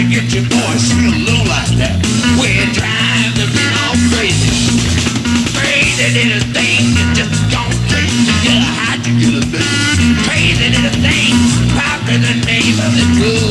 you get your boys real low like that? We're driving them all crazy. Crazy little thing that just don't think to get a you get a thing. Crazy little thing, probably the name of the good.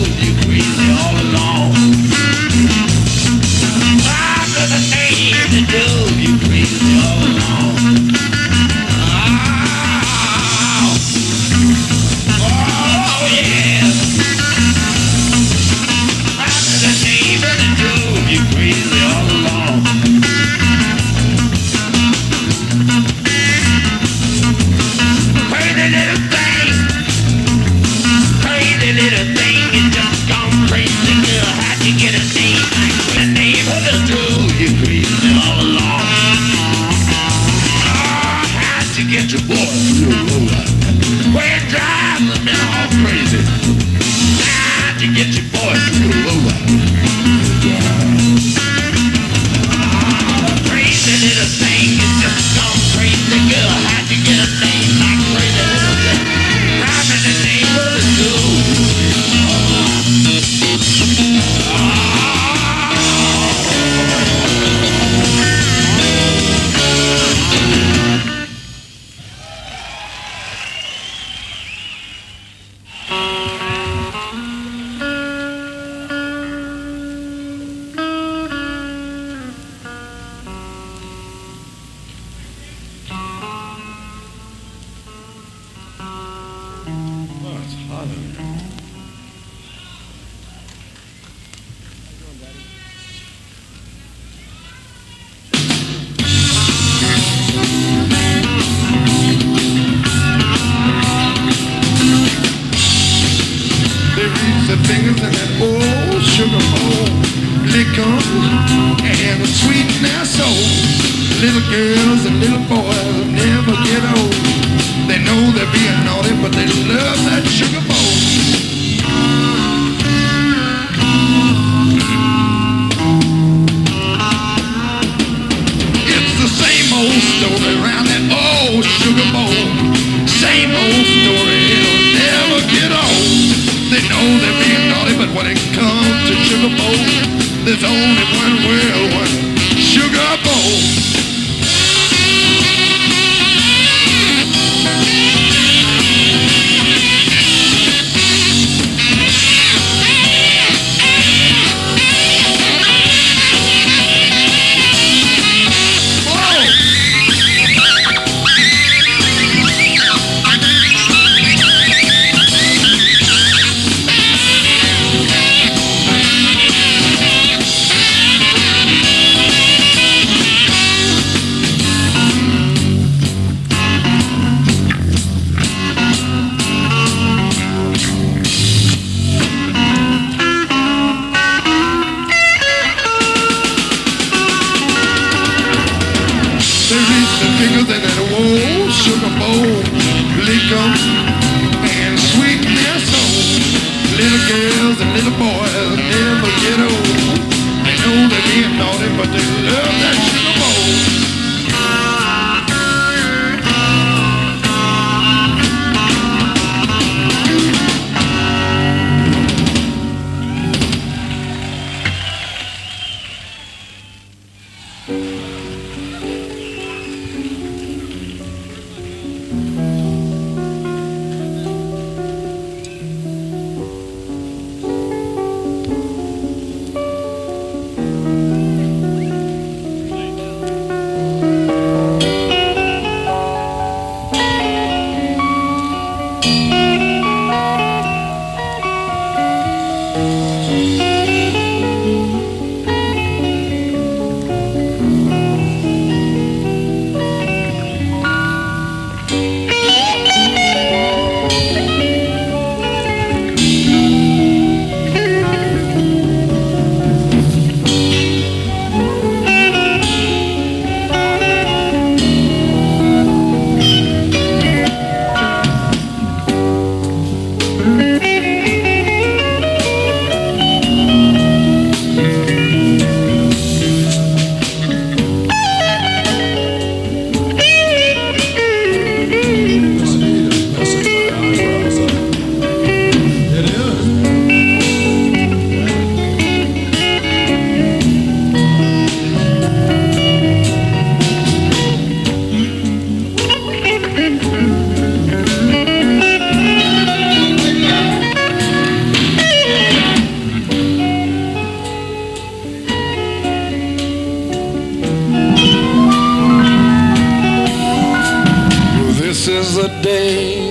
day.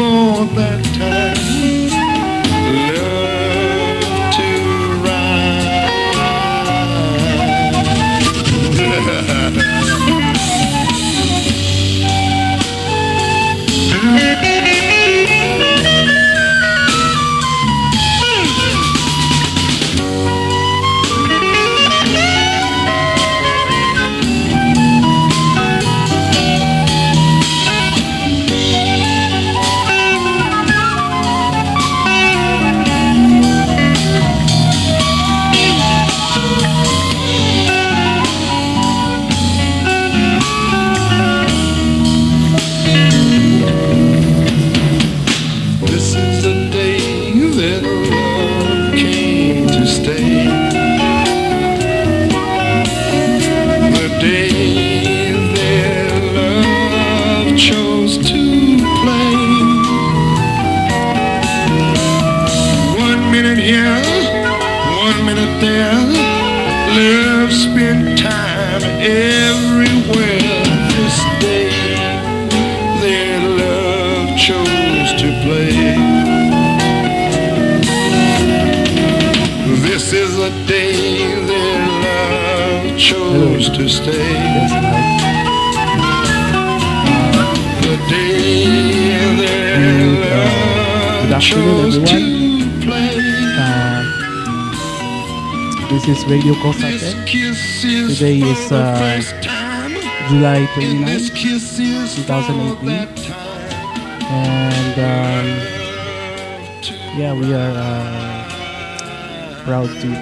For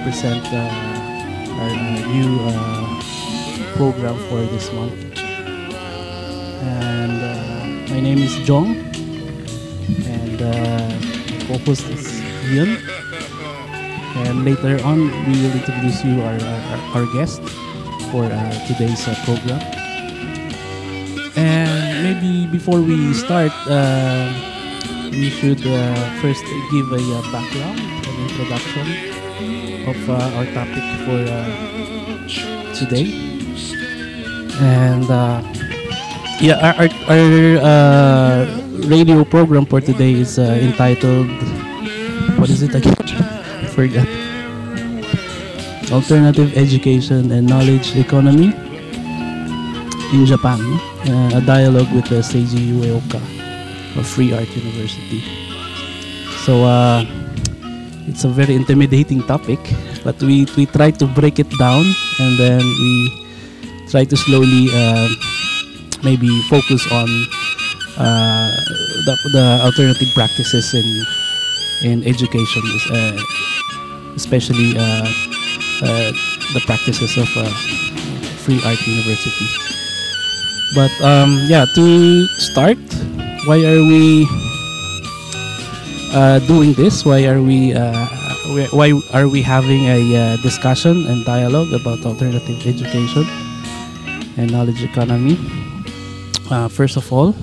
present uh, our new uh, program for this month. And uh, my name is Jong, and uh, co-host is Ian. And later on, we will introduce you our our, our guest for uh, today's program. And maybe before we start, we should uh, first give a uh, background, an introduction of uh, our topic for uh, today. And uh, yeah, our, our, our radio program for today is entitled, what is it again? I forgot. Alternative Education and Knowledge Economy in Japan, uh, a dialogue with uh, Seiji Ueoka of Free Art University. So uh, it's a very intimidating topic, but we, we try to break it down and then we try to slowly uh, maybe focus on uh, the, the alternative practices in in education, uh, especially uh, uh, the practices of uh, Free Art University. But um, yeah, to start, why are we doing this? Why are we why are we having a uh, discussion and dialogue about alternative education and knowledge economy? Uh, first of all,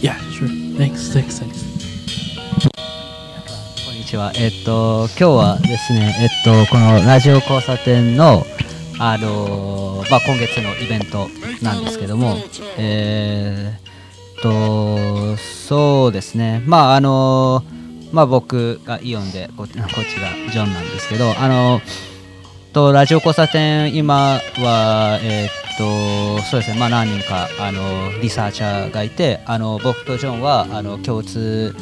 yeah, sure. Thanks, thanks, thanks. こんにちは。えっと、今日はですね、えっと、このラジオ交差点の、あのまあ、今月のイベントなんですけども、えーっと、そうですね、まあ、あのまあ、僕がイオンでこ、っちがジョンなんですけど、あのとラジオ交差点、今は、えーっと、そうですね、まあ、何人か、あのリサーチャーがいて、あの僕とジョンは、あの共通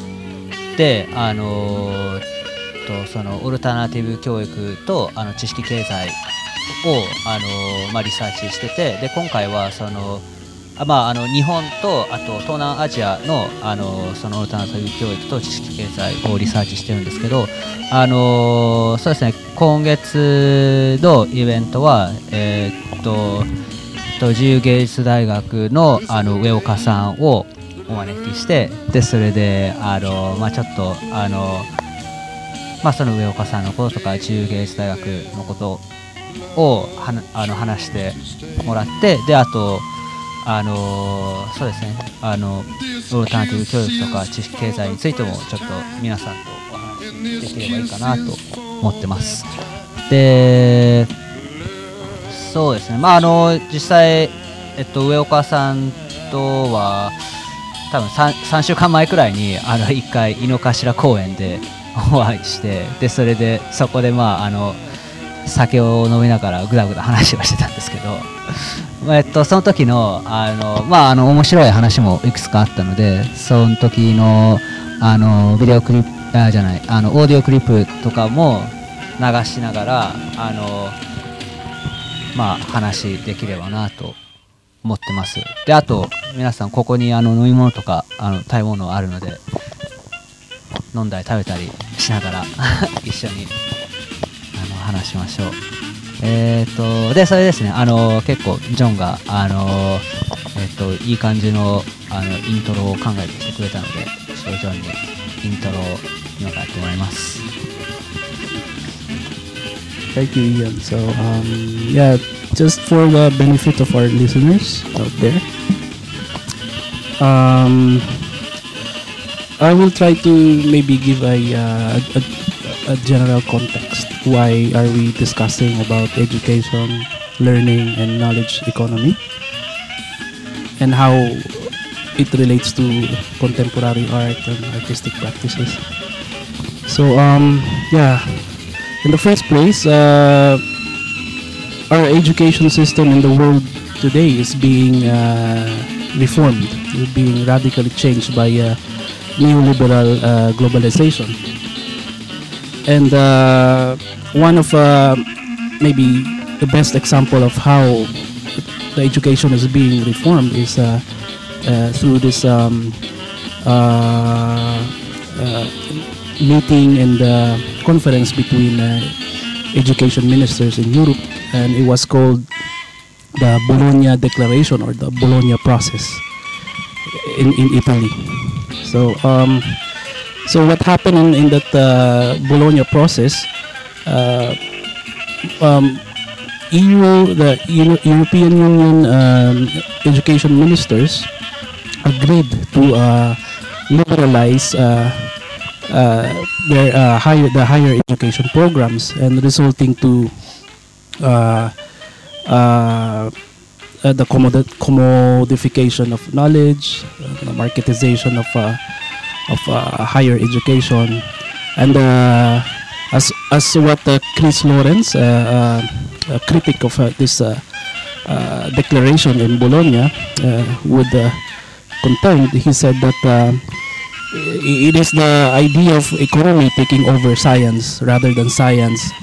で、あのとそのオルタナティブ教育とあの知識経済をあの、まあ、リサーチしててで今回はそのまあ、あの日本とあと東南アジアのあのそのオルタナティブ教育と知識経済をリサーチしてるんですけどあのそうですね今月のイベントは、えーっとと自由芸術大学のあの上岡さんをお招きしてでそれであの、まあ、ちょっとあの、まあ、その上岡さんのこととか自由芸術大学のことをはあの話してもらってであとあのそうですね。あのオルタナティブ教育とか知識経済についてもちょっと皆さんとお話しできればいいかなと思ってますでそうですね。まああの実際えっと上岡さんとは多分 3, 3週間前くらいにあの1回井の頭公園でお会いしてでそれでそこでまああの酒を飲みながらぐだぐだ話をしてたんですけど、えっと、その時のあの、まあ、あの面白い話もいくつかあったのでその時のあのビデオクリップあじゃないあのオーディオクリップとかも流しながらあの、まあ、話できればなと思ってます。であと皆さんここにあの飲み物とかあの食べ物あるので飲んだり食べたりしながら 一緒に話しましょう。えっ、と、で、それですね、あの、結構、ジョンが、あの、えっ、と、いい感じの、あの、イントロを考えてきてくれたので、ちょっとジョンにイントロを今からやってもらいます。Thank you, Ian. So, um, yeah, just for the benefit of our listeners out there, um, I will try to maybe give a, uh, a, a general context. Why are we discussing about education, learning, and knowledge economy, and how it relates to contemporary art and artistic practices. So, um, yeah, in the first place, uh, our education system in the world today is being uh, reformed, being radically changed by uh, neoliberal uh, globalization. And uh, one of uh, maybe the best example of how the education is being reformed is uh, through this um, meeting and conference between education ministers in Europe, and it was called the Bologna Declaration or the Bologna Process in, in Italy. So, um, so what happened in, in that uh, Bologna process? Uh, um, EU, the Euro- European Union um, education ministers agreed to uh, liberalize uh, uh, their uh, higher the higher education programs and resulting to the commodification of knowledge, the marketization of of uh, higher education, and uh, as as what uh, Chris Lawrence, uh, a critic of this declaration in Bologna, would contend, he said that. It is the idea of economy taking over science rather than science,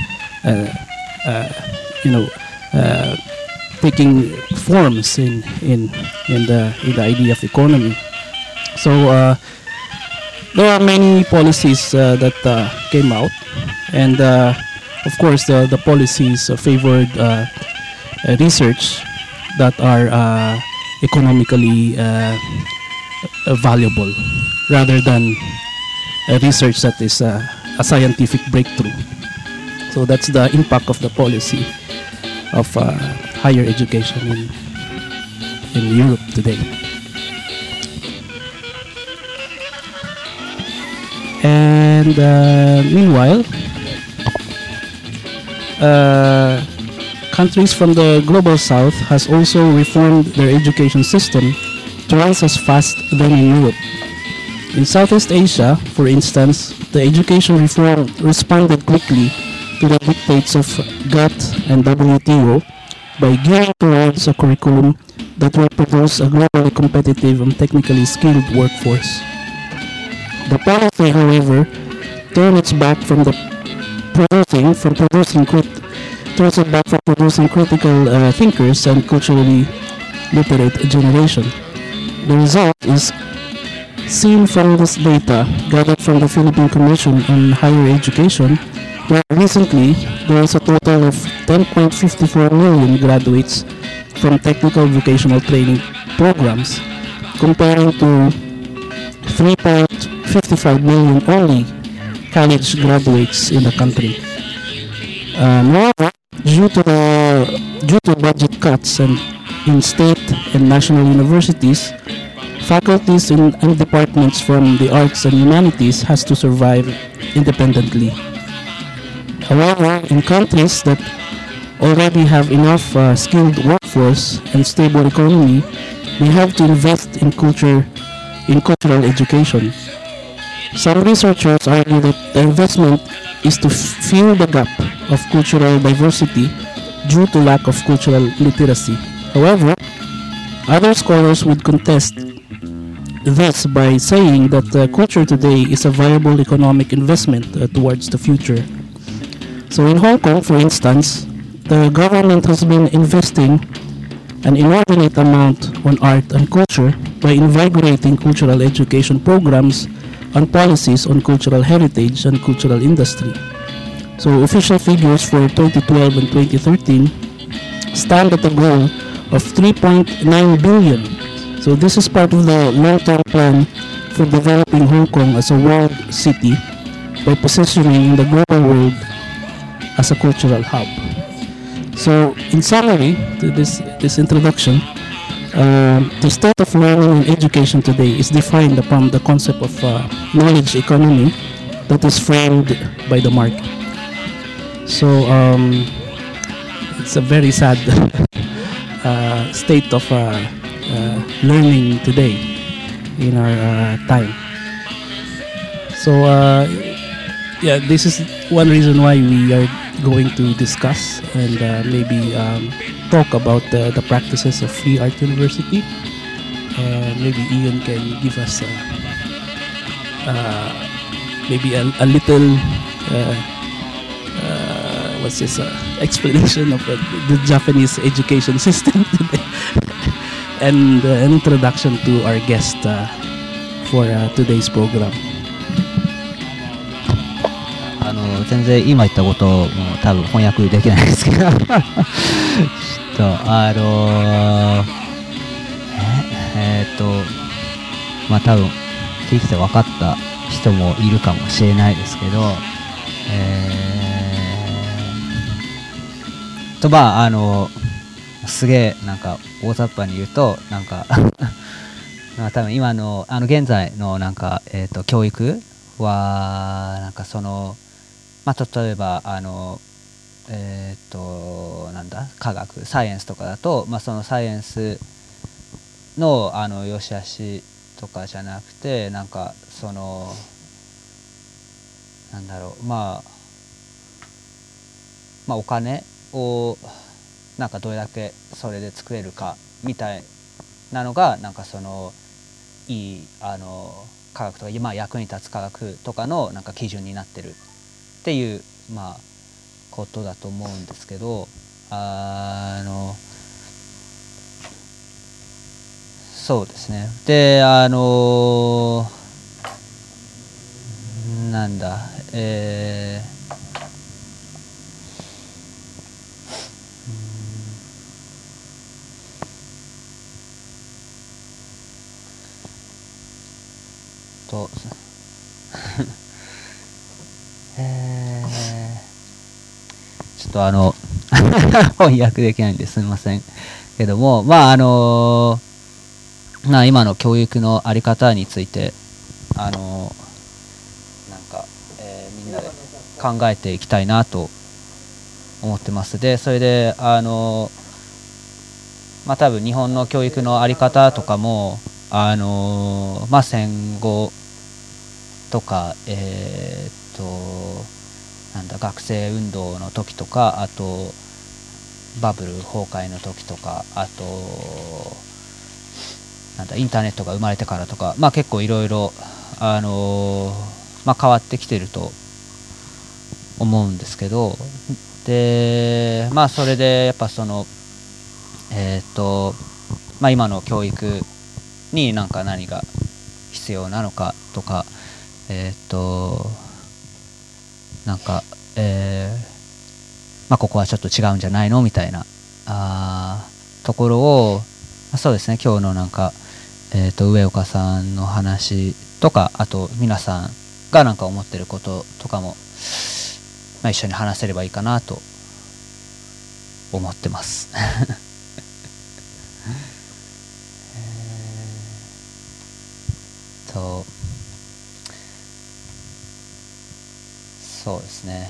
you know, taking forms in in in the in the idea of economy. So uh, there are many policies uh, that uh, came out, and uh, of course the the policies uh, favored uh, uh, research that are economically valuable rather than research that is a scientific breakthrough. So that's the impact of the policy of higher education in in Europe today. And uh, meanwhile, uh, countries from the global south has also reformed their education system to rise as fast than in Europe. In Southeast Asia, for instance, the education reform responded quickly to the dictates of GATT and WTO by gearing towards a curriculum that will produce a globally competitive and technically skilled workforce. The policy, however, turned its back from the producing from producing turns back from producing critical uh, thinkers and culturally literate generation. The result is seen from this data gathered from the Philippine Commission on Higher Education, where recently there is a total of 10.54 million graduates from technical vocational training programs, comparing to 3.55 million only college graduates in the country. Uh, moreover, due to due to budget cuts and in state and national universities, faculties and, and departments from the arts and humanities has to survive independently. However, in countries that already have enough uh, skilled workforce and stable economy, they have to invest in culture, in cultural education. Some researchers argue that the investment is to fill the gap of cultural diversity due to lack of cultural literacy. However, other scholars would contest this by saying that uh, culture today is a viable economic investment uh, towards the future. So in Hong Kong, for instance, the government has been investing an inordinate amount on art and culture by invigorating cultural education programs and policies on cultural heritage and cultural industry. So official figures for 2012 and 2013 stand at a goal of 3.9 billion. So this is part of the long-term plan for developing Hong Kong as a world city by positioning in the global world as a cultural hub. So, in summary to this this introduction, uh, the state of learning and education today is defined upon the concept of uh, knowledge economy that is framed by the market. So, um, it's a very sad uh, state of uh, uh, learning today in our time. So, yeah, this is one reason why we are going to discuss and maybe um, talk about the, the practices of Free Art University. And maybe Ian can give us uh, uh, maybe a, a little uh, uh, what's this uh, explanation of uh, the Japanese education system today. and uh, an introduction to our guest uh, for uh, today's program. あの全然今言ったことも多分翻訳できないですけど ちょっとあのええーっとまあ多分聞いてて分かった人もいるかもしれないですけどえーとまああのすげえなんか大雑把に言うとなんか まあ多分今のあの現在のなんか、えー、と教育はなんかそのまあ例えばあのえっ、となんだ？科学サイエンスとかだと、まあ、そのサイエンスのあの良し悪しとかじゃなくてなんかそのなんだろうまあまあお金をなんかどれだけそれで作れるかみたいなのがなんかそのいいあの科学とか、まあ、役に立つ科学とかのなんか基準になってるっていうまあことだと思うんですけどあのそうですね。であのなんだえー、と えーちょっとあの 翻訳できないんですみませんけどもまああのまあ今の教育のあり方についてあのなんか、えーみんなで考えていきたいなと思ってます。でそれであのまあ多分日本の教育のあり方とかもあのまあ戦後とかえーっとなんだ学生運動の時とかあとバブル崩壊の時とかあとなんだインターネットが生まれてからとかまあ結構いろいろあのまあ変わってきてると思うんですけどでまあそれでやっぱそのえっ、とまあ今の教育になんか何が必要なのかとかえっ、となんか、えーまあ、ここはちょっと違うんじゃないの？みたいなあところを、まあそうですね今日のなんか、えー、と上岡さんの話とかあと皆さんがなんか思ってることとかも、まあ、一緒に話せればいいかなと思ってます。えーとそうですね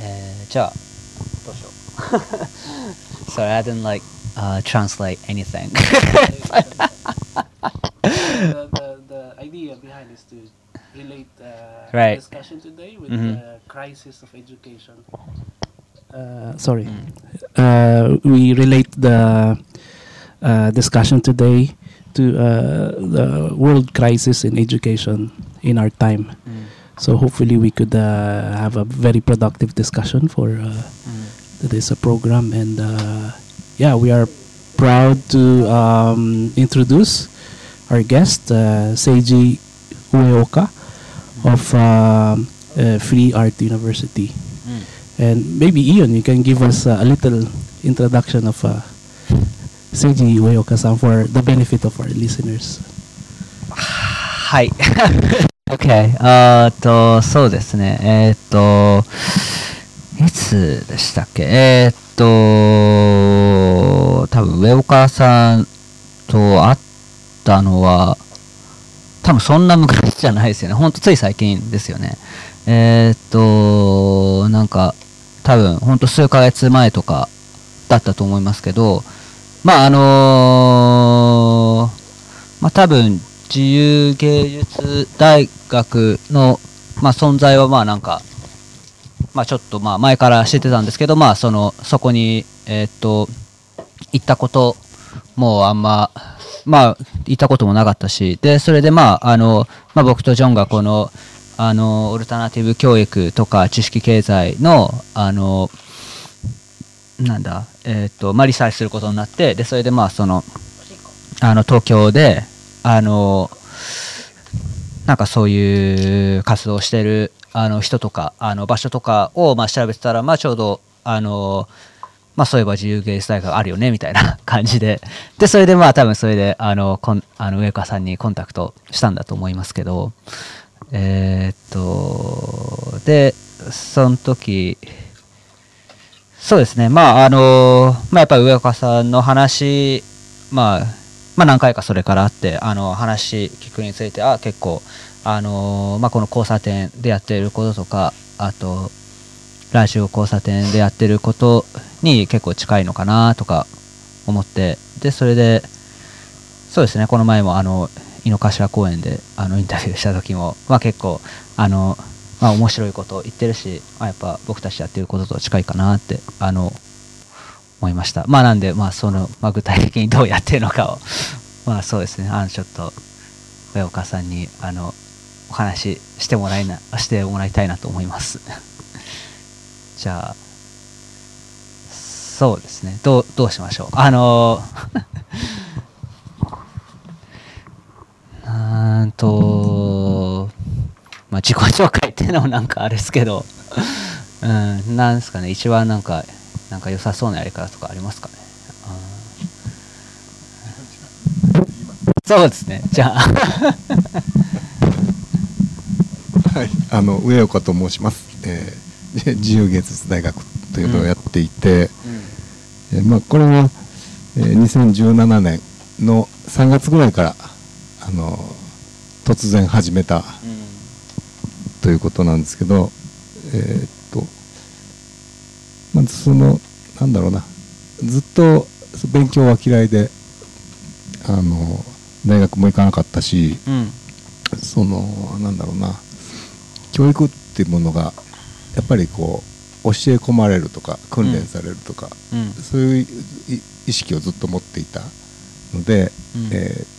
えーじゃあどうしよう Sorry I didn't like、uh, translate anything the, the, the idea behind is to relate uh, Right. discussion today with Mhm. the crisis of education. Uh, sorry. Uh, we relate the uh, discussion today to uh, the world crisis in education in our time. So hopefully we could uh, have a very productive discussion for uh, today's uh, program. And uh, yeah, we are proud to um, introduce our guest, uh, Seiji Ueoka of um, uh, Free Art University. And maybe Ian, you can give us uh, a little introduction of uh, Seiji Ueoka-san for the benefit of our listeners. は OK。あーっと、そうですね。えーっと、いつでしたっけ？えーっと、多分上岡さんと会ったのは、多分そんな昔じゃないですよね。ほんとつい最近ですよね。えーっと、なんか、多分ほんと数ヶ月前とかだったと思いますけど、まああのまあ多分自由芸術大学の、まあ、存在はまあなんか、まあ、ちょっとまあ前から知ってたんですけど、まあ、そのそこに、えーっと行ったこともあんま、まあ、行ったこともなかったしでそれで、まああのまあ、僕とジョンがこのあのオルタナティブ教育とか知識経済のあのなんだ、えーっとまあ、リサーチすることになってでそれでまあそのあの東京であのなんかそういう活動してるあの人とかあの場所とかをまあ調べてたら、まあ、ちょうどあの、まあ、そういえば自由芸術大学あるよねみたいな 感じで。でそれでまあ多分それであのこんあの上川さんにコンタクトしたんだと思いますけど。えーっとでその時そうですね、まああのまあ、やっぱり上岡さんの話、まあ、まあ何回かそれからあってあの話聞くについてあ結構あの、まあ、この交差点でやっていることとかあとラジオ交差点でやってることに結構近いのかなとか思ってでそれでそうですねこの前もあの井の頭公園であのインタビューした時も、まあ、結構あの、まあ、面白いこと言ってるし、まあ、やっぱ僕たちやってることと近いかなってあの思いました。まあなんで、まあそのまあ、具体的にどうやってるのかを。まあそうですね。あのちょっと上岡さんにあのお話ししてもらいなしてもらいたいなと思います。じゃあそうですね。どうどうしましょう？あの うんとまあ自己紹介っていうのもなんかあれですけど。うんなんですかね。一番なんかなんか良さそうなやり方とかありますかね？そうですね。じゃあ。はい、あの上岡と申します、えーで自由芸術大学というのをやっていて、えーまあ、これは、えー2017年の3月ぐらいからあの突然始めたということなんですけどえーまずそのなんだろうな。ずっと勉強は嫌いであの大学も行かなかったし、うん。そのなんだろうな。教育っていうものがやっぱりこう教え込まれるとか訓練されるとか、うん。そういうい意識をずっと持っていたので、うん。えー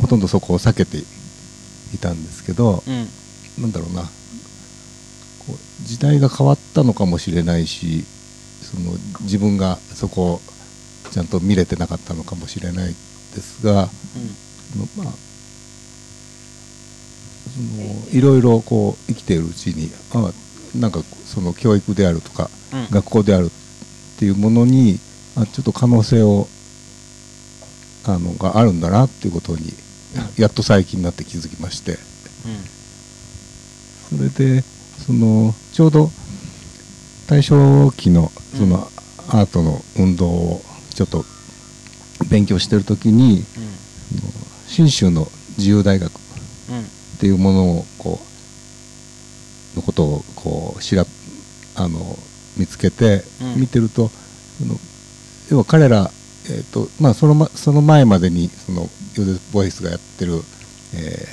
ほとんどそこを避けていたんですけど、うん。なんだろうな時代が変わったのかもしれないしその自分がそこをちゃんと見れてなかったのかもしれないですが、そのまあそのいろいろこう生きているうちにあなんかその教育であるとか、うん。学校であるっていうものにあちょっと可能性をあのがあるんだなっていうことにやっと最近になって気づきまして。それでそのちょうど大正期のそのアートの運動をちょっと勉強してる時に信州の自由大学っていうものをこうのことをこうあの見つけてうん。見てると、要は彼ら、えーとまあ、そのまその前までにそのヨゼフ・ボイスがやってる、え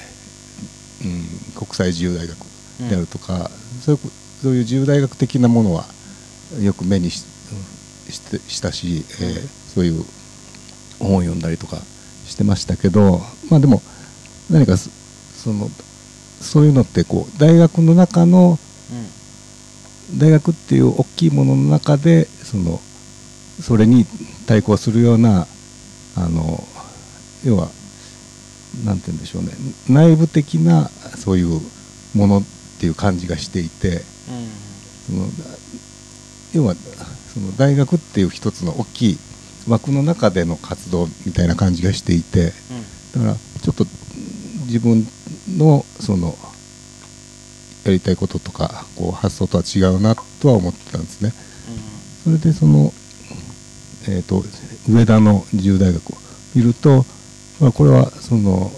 ーうん、国際自由大学であるとか、そういうそういう自由大学的なものはよく目にししてしたし、えーそういう本を読んだりとかしてましたけどまあでも何かそそのそういうのってこう大学の中の大学っていう大きいものの中でそのそれに対抗するようなあの要はなんて言うんでしょうね。内部的なそういうものっていう感じがしていてその要はその大学っていう一つの大きい枠の中での活動みたいな感じがしていてだからちょっと自分のそのやりたいこととかこう発想とは違うなとは思ってたんですね。それでその、えー、と上田の自由大学を見ると、まあ、これはその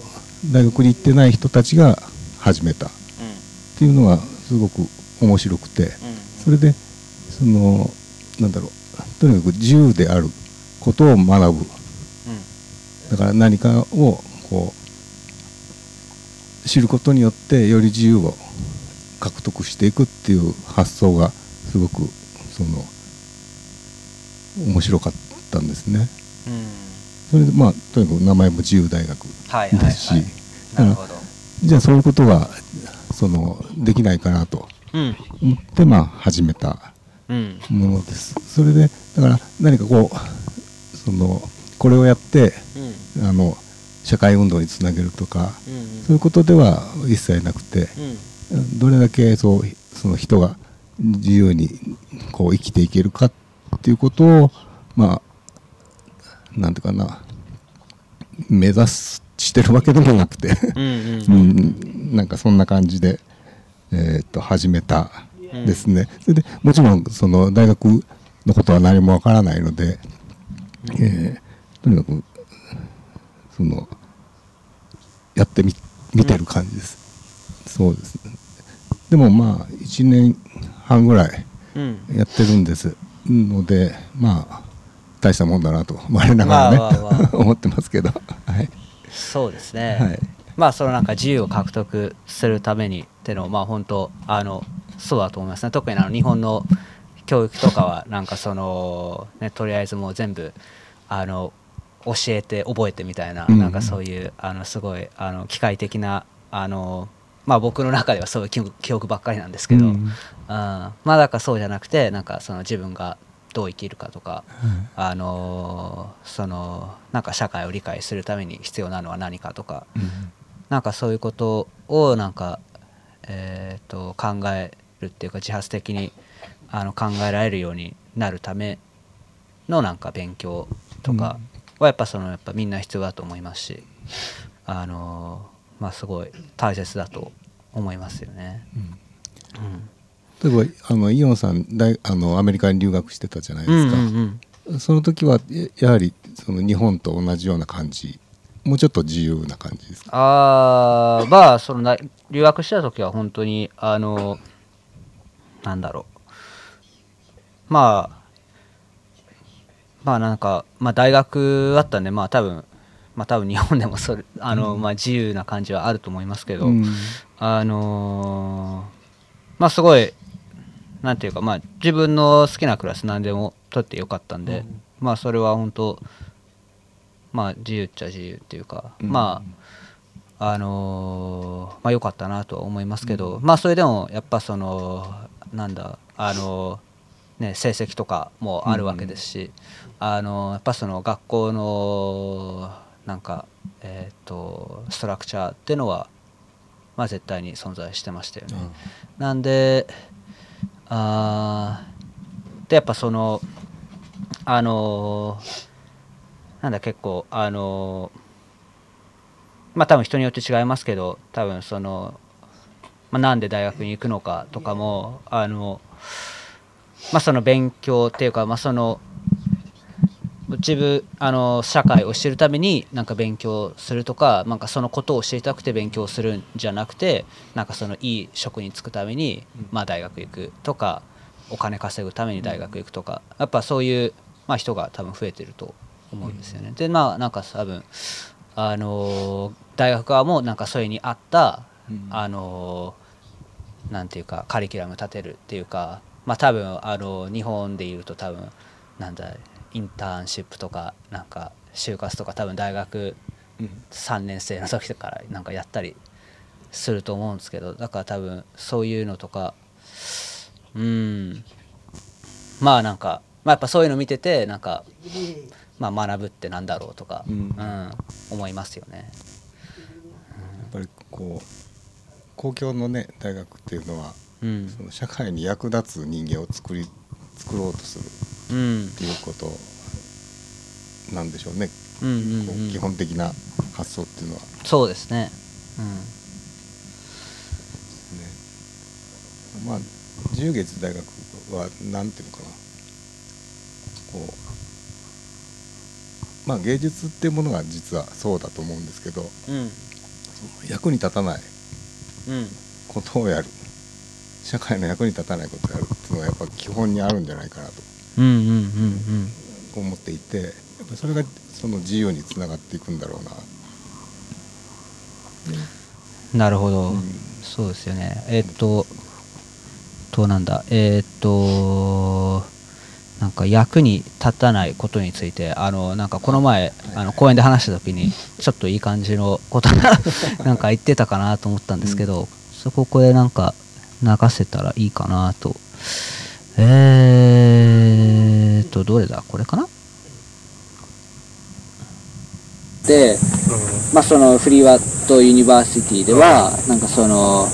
大学に行ってない人たちが始めたっていうのがすごく面白くてそれでそのなんだろうとにかく自由であることを学ぶ。だから何かをこう知ることによってより自由を獲得していくっていう発想がすごくその面白かったんですね。それでまあとにかく名前も自由大学はいはいはい。ですし、なるほど。じゃあそういうことがそのできないかなと。うん。思ってまあ始めたうん。ものです。それでだから何かこうそのこれをやってうん。あの社会運動につなげるとかうんそういうことでは一切なくてうん。どれだけそうその人が自由にこう生きていけるかっていうことをまあなんていうかな目指すしてるわけでもなくて。うんうんうん、なんかそんな感じで、えー、と始めたですね、それでもちろんその大学のことは何もわからないので、えーとにかくそのやってみ見てる感じです、そうですね。でもまあ1年半ぐらいうん。やってるんです。のでまあ大したもんだなと我ながらね、思ってますけど。はい、そうですね、はい。まあそのなんか自由を獲得するためにっていうのをまあ本当あのそうだと思いますね。特にあの日本の教育とかはなんかその、ね、とりあえずもう全部あの教えて覚えてみたいな、うん。なんかそういうあのすごいあの機械的なあのまあ僕の中ではそういう記憶ばっかりなんですけど、うん。うん。まあだからそうじゃなくてなんかその自分がどう生きるかとか、あのそのなんか社会を理解するために必要なのは何かとか、なんかそういうことをなんか、えー、と考えるっていうか自発的にあの考えられるようになるためのなんか勉強とかはやっぱそのやっぱみんな必要だと思いますし、あのまあすごい大切だと思いますよね。うん例えばあのイオンさん大あのアメリカに留学してたじゃないですか、うんうんうん。その時はややはりその日本と同じような感じ。もうちょっと自由な感じですか？あーまあそのな留学してた時は本当にあのなんだろう。まあまあなんか、まあ、大学あったんでまあ多分まあ多分日本でもそれあの、まあ、自由な感じはあると思いますけど、うん。あのーまあすごいなんていうかまあ自分の好きなクラス何でも取ってよかったんで、まあそれは本当まあ自由っちゃ自由っていうか、うん。まああのーまあ良かったなとは思いますけど、まあそれでもやっぱそのなんだあのーね成績とかもあるわけですし、あのーやっぱその学校のなんかえっ、とストラクチャーっていうのはまあ絶対に存在してましたよね。なんであでやっぱそのあのーなんだ結構あのまあ多分人によって違いますけど多分その、まあ、なんで大学に行くのかとかもあの、まあ、その勉強っていうか、まあ、その自分あの社会を知るためになんか勉強するとかなんかそのことを知りたくて勉強するんじゃなくてなんかそのいい職に就くために、まあ、大学行くとかお金稼ぐために大学行くとかやっぱそういう、まあ、人が多分増えてると思うんですよね。でまあなんか多分あの大学側もなんかそれに合った、あのなんていうかカリキュラム立てるっていうかまあ多分あの日本でいうと多分なんだインターンシップとかなんか就活とか多分大学3年生の時からなんかやったりすると思うんですけどだから多分そういうのとかうん。まあなんか、まあ、やっぱそういうの見ててなんか、まあ、学ぶってなんだろうとか、うん。うん思いますよね。やっぱりこう公共のね大学っていうのはうん。その社会に役立つ人間を作り作ろうとする。うんっていうことなんでしょうね、うんうんこう基本的な発想っていうのは。そうですね。ね、まあ自由芸術大学はなんていうのかな。こうまあ芸術っていうものが実はそうだと思うんですけどうん。うん役に立たないうん。ことをやる。社会の役に立たないことをやるっていうのはやっぱ基本にあるんじゃないかなと。うんうんうん思っていてやっぱそれがその自由につながっていくんだろうな。うん。なるほど、うんそうですよね。えーっととなんだえーっとなんか役に立たないことについてあのなんかこの前あの公園で話した時にちょっといい感じのこと なんか言ってたかなと思ったんですけど、そここでなんか流せたらいいかなとえーっとどれだ？これかな？で、まあ、そのフリーワットユニバーシティでは、なんかその、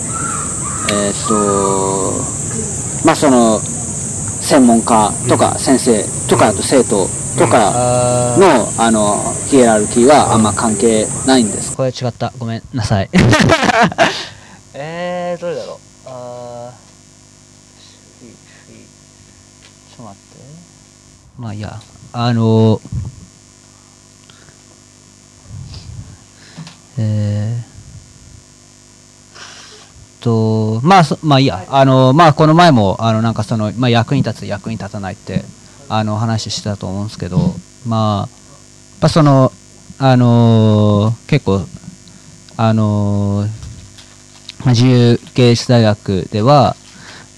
えーっと、まあその、専門家とか先生とか、あと生徒とかの、あの、ヒエラルキーはあんま関係ないんです。これ違った。ごめんなさい。えー、どれだろう？あーフリーフリーちょっと待って。まあいや。あのえー、とまあそまあいやあのまあこの前もあのなんかそのまあ役に立つ役に立たないってあの話してたと思うんですけどまあやっぱそのあの結構あの自由芸術大学では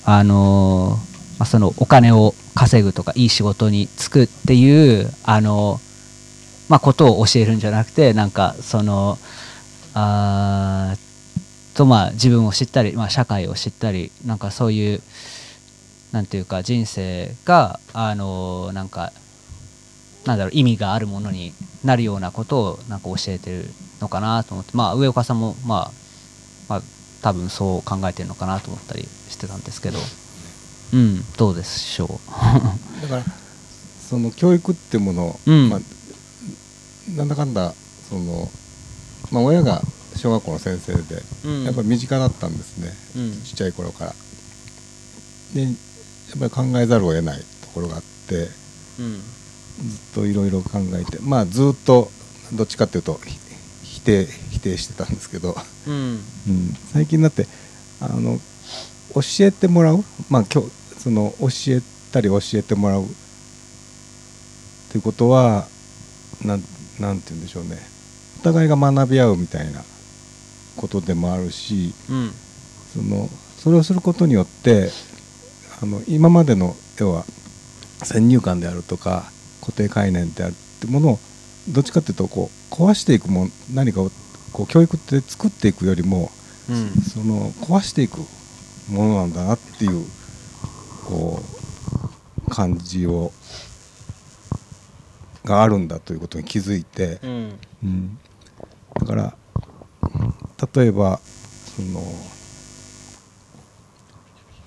あのまあ、そのお金を稼ぐとかいい仕事に就くっていうあのまあ、ことを教えるんじゃなくてなんかそのあとまあ自分を知ったり、まあ、社会を知ったりなんかそういうなんていうか人生があのなんかなんだろう意味があるものになるようなことをなんか教えてるのかなと思ってまあ上岡さんもまあまあ多分そう考えてるのかなと思ったりしてたんですけど。うんどうでしょう。だからその教育ってもの、うん。まあ、なんだかんだその、まあ、親が小学校の先生で、うん。やっぱり身近だったんですね、うん。ちっちゃい頃から。でやっぱり考えざるを得ないところがあってずうん。っといろいろ考えてまあずっとどっちかっていうとひ否定否定してたんですけど、うん。うん、最近になってあの教えてもらう、まあ、今日その教えたり教えてもらうっていうことはなんなんて言うんでしょうね。お互いが学び合うみたいなことでもあるしうん。そのそれをすることによってあの今までの要は先入観であるとか固定概念であるってものをどっちかっていうとこう壊していくもん何かをこう教育って作っていくよりもうん。その壊していくものなんだなっていうこう感じをがあるんだということに気づいて、うん。うん、だから例えばその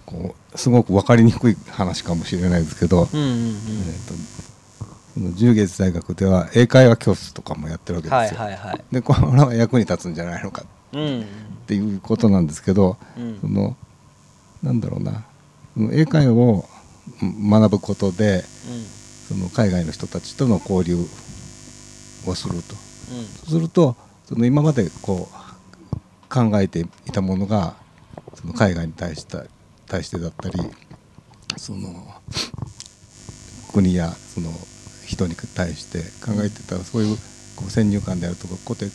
こうすごく分かりにくい話かもしれないですけど、うんうんえーとその自由芸術大学では英会話教室とかもやってるわけですよ。はいはいはい。でこれは役に立つんじゃないのかうんっていうことなんですけど、うん。そのなんだろうな英会話をうん学ぶことでその海外の人たちとの交流をすると。うん。そうするとその今までこう考えていたものがその海外に対して対してだったりその国やその人に対して考えてたそういうこう先入観であるとか固定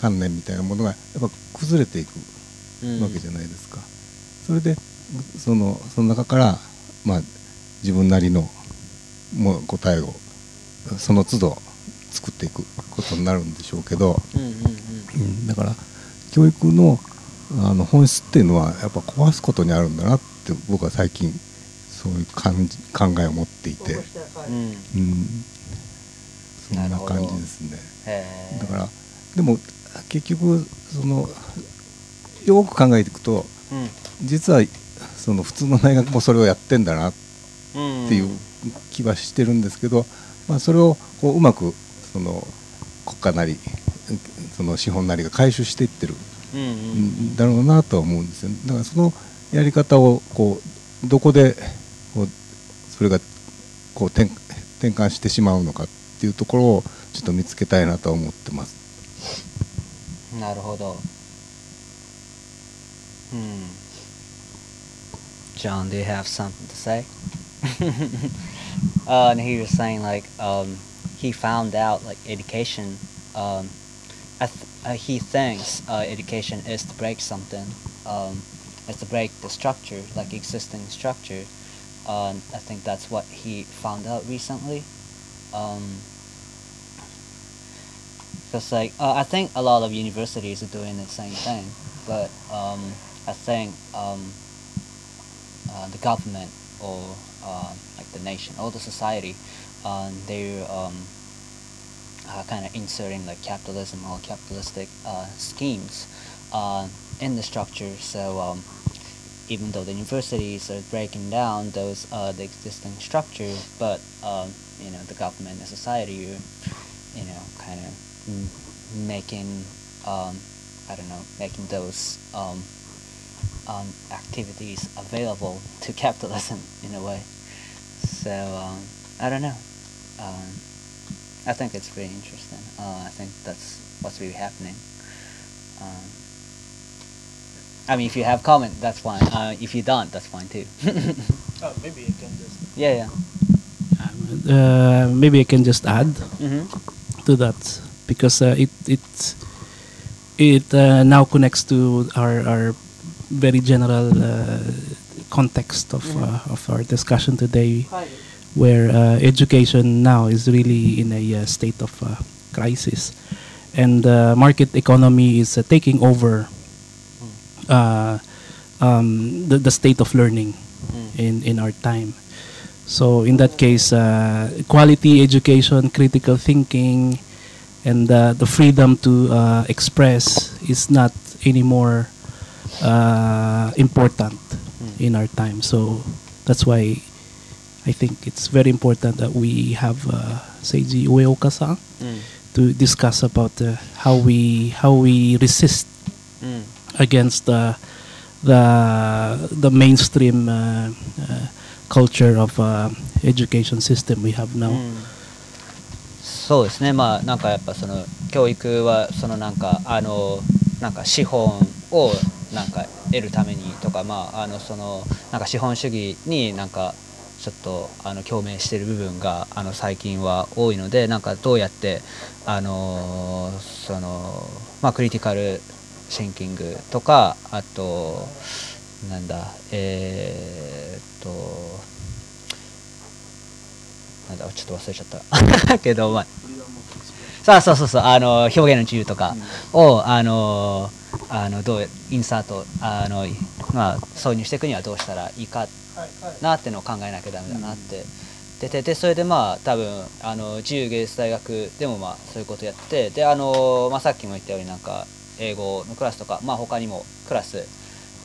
観念みたいなものがやっぱ崩れていくうんわけじゃないですか。それでそのその中から、まあ、自分なりのもう答えをその都度作っていくことになるんでしょうけど、うんうんだから教育のあの本質っていうのはやっぱ壊すことにあるんだなって僕は最近そういう感じ考えを持っていて、うん。うん、そんな感じですね。だからでも結局そのよく考えていくとうん。実はその普通の大学もそれをやってんだなっうんていう気はしてるんですけど、まあ、それをこううまくその国家なりその資本なりが回収していってるうんうんんだろうなとは思うんですよだからそのやり方をこうどこでこうそれがこう転転換してしまうのかっていうところをちょっと見つけたいなとは思ってます。なるほど。Hmm. John, do you have something to say? uh, and he was saying like um, he found out like education. Um, th- uh, he thinks uh, education is to break something. Um, is to break the structure, like existing structure. Uh, I think that's what he found out recently. Um, because like uh, I think a lot of universities are doing the same thing, but um, I think um, uh, the government or uh, like the nation or the society, um, they're um, uh, kind of inserting like capitalism or capitalistic uh, schemes uh, in the structure. So um, even though the universities are breaking down those uh, the existing structure, but um, you know the government and society are you know, kind of making, um, I don't know, making those um, um, activities available to capitalism in a way. So um, I don't know. Um, I think it's pretty interesting. Uh, I think that's what's really happening. Um, I mean, if you have comment, that's fine. Uh, if you don't, that's fine too. Oh, maybe I can just. yeah, yeah. Uh, maybe I can just add Mm-hmm. to that because uh, it it it uh, now connects to our our very general uh, context of uh, of our discussion today, where uh, education now is really in a uh, state of uh, crisis, and uh, market economy is uh, taking over uh, um, the, the state of learning in, in our time. So in that case, uh, quality education, critical thinking, and uh, the freedom to uh, express is not anymore uh, important in our time. So that's why I think it's very important that we have uh, Seiji Ueoka-san Mm. to discuss about uh, how we how we resist Mm. against the the the mainstream uh, uh, culture of uh, education system we have now. うんそうですねまあなんかやっぱその教育はそのなんかあのなんか資本 をなんか得るためにとかまああのそのなんか資本主義になんかちょっとあの共鳴してる部分があの最近は多いのでなんかどうやってあのそのまあクリティカルシンキングとかあとなんだえーっとなんだちょっと忘れちゃった。けどまあそうそうそうそうあの表現の自由とかを、あのあのどうインサートあの、まあ、挿入していくにはどうしたらいいかなっていうのを考えなきゃダメだなって。でででそれでまあ多分あの自由芸術大学でもまあそういうことやってであの、まあ、さっきも言ったようになんか英語のクラスとか、まあ、他にもクラス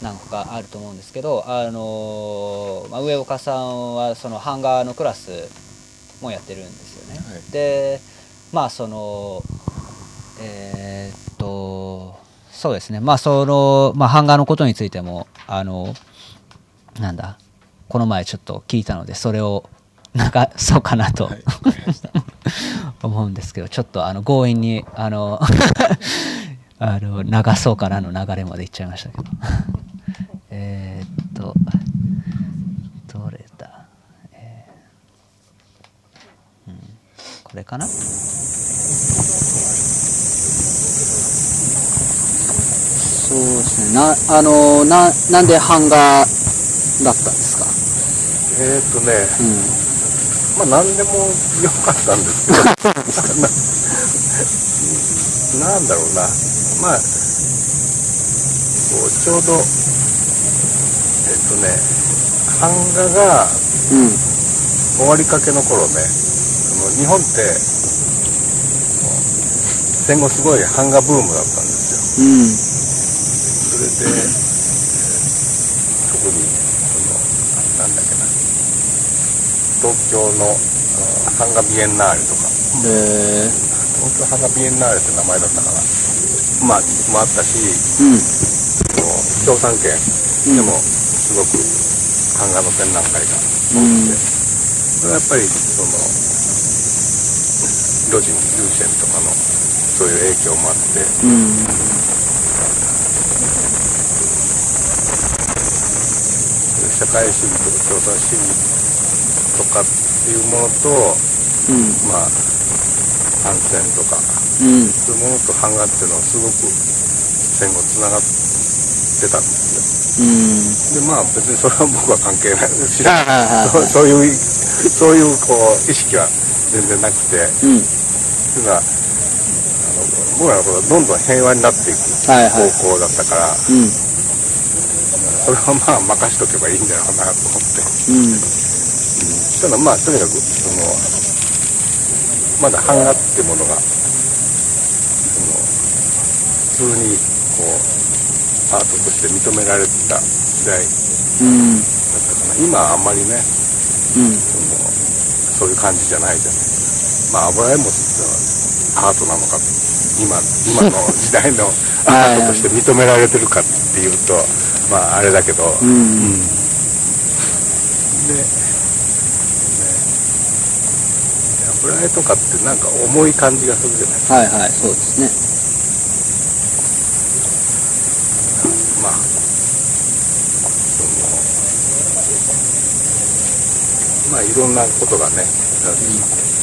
何個かあると思うんですけどあの、まあ、上岡さんはその版画のクラスもやってるんですよね。はいでまあそのえーっとそうですね。まあその、まあ、版画のことについてもあのなんだこの前ちょっと聞いたのでそれを流そうかなと、はい思うんですけどちょっとあの強引にあの あの流そうかなの流れまでいっちゃいましたけど。えーっとどれだ、えーうん、これかな？そうですね。なあのななんで版画だったんですか？えーっとね、うん。まあ何でもよかったんですけど、な なんだろうな、まあ、こうちょうど、えっとね、版画がうん。終わりかけの頃ね、その日本って、戦後すごい版画ブームだったんですよ。うん。それで、えー特に、その、なんだっけな、東京のうん版画ビエンナーレとか、で東京版画ビエンナーレって名前だったかな。まあ、もあったし、うん。その共産圏。でもすごく版画の展覧会が多くて、それはやっぱりそのロジン・ルーシェンとかのそういう影響もあって。うん社会主義とか共産主義とかっていうものとうん。まあ反戦とか。うん。そういうものと版画っていうのはすごく戦後つながってたんですよ。うん。でまあ別にそれは僕は関係ない知らはいはいはいそういうそういうこう意識は全然なくて。うん。というのはあの僕らの頃はどんどん平和になっていくはいはい。方向だったから、うん。それはまあ任しとけばいいんじゃないかなと思って。うん。ただまあとにかくそのまだ版画ってものがその普通にこうアートとして認められてた時代だうんったかな。今はあんまりねうん。そのそういう感じじゃないじゃない。ですかまあ油絵文字ってのはアートなのか今今の時代の アートとして認められてるかっていうとまああれだけど、うん。うん。で、ね、油絵とかってなんか重い感じがするじゃないですか。はいはいそうですね。まあそのまあいろんなことがね、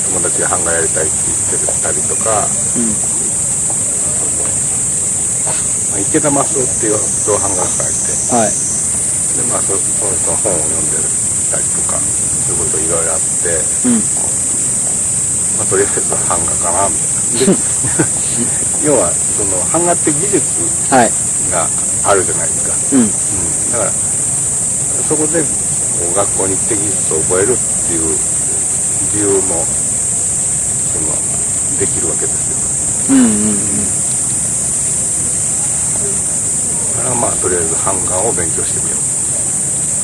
友達が版画やりたいって言ってたりとか、まあ、池田正夫っていう造版画家がいてはい。でまあそその人の本を読んでたりとかそういうこといろいろあって、うん。まあ、とりあえず版画かなみたいな。で 要はその版画って技術はい。があるじゃないですか、うん。うん、だからそこで学校に行って技術を覚えるっていう自由もそのできるわけですよ。うんうんだからまあとりあえず版画を勉強してみよう。っ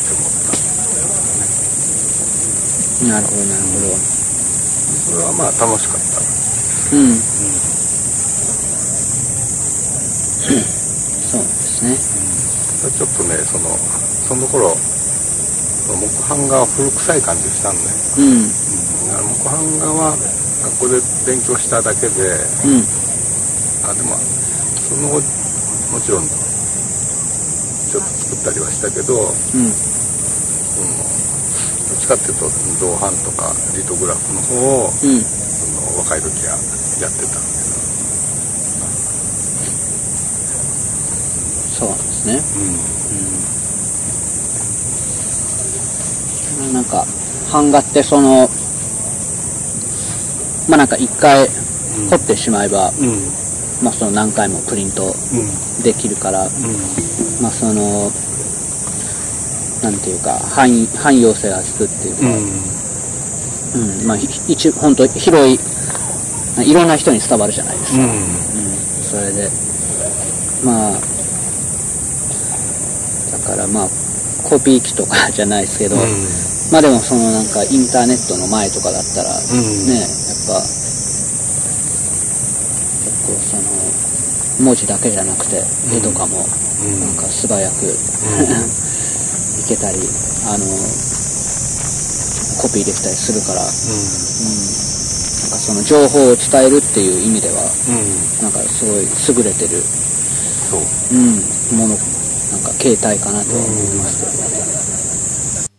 て思ったうんなるほどなるほそれはまあ楽しかった。どうん。そうですね。ちょっとねそのその頃木版画は古臭い感じがしたんで、うん。うん、だから木版画は学校で勉強しただけで。うん。あでもその後もちろんったりはしたけど、うん。どっちかっていうと銅版とかリトグラフの方をうん。その若い時はやってたんだそうなんですね。けど、うん。なんか版画ってそのまあなんか一回うん。彫ってしまえば、うんうん。まあその何回もプリントうん。できるからうん。まあそのなんていうか汎汎用性がつくっていうか、うん。まあひ一本当広いいろんな人に伝わるじゃないですか、うん。うん。それでまあだからまあコピー機とかじゃないですけど、うん。まあでもそのなんかインターネットの前とかだったら、ん。ねやっぱ結構その文字だけじゃなくて絵とかもうん。なんか素早く、い けたりあのコピーできたりするから、うん、なんかその情報を伝えるっていう意味ではうん。うんなんかすごい優れてる、そう。うん、ものなんか形態かなとは思います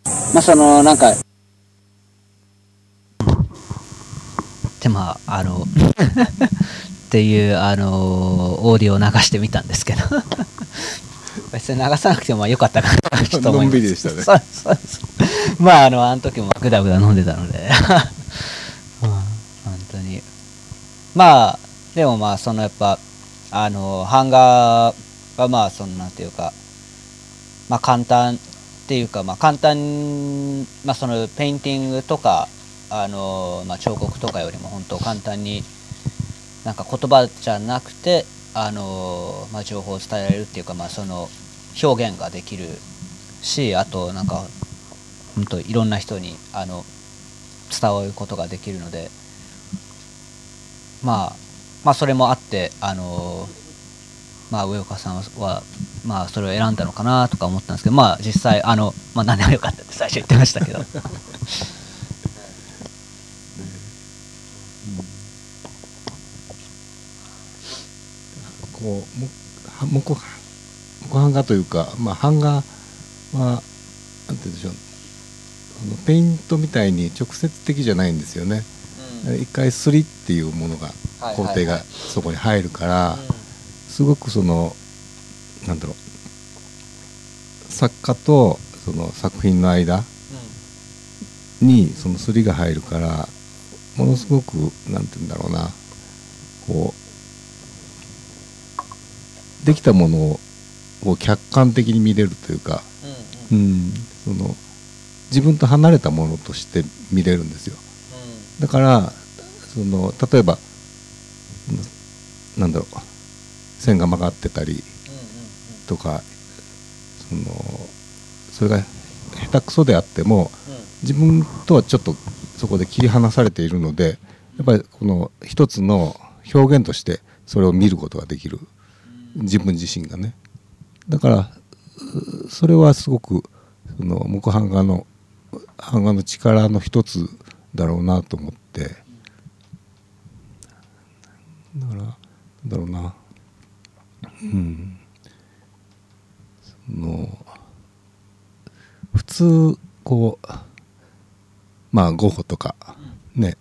けどね、まあそのなんかでまああの っていうあのオーディオを流してみたんですけど別に流さなくてもまあよかったかなと思います。のんびりでしたね。そうそうそう。まああのあの時もグダグダ飲んでたので。まあ本当に。まあでもまあそのやっぱあの版画はまあそのなんていうかまあ簡単っていうかまあ簡単まあそのペインティングとかあのまあ彫刻とかよりも本当簡単になんか言葉じゃなくてあのまあ情報を伝えられるっていうかまあその表現ができるしあとなんか本当いろんな人にあの伝わることができるのでまあまあそれもあってあのまあ上岡さんはまあそれを選んだのかなとか思ったんですけどまあ実際あのまあ何でもよかったって最初言ってましたけど。こうもは木木版画というか、まあ、版画はなんて言うんでしょう。あのペイントみたいに直接的じゃないんですよね、一回すりっていうものがはい工程がそこに入るから、すごくそのなんだろう。作家とその作品の間にそのすりが入るからものすごくなんて言うんだろうな。こうできたものをこう客観的に見れるというか、うん、その自分と離れたものとして見れるんですよ。だからその例えばうんなんだろう。線が曲がってたりとかそのそれが下手くそであっても自分とはちょっとそこで切り離されているのでやっぱりこの一つの表現としてそれを見ることができる。自分自身がねだからそれはすごくその木版画の版画の力の一つだろうなと思って。だからだろうな。うん。その普通こうまあゴッホとかね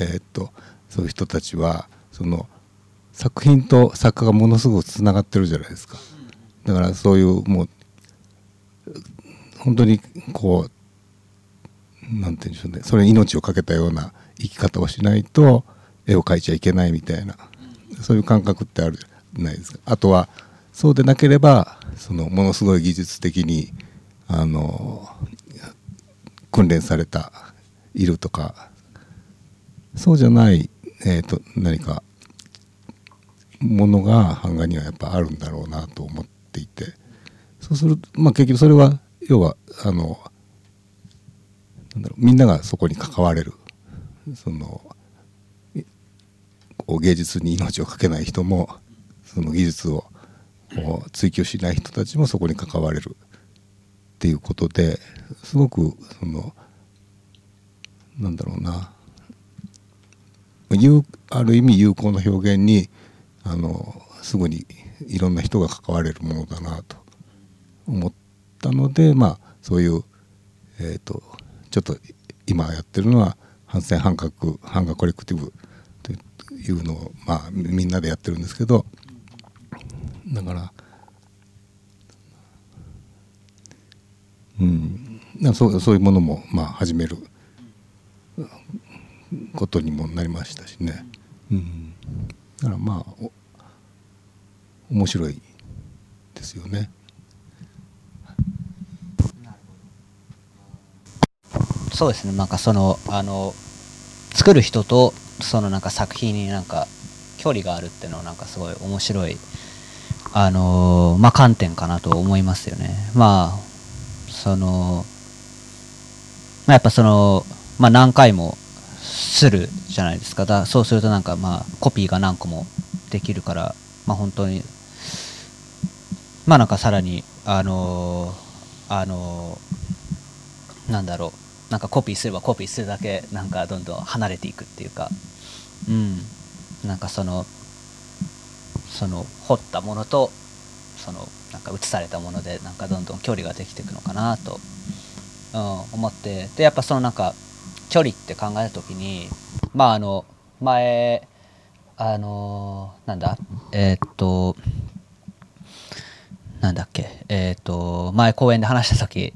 えーっとそういう人たちはその作品と作家がものすごくつながってるじゃないですか。だからそういうもう本当にこうなんて言うんでしょうね。それに命を懸けたような生き方をしないと絵を描いちゃいけないみたいなそういう感覚ってあるじゃないですか。あとはそうでなければそのものすごい技術的にあの訓練された色とかそうじゃない、えー、と何かものが版画にはやっぱあるんだろうなと思っていてそうすると、まあ、結局それは要はあのなんだろうみんながそこに関われる。その芸術に命を懸けない人もその技術を追求しない人たちもそこに関われる。っていうことですごくそのなんだろうな。ある意味有効な表現にあのすぐにいろんな人が関われるものだなと思ったのでまあそういう、えー、とちょっと今やってるのは反戦反核反核コレクティブというのを、まあ、みんなでやってるんですけどだからうんそうそういうものも、まあ、始めることにもなりましたしね、うん、だからまあ面白いですよね。そうですね。なんかそのあの作る人とそのなんか作品になんか距離があるっていうのはなんかすごい面白いあのまあ観点かなと思いますよね。まあそのまあ、やっぱその、まあ、何回もするじゃないですか。だそうするとなんかまあコピーが何個もできるからまあ本当にまあなんかさらにあのーあのーなんだろう。なんかコピーすればコピーするだけなんかどんどん離れていくっていうか。うん。なんかそのその彫ったものとそのなんか写されたものでなんかどんどん距離ができていくのかなと、うん、思って。でやっぱそのなんか距離って考えた時にまああの前あのなんだ？えーっとなんだっけ？えーっと前公演で話した時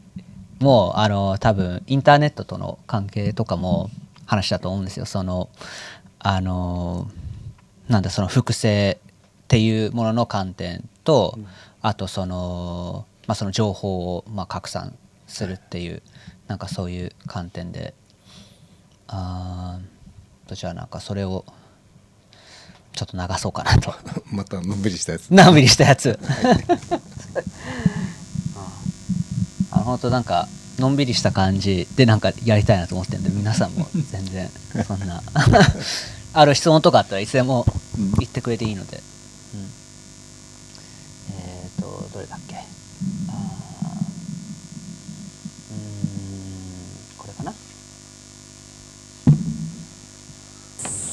もあの多分インターネットとの関係とかも話したと思うんですよ。そのあのなんだその複製っていうものの観点と、あとその,、まあ、その情報をまあ拡散するっていうなんかそういう観点であーとじゃあなんかそれをちょっと流そうかなと。またのんびりしたやつ。のんびりしたやつ。あの本当なんかのんびりした感じでなんかやりたいなと思ってるんで皆さんも全然そんな。ある質問とかあったらいつでも言ってくれていいので、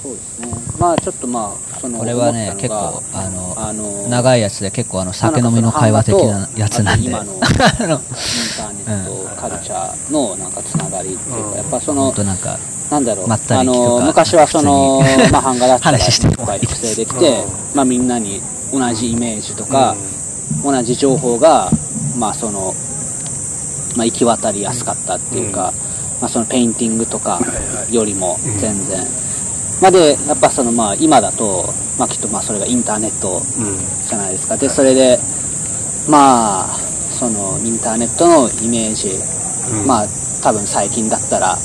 そうですね。まあちょっっとまあそのこれはね結構あのあの長いやつで結構あの酒飲みの会話的なやつなんで。今の インターネットカルチャーのなんかつながりっていうかやっぱその本当なんかなんだろう、まあの昔はそのまあ版画だったらいっ話してもぱい複製できて、まあ、みんなに同じイメージとか、同じ情報が、まあそのまあ、行き渡りやすかったっていうか、まあ、そのペインティングとかよりも全然、まあ、でやっぱそのまあ今だと、まあ、きっとまあそれがインターネットじゃないですか。でそれでまあそのインターネットのイメージ、まあ多分最近だったら、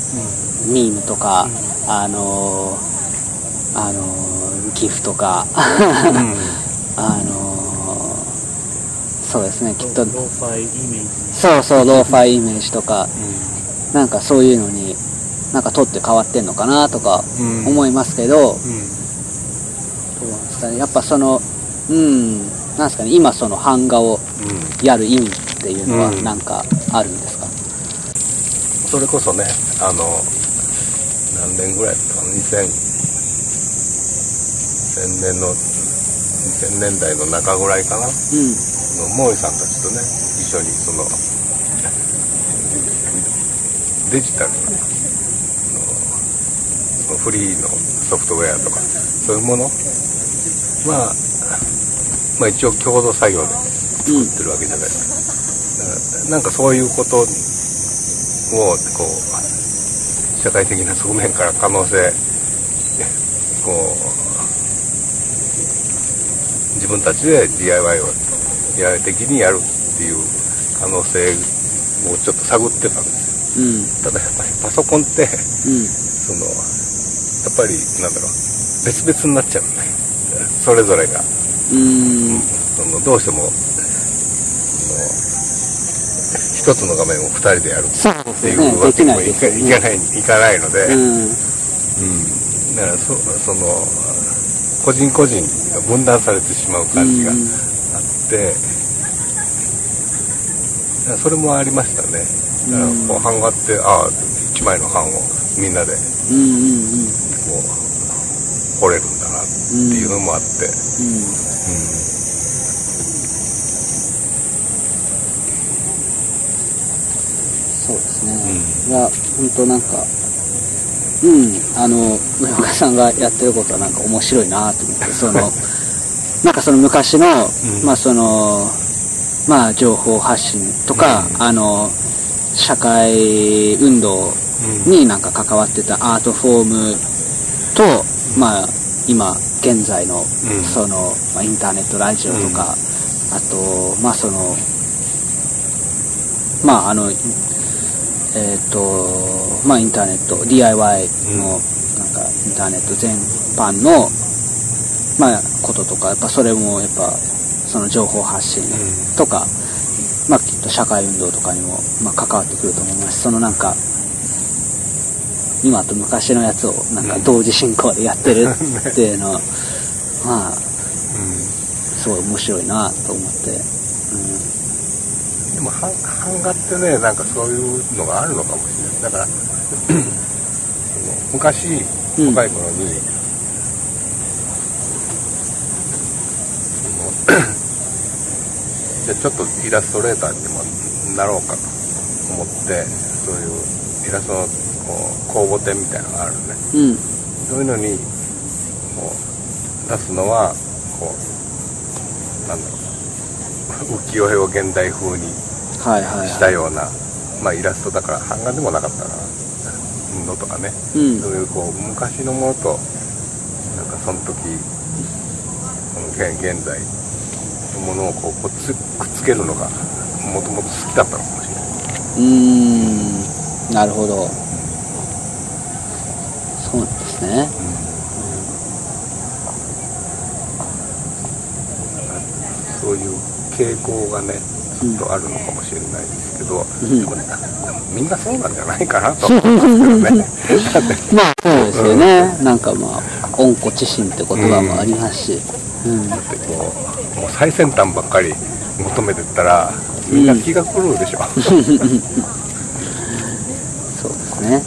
ミームとか、あのーあのー GIF とか、あのーそうですねきっと。ローファイイメージ。そうそうローファイイメージとか、なんかそういうのになんか取って変わってんのかなとか思いますけど、どうなんですかね。やっぱそのうんなんですかね。今その版画をやる意味っていうのはうん。なんかあるんですか、それこそねあの何年ぐらいですか2000 2000年の2000年代の中ぐらいかな？うん。の毛利さんたちとね一緒にそのデジタルフリーのソフトウェアとかそういうもの？まあまあ一応共同作業で作ってるわけじゃないですか、だからなんかそういうことをこう社会的な側面から可能性こう自分たちで DIY を DIY 的にやるっていう可能性をちょっと探ってたんですうん。よただやっぱりパソコンってうん。そのぱりなんだろう別々になっちゃうね。それぞれが。うん。そのどうしても一つの画面を二人でやるっていうわけにもいかいかないいかないので、うん。だからそその個人個人が分断されてしまう感じがあうん。って、それもありましたね。だからこう版画ってああ一枚の版をみんなでこうんうんうんう彫れるんだなっていうのもあって、うん。そうですね、いや本当なんかうん。あの上岡さんがやってることはなんか面白いなと思って そのなんかその昔の、まあそのまあ情報発信とか、あの社会運動になんか関わってたアートフォームと、まあ今現在のうん。その、まあ、インターネットラジオとか、あとまあそのまああのえっ、とまあインターネット DIY のなんかインターネット全般のまあこととかやっぱそれもやっぱその情報発信とか、まあきっと社会運動とかにもまあ関わってくると思います。そのなんか今と昔のやつをなんか同時進行でやってるっていうのは、まあすごい面白いなと思って、でも版版画ってねなんかそういうのがあるのかもしれない。だからその 昔うん若い頃に、その じゃあちょっとイラストレーターにもなろうかと思ってそういうイラストのこう公募展みたいなのがあるのね。うん。うんそういうのにこう出すのはこうなんだろう。浮世絵を現代風にはいはいはい。したような、まあイラストだから版画でもなかったな。のとかね、うん。そういうこう昔のものとなんかその時この現現在のものをこうこうつくっつけるのがもともと好きだったのかもしれない。うーん。なるほどそうなんそういう傾向がねちょっとあるのかもしれないですけど、うん。でもねみんなそうなんじゃないかなと思うんですけどね。まあそうですよね、なんかまあ温故知新って言葉もありますし、うん。だってこうもう最先端ばっかり求めてったらみんな気が狂うでしょ、そうですねね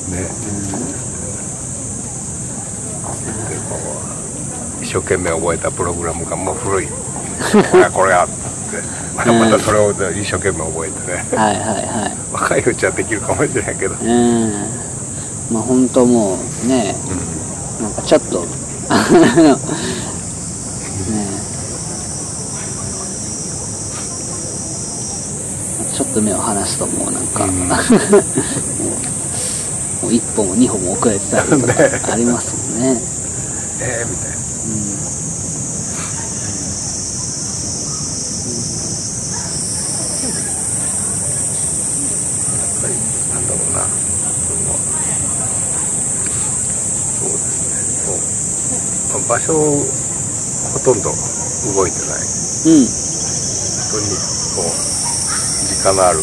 でこう一生懸命覚えたプログラムがもう古い。これはこれやって。またそれを一生懸命覚えてね。はいはいはい。若いうちはできるかもしれないけど、うん。まあ本当もうねなんかちょっと。ね。ちょっと目を離すともうなんか、うん。もう一歩も二歩も遅れてたりとか ね。ありますもんね。えーみたいなやっぱりなんだろうなそのそうですねこうまあ場所ほとんど動いてない。うん。本当にこう時間のある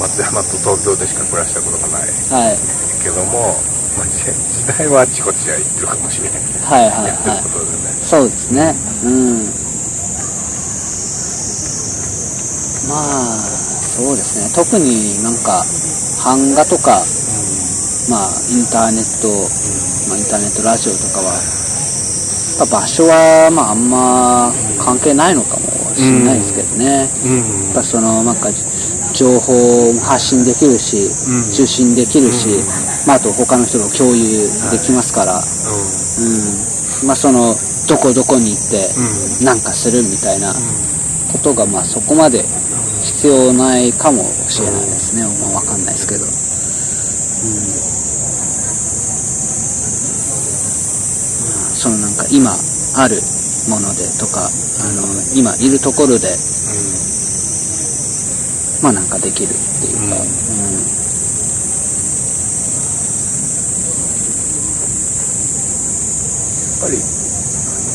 松山と東京でしか暮らしたことがない。はい。けども、まあ、時時代はあちこちは行ってるかもしれない。はいはいやってはいることでね、そうですね。うん。まあそうですね。特になんか版画とかまあインターネット、まあ、インターネットラジオとかは場所はまああんま関係ないのかもしれないですけどね、うん。やっぱそのなんか情報も発信できるし、うん。受信できるし、まあ、あと他の人と共有できますから、うん。まあそのどこどこに行ってうん。なんかするみたいなことがまあそこまで必要ないかもしれないですね、まあ、わかんないですけど、うん、そのなんか今あるものでとかあの今いるところでまあなんかできるっていうか、うん。うんやっぱりイン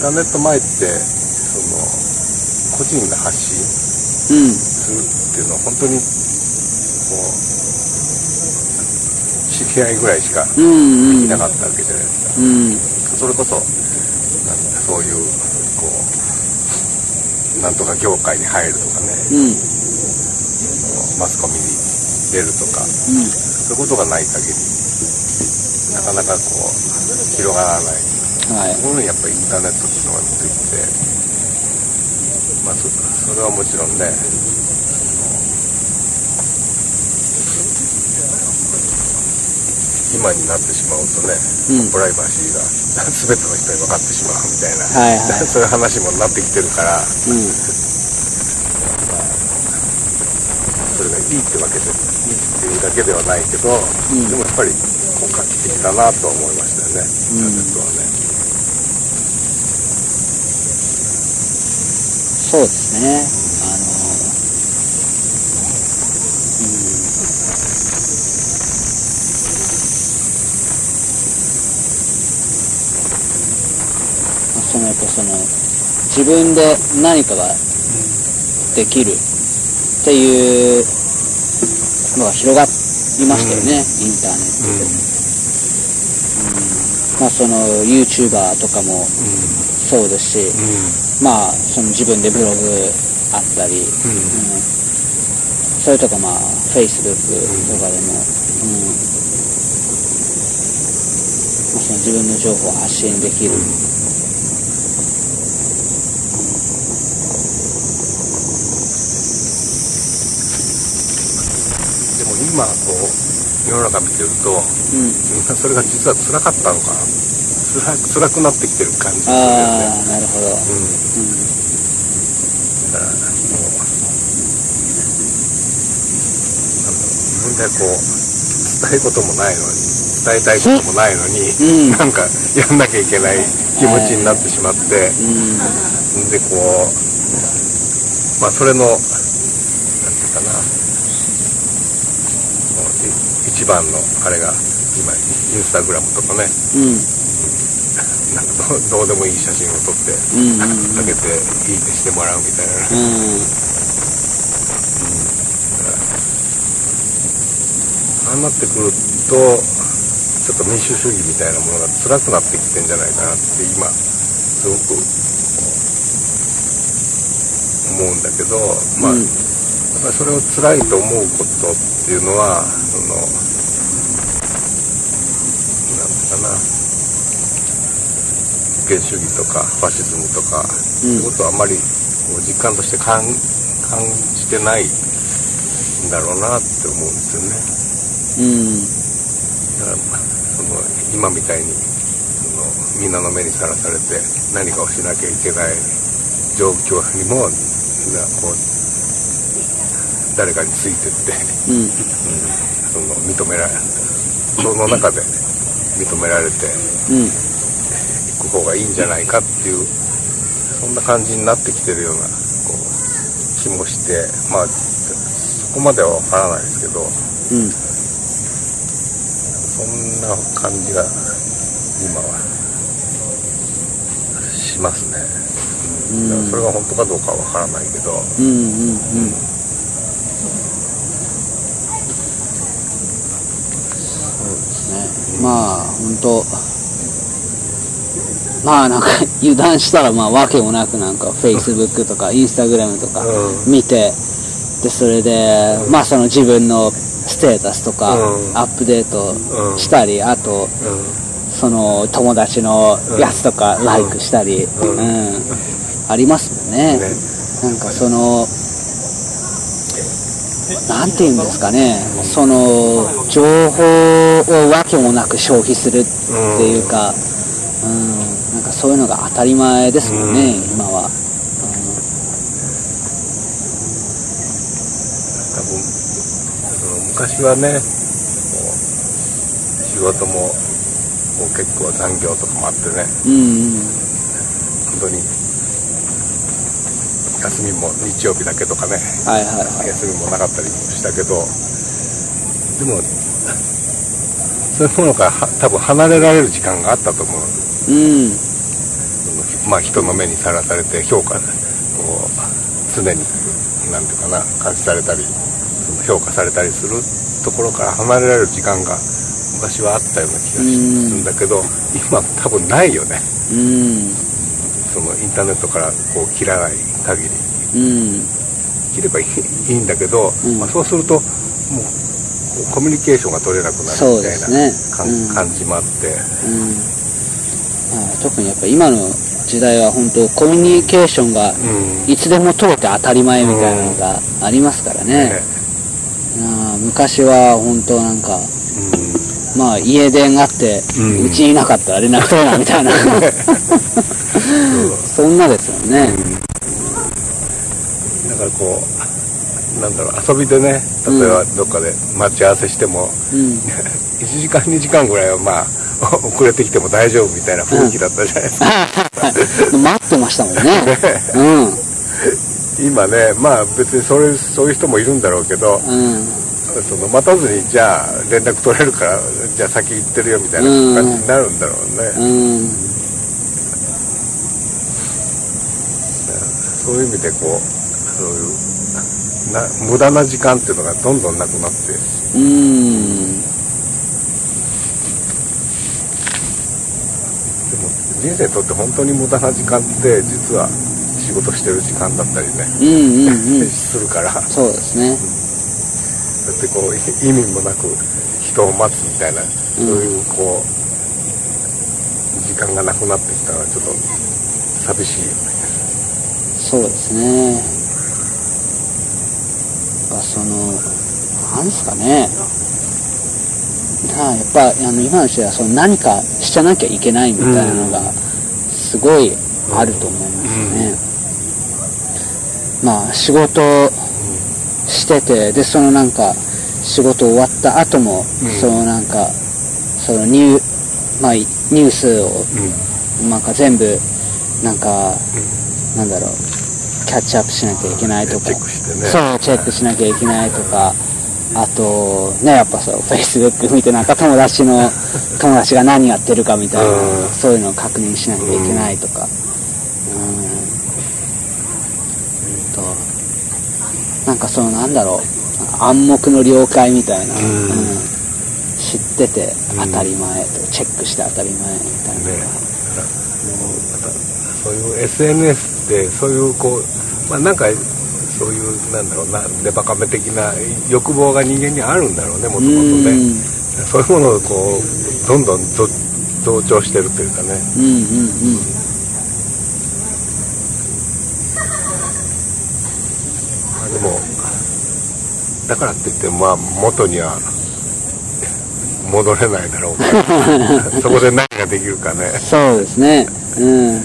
ターネット前ってその個人が発信うん。するっていうのは本当にこう知り合いぐらいしかでうんうん。きなかったわけじゃないですか、うん。それこそなんかそういうこうなんとか業界に入るとかね。うん。マスコミに出るとか。そういうことがない限りなかなかこう広がらない。はい。ところにやっぱりインターネットっていうのがついて、まあ、そそれはもちろんね今になってしまうとね、うん。プライバシーが全ての人に分かってしまうみたいな、はいはい。そういう話もなってきてるから。うん。それがいいってわけでいいっていうだけではないけど、ん。でもやっぱりこう画期的だなとは思いましたよね、インターネットはね。そうですねあのうんまあそのやっぱその自分で何かができるっていうのが広がりましたよね、インターネットで、まあその YouTuber とかもそうですし、まあその自分でブログあったり、うん。それとかまあ Facebook とかでも、うん。まあ、その自分の情報を発信できる、でも今こう世の中見てるとうん。みんなそれが実は辛かったのかな。辛辛くなってきてる感じがするよね。ああなるほど、うん。うん。だからもうなんだろう自分でこう伝えることもないのに伝えたいこともないのに、う。ん。なんかやんなきゃいけない気持ちになってしまって、うん。でこうまあそれのなんていうかなこうい一番のあれが今インスタグラムとかね。うん。なんかどうどうでもいい写真を撮ってうんうんかけていいねしてもらうみたいな、うん。ああなってくるとちょっと民主主義みたいなものが辛くなってきてんじゃないかなって今すごく思うんだけどまあ、うん。それを辛いと思うことっていうのはそのなんていうかな権主義とかファシズムとか、そういうことはあんまりこう実感として感感じてないんだろうなって思うんですよね。うん。だからその今みたいにそのみんなの目にさらされて何かをしなきゃいけない状況にもみんなこう誰かについてって、うん。その認められその中で認められてうん方がいいんじゃないかっていうそんな感じになってきてるようなこう気もしてまあそこまでは分からないですけどうん。そんな感じが今はしますね、うん。だからそれが本当かどうかは分からないけど、うんうんうん。そうですね。まあ本当まあなんか油断したらまあわけもなくなんか Facebook とか Instagram とかうん。見てでそれでまあその自分のステータスとかうん。アップデートしたりあとうその友達のやつとかライクしたり、ううん。んありますもんね。ね。なんかそのなんていうんですかね。その情報をわけもなく消費するっていうかそういうのが当たり前ですもんね、うん。今は、昔はね仕事もこう結構残業とかもあってね。うん、うん。本当に休みも日曜日だけとかね。はいはいはい。休みもなかったりもしたけどでもそういうものからは多分離れられる時間があったと思う。うんまあ人の目にさらされて評価こう常になんていうかな監視されたりその評価されたりするところから離れられる時間が昔はあったような気がするんだけど今多分ないよね。うんそのインターネットからこう切らない限り。うん切ればいいんだけど、うんまあ、そうするともうコミュニケーションが取れなくなるみたいな感,、じもあって。うん。まあ、特にやっぱ今の時代は本当コミュニケーションがうん。いつでも通って当たり前みたいなのがありますからね、ね。ああ昔は本当なんかうん。まあ家電があってうん。うち、にいなかったら連絡取れないみたいな。そんなですよね、だからこうなんだろう遊びでね例えばどっかで待ち合わせしても、うん。1時間2時間ぐらいはまあ 遅れてきても大丈夫みたいな雰囲気だったじゃないですか、待ってましたもんね。うん。今ねまあ別にそれそういう人もいるんだろうけど、うん。その待たずにじゃあ連絡取れるからじゃあ先行ってるよみたいな感じになるんだろうね、うん。そういう意味でこうそういうな無駄な時間っていうのがどんどんなくなって。うん人生にとって本当に無駄な時間って実は仕事してる時間だったりね、うんうんうん。するから。だそうですね。ってこうい意味もなく人を待つみたいなそういうこう時間がなくなってきたらちょっと寂しいよね。そうですね。やっぱそのなんですかね。やっぱあの今の人はその何かしちゃなきゃいけないみたいなのがすごいあると思いますね、まあ仕事しててでそのなんか仕事終わった後も、そのなんかそのニュー,、まあ、ニュースをなんか全部なんか、なんだろうキャッチアップしなきゃいけないとか。チェックしてね。そうチェックしなきゃいけないとかあとねやっぱそうフェイスブック見てなんか友達の友達が何やってるかみたいな、うん。そういうのを確認しなきゃいけないとか。うん。うんとなんかそのなんだろう暗黙の了解みたいな、うん。うん知ってて当たり前と、チェックして当たり前みたいな。ねだからまたそういう SNS ってそういうこうまあなんかそういうなんだろうなデバカメ的な欲望が人間にあるんだろうねもともとね。うん。そういうものをこうどんどん増増長してるというかね。うんうんうん。まあでもだからって言ってまあ元には戻れないだろうか。ら そこで何ができるかね。そうですね。うん。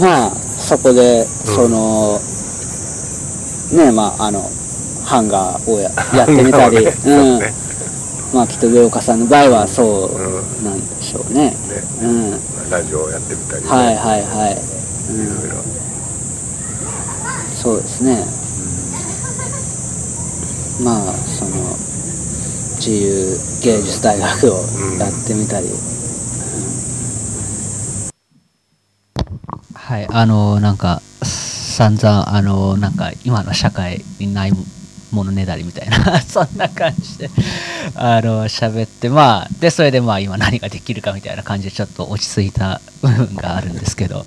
まあ、そこで、その、ね、まあ、あの、ハンガーをややってみたり、ねそううん。ねまあ、きっと上岡さんの場合はそううなんでしょうね。ねうん。ラジオをやってみたりねはいはいはい。いろいろそうですね。まあ、その、自由芸術大学をやってみたり、はい、あのなんか散々あのなんか今の社会にないものねだりみたいな そんな感じであの喋ってまあでそれでまあ今何ができるかみたいな感じでちょっと落ち着いた部分があるんですけど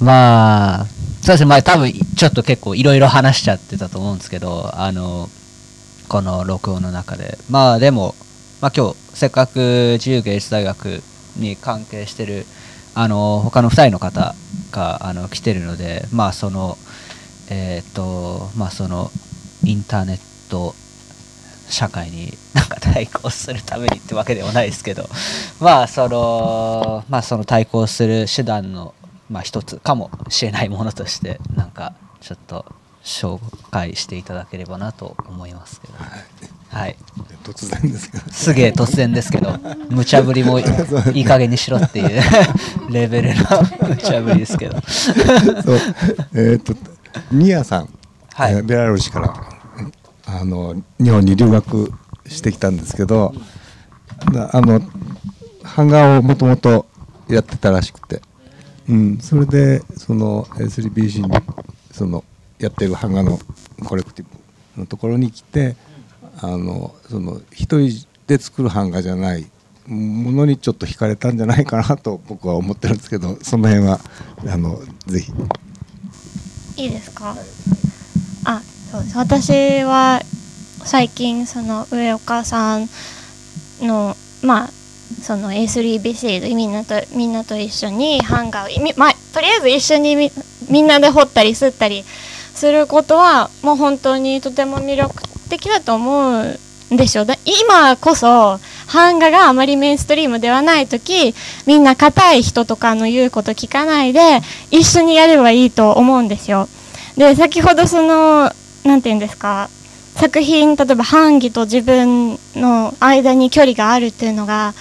まあそうですね。まあ多分ちょっと結構いろいろ話しちゃってたと思うんですけどあのこの録音の中で。まあでも、まあ、今日せっかく自由芸術大学に関係してるあの他の2人の方があの来てるのでまあそのえっ、とまあそのインターネット社会になんか対抗するためにってわけではないですけどまあそのまあその対抗する手段のまあ一つかもしれないものとしてなんかちょっと紹介していただければなと思いますけど。はい。突然ですけどすげえ突然ですけど無茶ぶりもいい加減にしろっていう レベルの 無茶ぶりですけど。そう。えっ、とニアさん、はい。えーベラルーシからあの日本に留学してきたんですけどなあの版画をもともとやってたらしくて、うん、それでその S3BC にそのやってる版画のコレクティブのところに来てあのその一人で作る版画じゃないものにちょっと惹かれたんじゃないかなと僕は思ってるんですけどその辺はあのぜひ。いいですか？あそうです私は最近その上岡さんのまあその A3BC でみんなとみんなと一緒にハンガーをみ、まあ、とりあえず一緒にみみんなで掘ったり吸ったりすることはもう本当にとても魅力的だと思うんですよだ今こそ版画があまりメインストリームではない時みんな硬い人とかの言うこと聞かないで一緒にやればいいと思うんですよ。で先ほどそのなんて言うんですか作品例えば版木と自分の間に距離があるっていうのが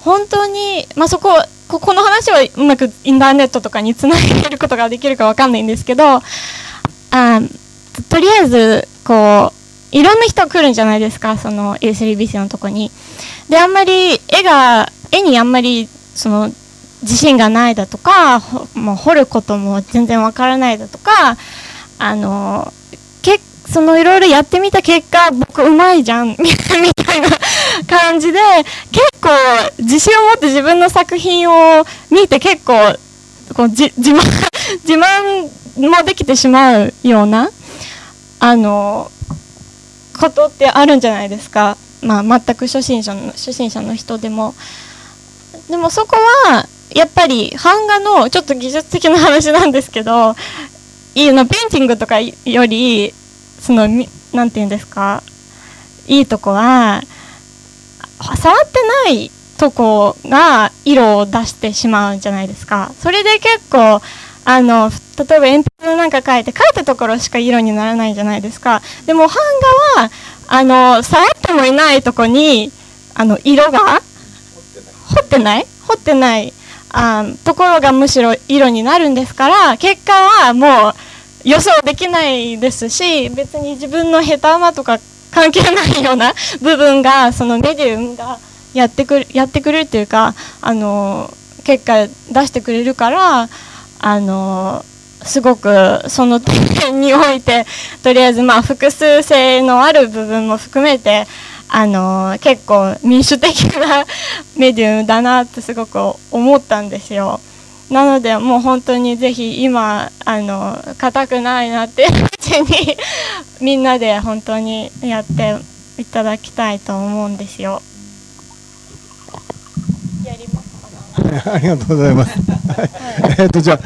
本当に、まあ、そこここの話はうまくインターネットとかにつなげることができるかわかんないんですけどあとりあえずこういろんな人来るんじゃないですかその A3BC のとこに。であんまり絵が絵にあんまりその自信がないだとかもう掘ることも全然わからないだとかあのけそのいろいろやってみた結果僕うまいじゃん みたいな感じで結構自信を持って自分の作品を見て結構こうじ自慢 自慢もできてしまうようなあのことってあるんじゃないですか、まあ、全く初心者の初心者の人でも。でもそこはやっぱり版画のちょっと技術的な話なんですけどいいのペインティングとかよりそのみなんて言うんですかいいとこは触ってないとこが色を出してしまうんじゃないですかそれで結構あの例えば鉛筆なんか描いて描いたところしか色にならないじゃないですか。でも版画はあの触ってもいないとこにあの色が掘ってない？掘ってないあところがむしろ色になるんですから結果はもう予想できないですし別に自分の下手馬とか関係ないような 部分がそのメディウムがやってくるやってくれるっていうかあの結果出してくれるからあのすごくその点においてとりあえずまあ複数性のある部分も含めてあの結構民主的な メディウムだなってすごく思ったんですよ。なのでもう本当にぜひ今あの硬くないなっていううちに みんなで本当にやっていただきたいと思うんですよ。やりますか ありがとうございます。えっとじゃあ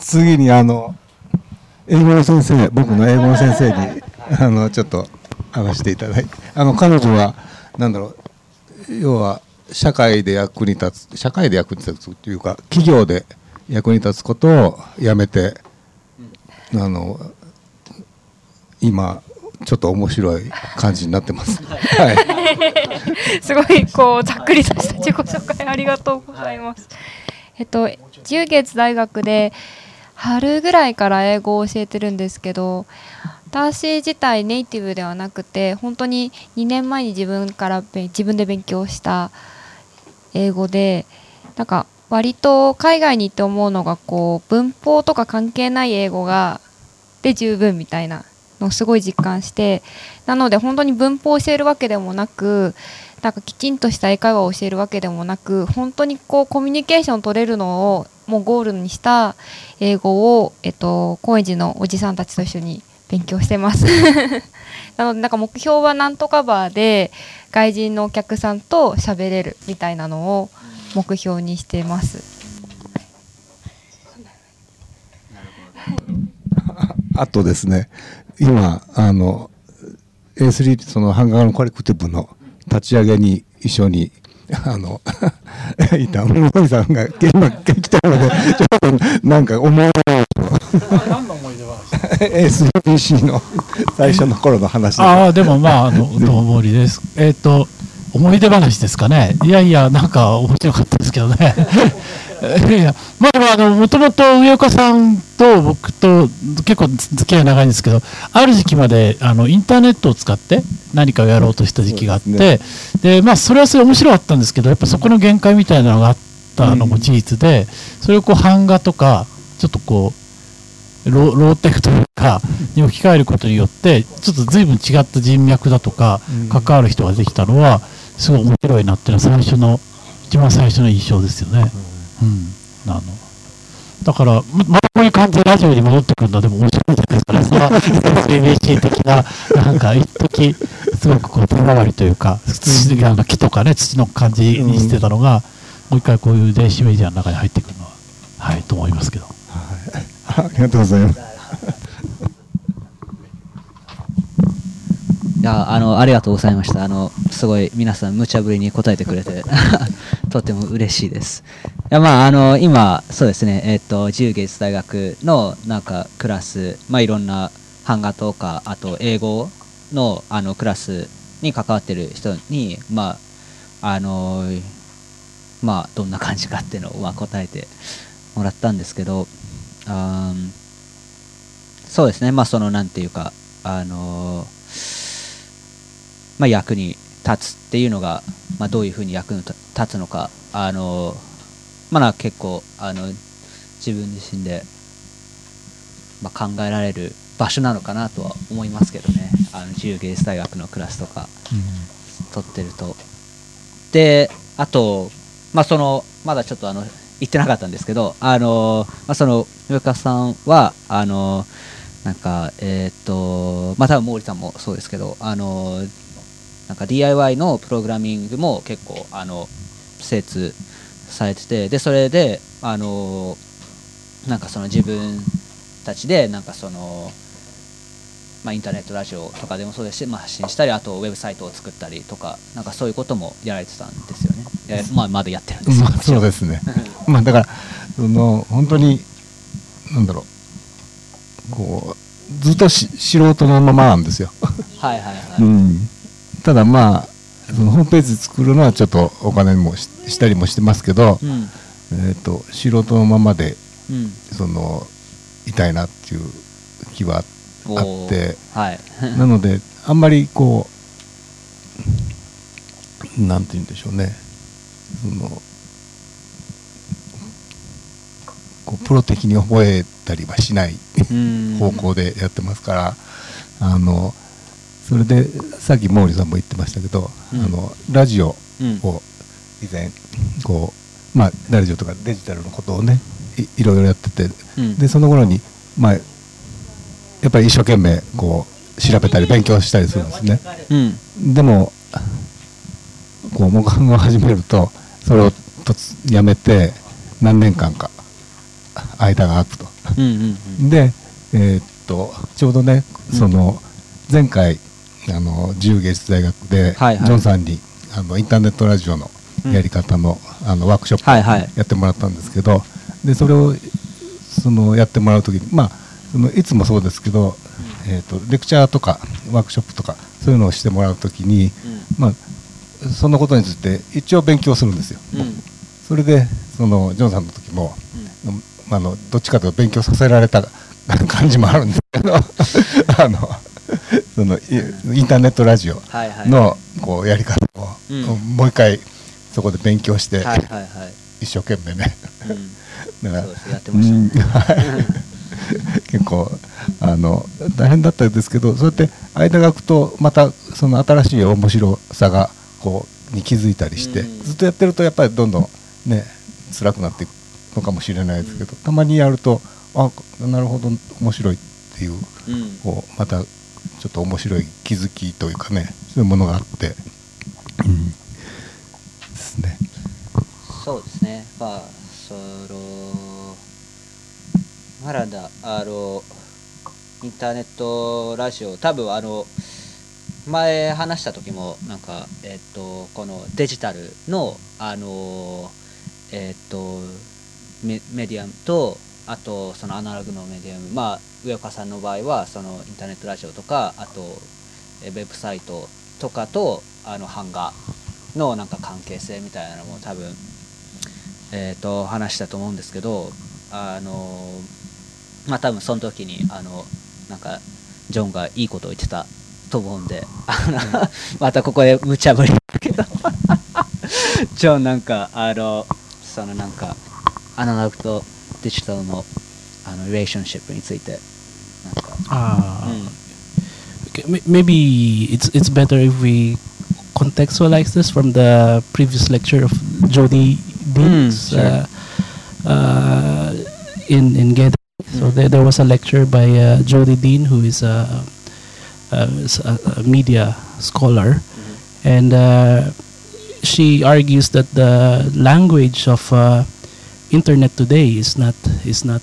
次にあの英語の先生僕の英語の先生にあのちょっと話していただいてあの彼女はなんだろう要は社会で役に立つ社会で役に立つというか企業で役に立つことをやめてあの今ちょっと面白い感じになってます。はい。すごいこうざっくりとした自己紹介ありがとうございます。えっと十月大学で春ぐらいから英語を教えてるんですけど、私自体ネイティブではなくて本当に2年前に自分からべ自分で勉強した英語でなんか割と海外に行って思うのがこう文法とか関係ない英語がで十分みたいなのをすごい実感してなので本当に文法を教えるわけでもなくなんかきちんとした英会話を教えるわけでもなく本当にこうコミュニケーション取れるのをもうゴールにした英語を、えっと、高円寺のおじさんたちと一緒に勉強してます。なのでなんか目標はなんとかバーで外人のお客さんと喋れるみたいなのを目標にしてます。あとですね、今、あの、A3、そのハンガーのコレクティブの立ち上げに一緒に、あの、いた、森さんが今来てるので、ちょっとなんか思い出何の思い出は SBC の最初の頃の話ああでもまああの どうもりです。えっ、と思い出話ですかね。いやいやなんか面白かったですけどね いやいやまあでもあのもともと上岡さんと僕と結構付き合い長いんですけどある時期まであのインターネットを使って何かをやろうとした時期があってで,、まあそれはそれ面白かったんですけどやっぱそこの限界みたいなのがあったのも事実で、それをこう版画とかちょっとこうロローテクというかに置き換えることによってちょっと随分違った人脈だとか関わる人ができたのはすごい面白いなっていうのは最初の一番最初の印象ですよね。うん、あのだからままたこういう感じでラジオに戻ってくるのはでも面白いじゃないですかね。その ABC 的ななんか一時すごくこう手触りというか土あの木とかね土の感じにしてたのが、もう一回こういう電子メディアの中に入ってくるのははいと思いますけど。ありがとうございます。やあのありがとうございました。あのすごい皆さん無茶ぶりに答えてくれて とても嬉しいです。いやまああの今そうですね。えっ、と自由芸術大学のなんかクラスまあいろんな版画とかあと英語のあのクラスに関わってる人にまああのまあどんな感じかっていうのをまあ答えてもらったんですけどあそうですね。まあそのなんていうかあのまあ、役に立つっていうのが、まあ、どういうふうに役に立つのかあの、まあ、結構あの自分自身で、まあ、考えられる場所なのかなとは思いますけどねあの自由芸術大学のクラスとか取ってると。であと、まあ、そのまだちょっとあの言ってなかったんですけどあの、まあ、その上川さんはあのなんかえっ、とまあ多分毛利さんもそうですけどあのなんか DIY のプログラミングも結構あの精通されててでそれであのなんかその自分たちでなんかその、まあ、インターネットラジオとかでもそうですし、まあ、発信したりあとウェブサイトを作ったりとかなんかそういうこともやられてたんですよね。まあまだやってるんですよ。まあ、そうですね。まあだからその本当になんだろう。こうずっとし素人のままなんですよ、はいはいはい、うん、ただまあそのホームページ作るのはちょっとお金もししたりもしてますけど、うん。えー、と素人のままでうん。そのいたいなっていう気はあって、はい。なのであんまりこうなんて言うんでしょうね。そのこうプロ的に覚えたりはしないうん。方向でやってますからあのそれでさっき毛利さんも言ってましたけど、うん。あのラジオをうん。以前こうまあラジオとかデジタルのことをねいいろいろやっててうん。でその頃にまあやっぱり一生懸命こう調べたり勉強したりするんですね。うん。でもこう木版を始めるとそれをやめて何年間か間が空くと。うんうんうん。でえーっとちょうどねその前回あの自由芸術大学でジはいはい。ョンさんにあのインターネットラジオのやり方の,、あのワークショップやってもらったんですけどでそれをそのやってもらう時にまあそのいつもそうですけど、えー、とレクチャーとかワークショップとかそういうのをしてもらう時に、まあそのことについて一応勉強するんですよ。うん。それでそのジョンさんの時も、まあ、あのどっちかというと勉強させられた感じもあるんですけど あの そのイインターネットラジオのこうやり方を、うん。もう一回そこで勉強して、一生懸命ね、うん。だから 結構あの大変だったんですけどそうやって間が空くとまたその新しい面白さがこうに気づいたりして、ずっとやってるとやっぱりどんどんね辛くなっていくのかもしれないですけど、たまにやるとあなるほど面白いっていう,、うん。こうまたちょっと面白い気づきというかねそういうものがあって、うん、ですね。そうですね、まあ、その、まだ、あの、インターネットラジオ、多分あの、前話した時も、なんか、えっと、このデジタルの、あの、えっと、メメディアムと、あと、そのアナログのメディアム、まあ、上岡さんの場合は、そのインターネットラジオとか、あと、ウェブサイトとかと、あの、版画のなんか関係性みたいなのも多分、えー、と話したと思うんですけどあのまあ多分その時にあのなんかジョンがいいことを言ってたと思うんで またここで無茶ぶりだけど ジョンなんかあのそのなんかアナログとデジタルのあのリレーションシップについてなんか Ah. Okay, may- maybe it's it's better if we contextualize this from the previous lecture of Jody Deans sure. uh, uh, in in Gathering. So there, there was a lecture by uh, Jody Dean, who is a, a, s- a- a media scholar, and uh, she argues that the language of uh, internet today is not is not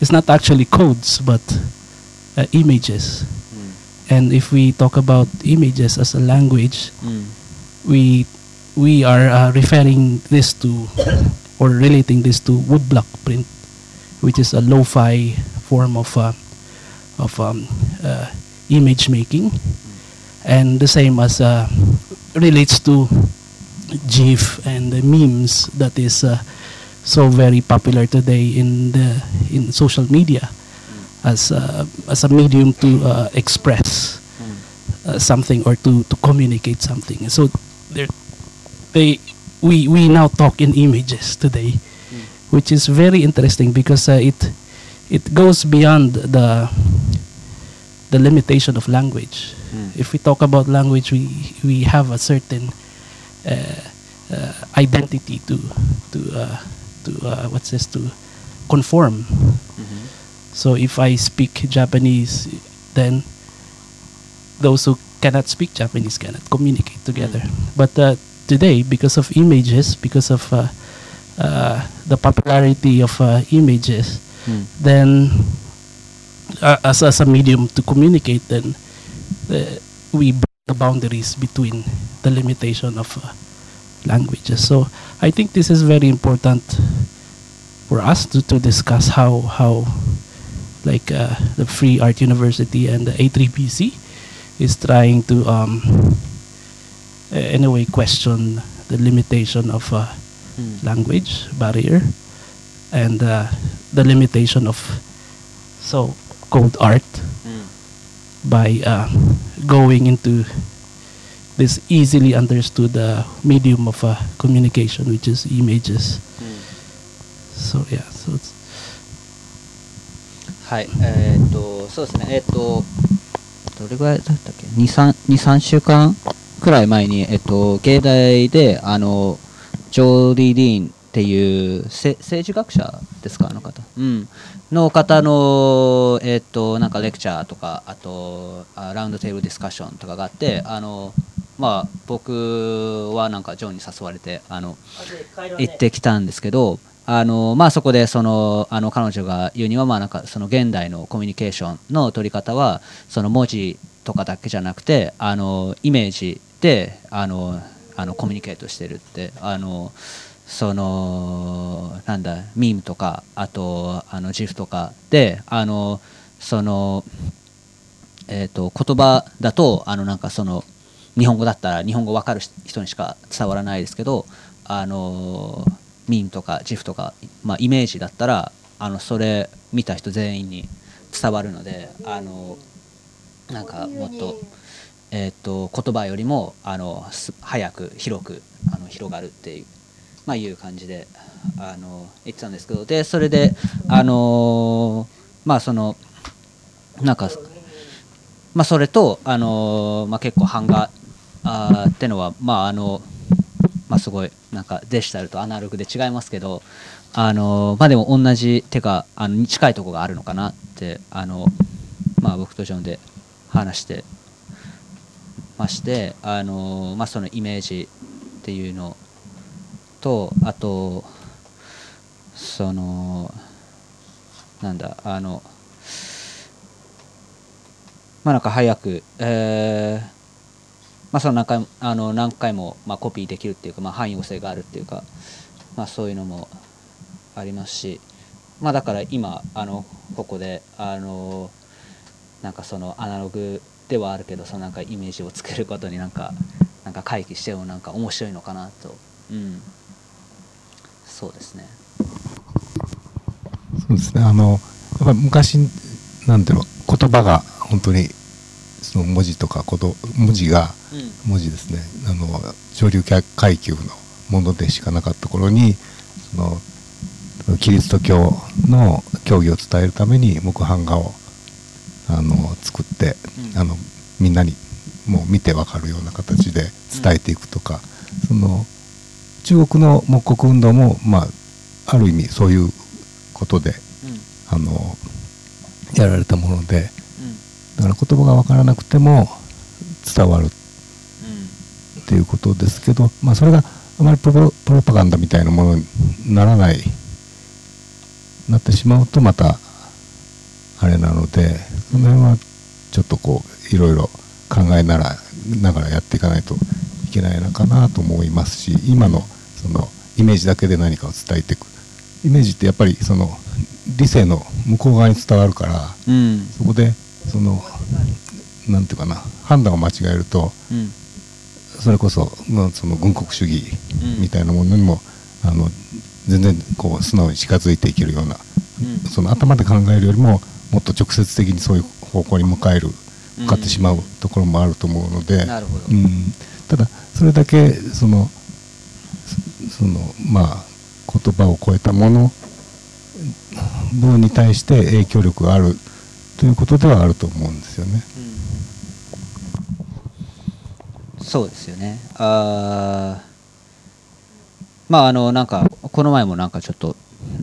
is not actually codes but uh, images. And if we talk about images as a language, Mm. we we are uh, referring this to or relating this to woodblock print, which is a lo-fi form of uh, of um, uh, image making, and the same as uh, relates to GIF and the memes that is uh, so very popular today in the in social media as a, as a medium to uh, express uh, something or to, to communicate something. So they we we now talk in images today, which is very interesting because uh, it it goes beyond the the limitation of language. If we talk about language, we we have a certain uh, uh, identity to to uh, to uh, what's this to conform. So if I speak Japanese, then those who cannot speak Japanese cannot communicate together. But uh, today, because of images, because of uh, uh, the popularity of uh, images, Mm. then uh, as, as a medium to communicate, then we break the boundaries between the limitation of uh, languages. So I think this is very important for us to, to discuss how how like uh, the Free Art University and the A3PC is trying to um, uh, in a way question the limitation of uh, Mm. language barrier and uh, the limitation of so-called art Mm. by uh, going into this easily understood uh, medium of uh, communication, which is images. So yeah, so it's はい、えーっと、そうですね、えーっと、どれぐらいだったっけ、2、3、2、3週間くらい前に、えーっと、芸大で、あの、ジョー・ディ・ディーンっていう、せ政治学者ですか、あの方。うん。の方の、えーっと、なんかレクチャーとか、あと、あラウンドテーブルディスカッションとかがあって、あの、まあ、僕はなんかジョンに誘われて、あの、行ってきたんですけど、あのまあ、そこでそのあの彼女が言うには、まあ、なんかその現代のコミュニケーションの取り方はその文字とかだけじゃなくてあのイメージであのあのコミュニケートしてるってあのそのなんだミームとかあとあの GIF とかであのそのえー、と言葉だとあのなんかその日本語だったら日本語分かる人にしか伝わらないですけどあのミームとか GIF とか、まあ、イメージだったらあのそれ見た人全員に伝わるのであのなんかもっと,、えー、と言葉よりもあのす早く広くあの広がるっていう,、まあ、いう感じであの言ってたんですけどでそれであのまあそのなんかまあ、それと、あのーまあ、結構版画あってのは、まああのまあ、すごいなんかデジタルとアナログで違いますけど、あのまあ、でも同じてかあの近いとこがあるのかなってあの、まあ、僕とジョンで話してまして、あのまあ、そのイメージっていうのとあとそのなんだあのまあなんか早く、えーまあ、その何回もあの何回もまあコピーできるっていうか、まあ、汎用性があるっていうか、まあ、そういうのもありますし、まあ、だから今あのここであのなんかそのアナログではあるけどそのなんかイメージを作ることになんかなんか回帰してもなんか面白いのかなと、うん、そうですね。そうですね。あのやっぱり昔なんていうの言葉が本当にその文字とかこと文字が文字ですね。あの上流階級のものでしかなかった頃にそのキリスト教の教義を伝えるために木版画をあの作って、あのみんなにもう見てわかるような形で伝えていくとか、その中国の木国運動も、まあ、ある意味そういうことで、あのやられたもので、だから言葉が分からなくても伝わるっていうことですけど、まあ、それがあまりプロプロパガンダみたいなものにならないなってしまうとまたあれなのでその辺はちょっとこういろいろ考えならながらやっていかないといけないのかなと思いますし今のそのイメージだけで何かを伝えていく。イメージってやっぱりその理性の向こう側に伝わるから、うん。そこでそのなんていうかな判断を間違えるとうん。それこそまあその軍国主義うん。みたいなものにも、あの全然こう素直に近づいていけるような、その頭で考えるよりももっと直接的にそういう方向に向かえる向かってしまうところもあると思うので、うん、ただそれだけそのそそのまあ言葉を超えたもの分に対して影響力があるということではあると思うんですよね。そうですよね。あまああのなんかこの前もなんかちょっと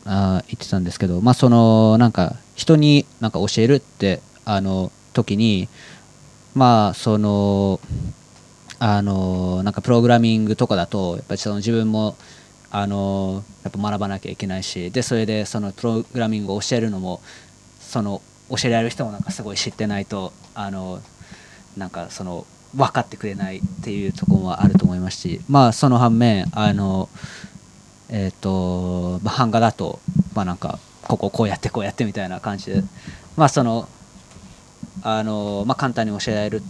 あ言ってたんですけど、まあそのなんか人になんか教えるってあの時にまあそのあのなんかプログラミングとかだとやっぱりその自分もあのやっぱ学ばなきゃいけないしでそれでそのプログラミングを教えるのもその教えられる人もなんかすごい知ってないとあのなんかその分かってくれないっていうところもあると思いますしまあその反面あのえっ、と、まあ、版画だとまあなんかこここうやってこうやってみたいな感じでまあそのあのまあ簡単に教えられる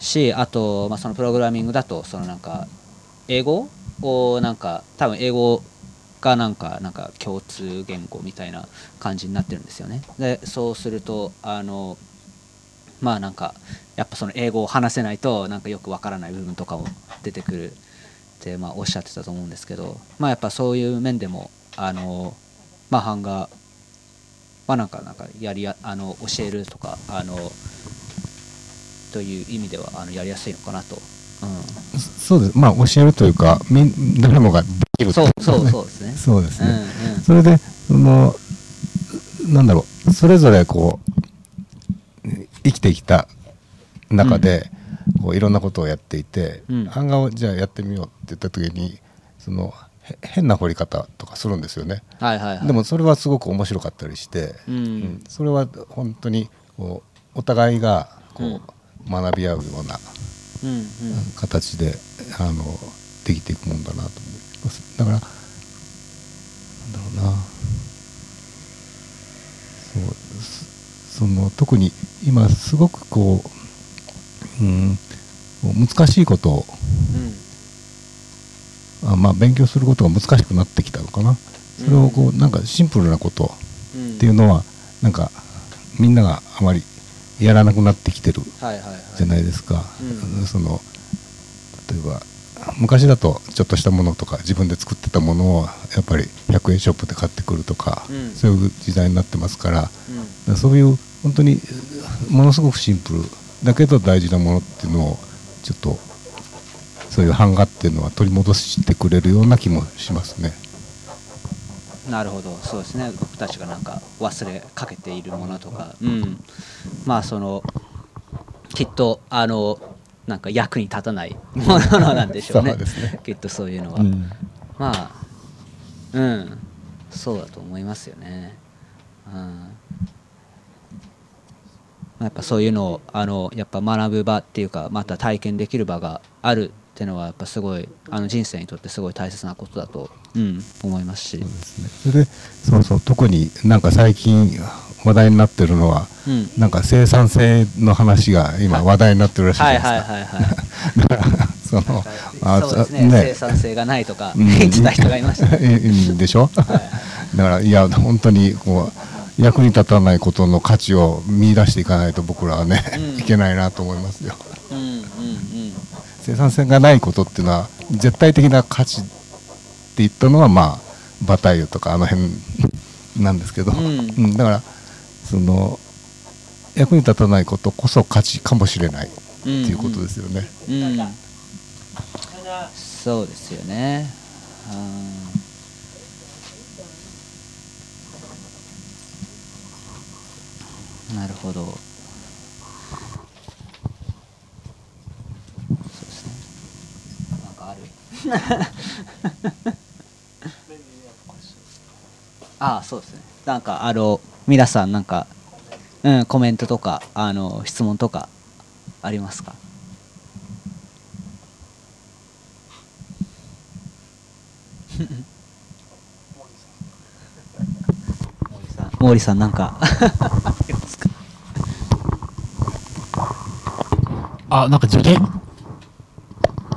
しあと、まあ、そのプログラミングだとそのなんか英語をなんか多分英語がなんかなんか共通言語みたいな感じになってるんですよね。でそうするとあのまあなんかやっぱその英語を話せないとなんかよくわからない部分とかも出てくるってまあおっしゃってたと思うんですけどまあやっぱそういう面でもあのまあ版画はなんかなんかやりやあの教えるとかあのという意味ではあのやりやすいのかなと、うん、そうです。まあ教えるというかみ誰もがきるそうそうそうですね。そうですね、うんうん。それでそのなんだろう。それぞれこう生きてきた中で、こういろんなことをやっていて、うん。版画をじゃあやってみようって言った時にそのへ変な彫り方とかするんですよね、はいはいはい。でもそれはすごく面白かったりして、うん。それは本当にこうお互いがこう、学び合うようなうんうん。形であのできていくもんだなとだからなんだろうな。そうそその特に今すごくこう、うん、難しいことをあまあ勉強することが難しくなってきたのかな。それをこうなんかシンプルなことっていうのはなんかみんながあまりやらなくなってきてるじゃないですか、うん。その例えば昔だとちょっとしたものとか自分で作ってたものをやっぱり100円ショップで買ってくるとか、うん。そういう時代になってますから,、うん。そういう本当にものすごくシンプルだけど大事なものっていうのをちょっとそういう版画っていうのは取り戻してくれるような気もしますね。なるほど。そうですね。僕たちがなんか忘れかけているものとか、うん、まあそのきっとあのなんか役に立たないものなんでしょうね。そうですね。きっとそういうのは、うん。まあうん。そうだと思いますよね、うん。まあやっぱそういうのをあのやっぱ学ぶ場っていうかまた体験できる場があるっていうのはやっぱすごいあの人生にとってすごい大切なことだと、うん、思いますし。それでそうそう特になんか最近話題になってるのは、うん。なんか生産性の話が今話題になってるらしいじゃはないいですか。そのあそうですね。生産性がないとかうん。言ってた人がいました。ね いいでしょ、だからいや本当にこう役に立たないことの価値を見出していかないと僕らはね、うん。いけないなと思いますよ。うんうんうん。生産性がないことっていうのは絶対的な価値って言ったのはまあバタイユとかあの辺なんですけど、うん。うん。だからその役に立たないことこそ価値かもしれないっていうことですよね。うんそうですよね。うん。なるほど。そうですね。なんかある。ああそうですねなんかあの皆さんなんか、うん、コメントとかあの質問とかありますか？毛利さん。なんかあなんか受験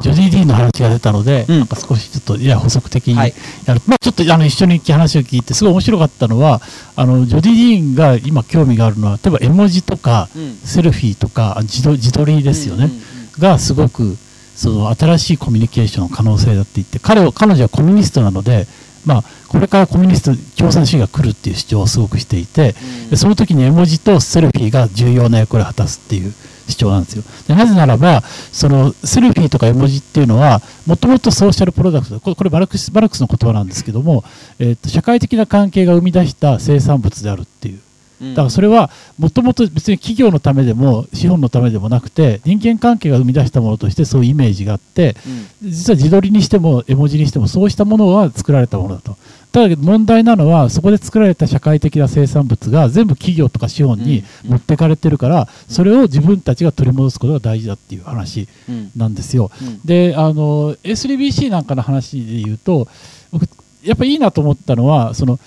ジョディ・ディーンの話が出たので、うん、なんか少しちょっといや補足的にやる、はい、まあ、ちょっとあの一緒に話を聞いてすごい面白かったのはあのジョディ・ディーンが今興味があるのは例えば絵文字とか、セルフィーとか自撮自撮りですよね、うんうんうん、がすごくその新しいコミュニケーションの可能性だって言って彼を彼女はコミュニストなので、まあ、これからコミュニスト共産主義が来るっていう主張をすごくしていて、うん、その時に絵文字とセルフィーが重要な役割を果たすっていう。主張なんですよ。でなぜならばそのセルフィーとか絵文字っていうのはもともとソーシャルプロダクトこれこれバルクスバルクスの言葉なんですけども、えー、と社会的な関係が生み出した生産物であるっていう。だからそれはもともと別に企業のためでも資本のためでもなくて人間関係が生み出したものとしてそういうイメージがあって、実は自撮りにしても絵文字にしてもそうしたものは作られたものだと。ただ問題なのはそこで作られた社会的な生産物が全部企業とか資本に持ってかれてるから、それを自分たちが取り戻すことが大事だっていう話なんですよ。であの A3BC なんかの話で言うと僕やっぱいいなと思ったのはその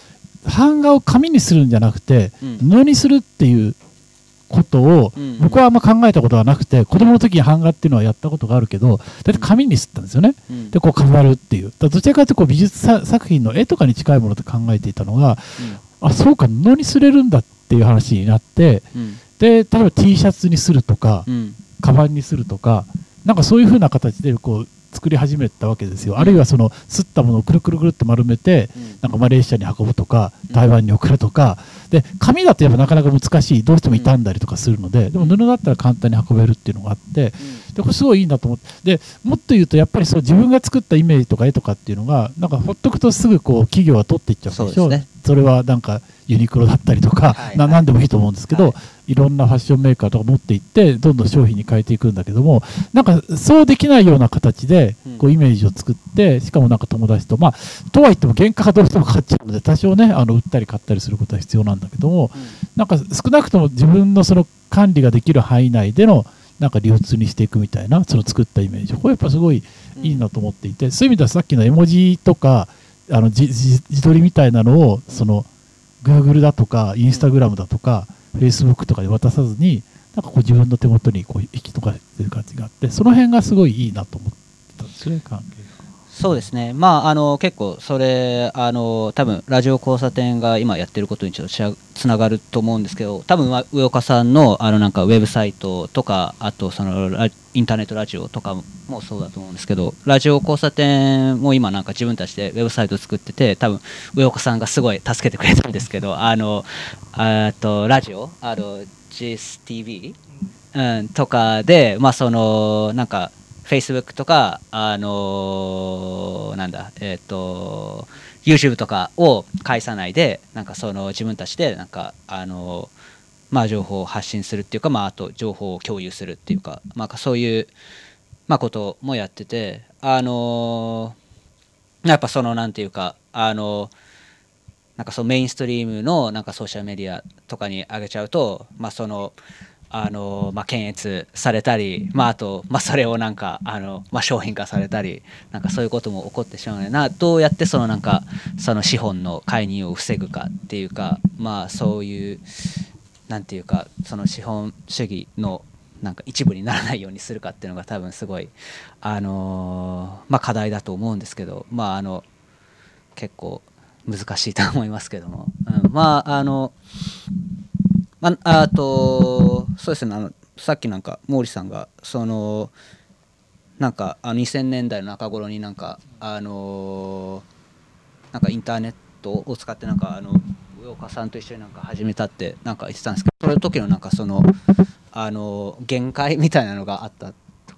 版画を紙にするんじゃなくて、布にするっていうことを、僕はあんま考えたことがなくて子供の時に版画っていうのはやったことがあるけど大体紙にすったんですよね、でこう飾るっていう。だどちらかというとこう美術さ作品の絵とかに近いものと考えていたのが、あそうか布にすれるんだっていう話になって、で例えば T シャツにするとか、カバンにするとかなんかそういうふうな形でこう作り始めたわけですよ、あるいはそのすったものをくるくるくるって丸めて、なんかマレーシアに運ぶとか台湾に送るとか、で紙だとやっぱなかなか難しいどうしても傷んだりとかするので、でも布だったら簡単に運べるっていうのがあって、でこれすごいいいなと思ってでもっと言うとやっぱりそう自分が作ったイメージとか絵とかっていうのがなんかほっとくとすぐこう企業が取っていっちゃうでしょそうですね。それはなんかユニクロだったりとか、な何でもいいと思うんですけど、い、ろんなファッションメーカーとか持っていってどんどん商品に変えていくんだけどもなんかそうできないような形でこうイメージを作ってしかもなんか友達とまあとは言っても原価がどうしてもかかっちゃうので多少ねあの売ったり買ったりすることは必要なんだけども、なんか少なくとも自分のその管理ができる範囲内でのなんか流通にしていくみたいなその作ったイメージこれやっぱすごいいいなと思っていて、そういう意味ではさっきの絵文字とかあの自撮りみたいなのをその Google だとか Instagram だとか Facebook とかで渡さずになんかこう自分の手元にこう引きとかしてる感じがあってその辺がすごいいいなと思ってたんですね関係そうですね、まあ、あの結構それあの多分ラジオ交差点が今やってることにちょっとつながると思うんですけど多分まあ上岡さんのあのなんかウェブサイトとかあとそのインターネットラジオとかもそうだと思うんですけどラジオ交差点も今なんか自分たちでウェブサイト作ってて多分上岡さんがすごい助けてくれたんですけどあのあとラジオあの GSTV、うん、とかでまあそのなんか Facebook とか、あのーなんだ、えっ、と、YouTube とかを介さないで、なんかその自分たちで、なんか、あのーまあ情報を発信するっていうか、まああと情報を共有するっていうか、まあそういう、まあこともやってて、あのーやっぱそのなんていうか、あのなんかそのメインストリームのなんかソーシャルメディアとかに上げちゃうと、まあその、あのまあ、検閲されたり、まあ、あと、まあ、それをなんかあの、まあ、商品化されたりなんかそういうことも起こってしまうのでなどうやってそのなんかその資本の介入を防ぐかっていうか、まあ、そういうなんていうかその資本主義のなんか一部にならないようにするかっていうのが多分すごい、あのまあ、課題だと思うんですけど、まあ、あの結構難しいと思いますけども、うん、まああのあ、あとそうですねあのさっきなんか毛利さんがそのなんかあ2000年代の中頃になんかあのなんかインターネットを使ってなんかあの上岡さんと一緒になんか始めたってなんか言ってたんですけどその時のなんかそのあの限界みたいなのがあった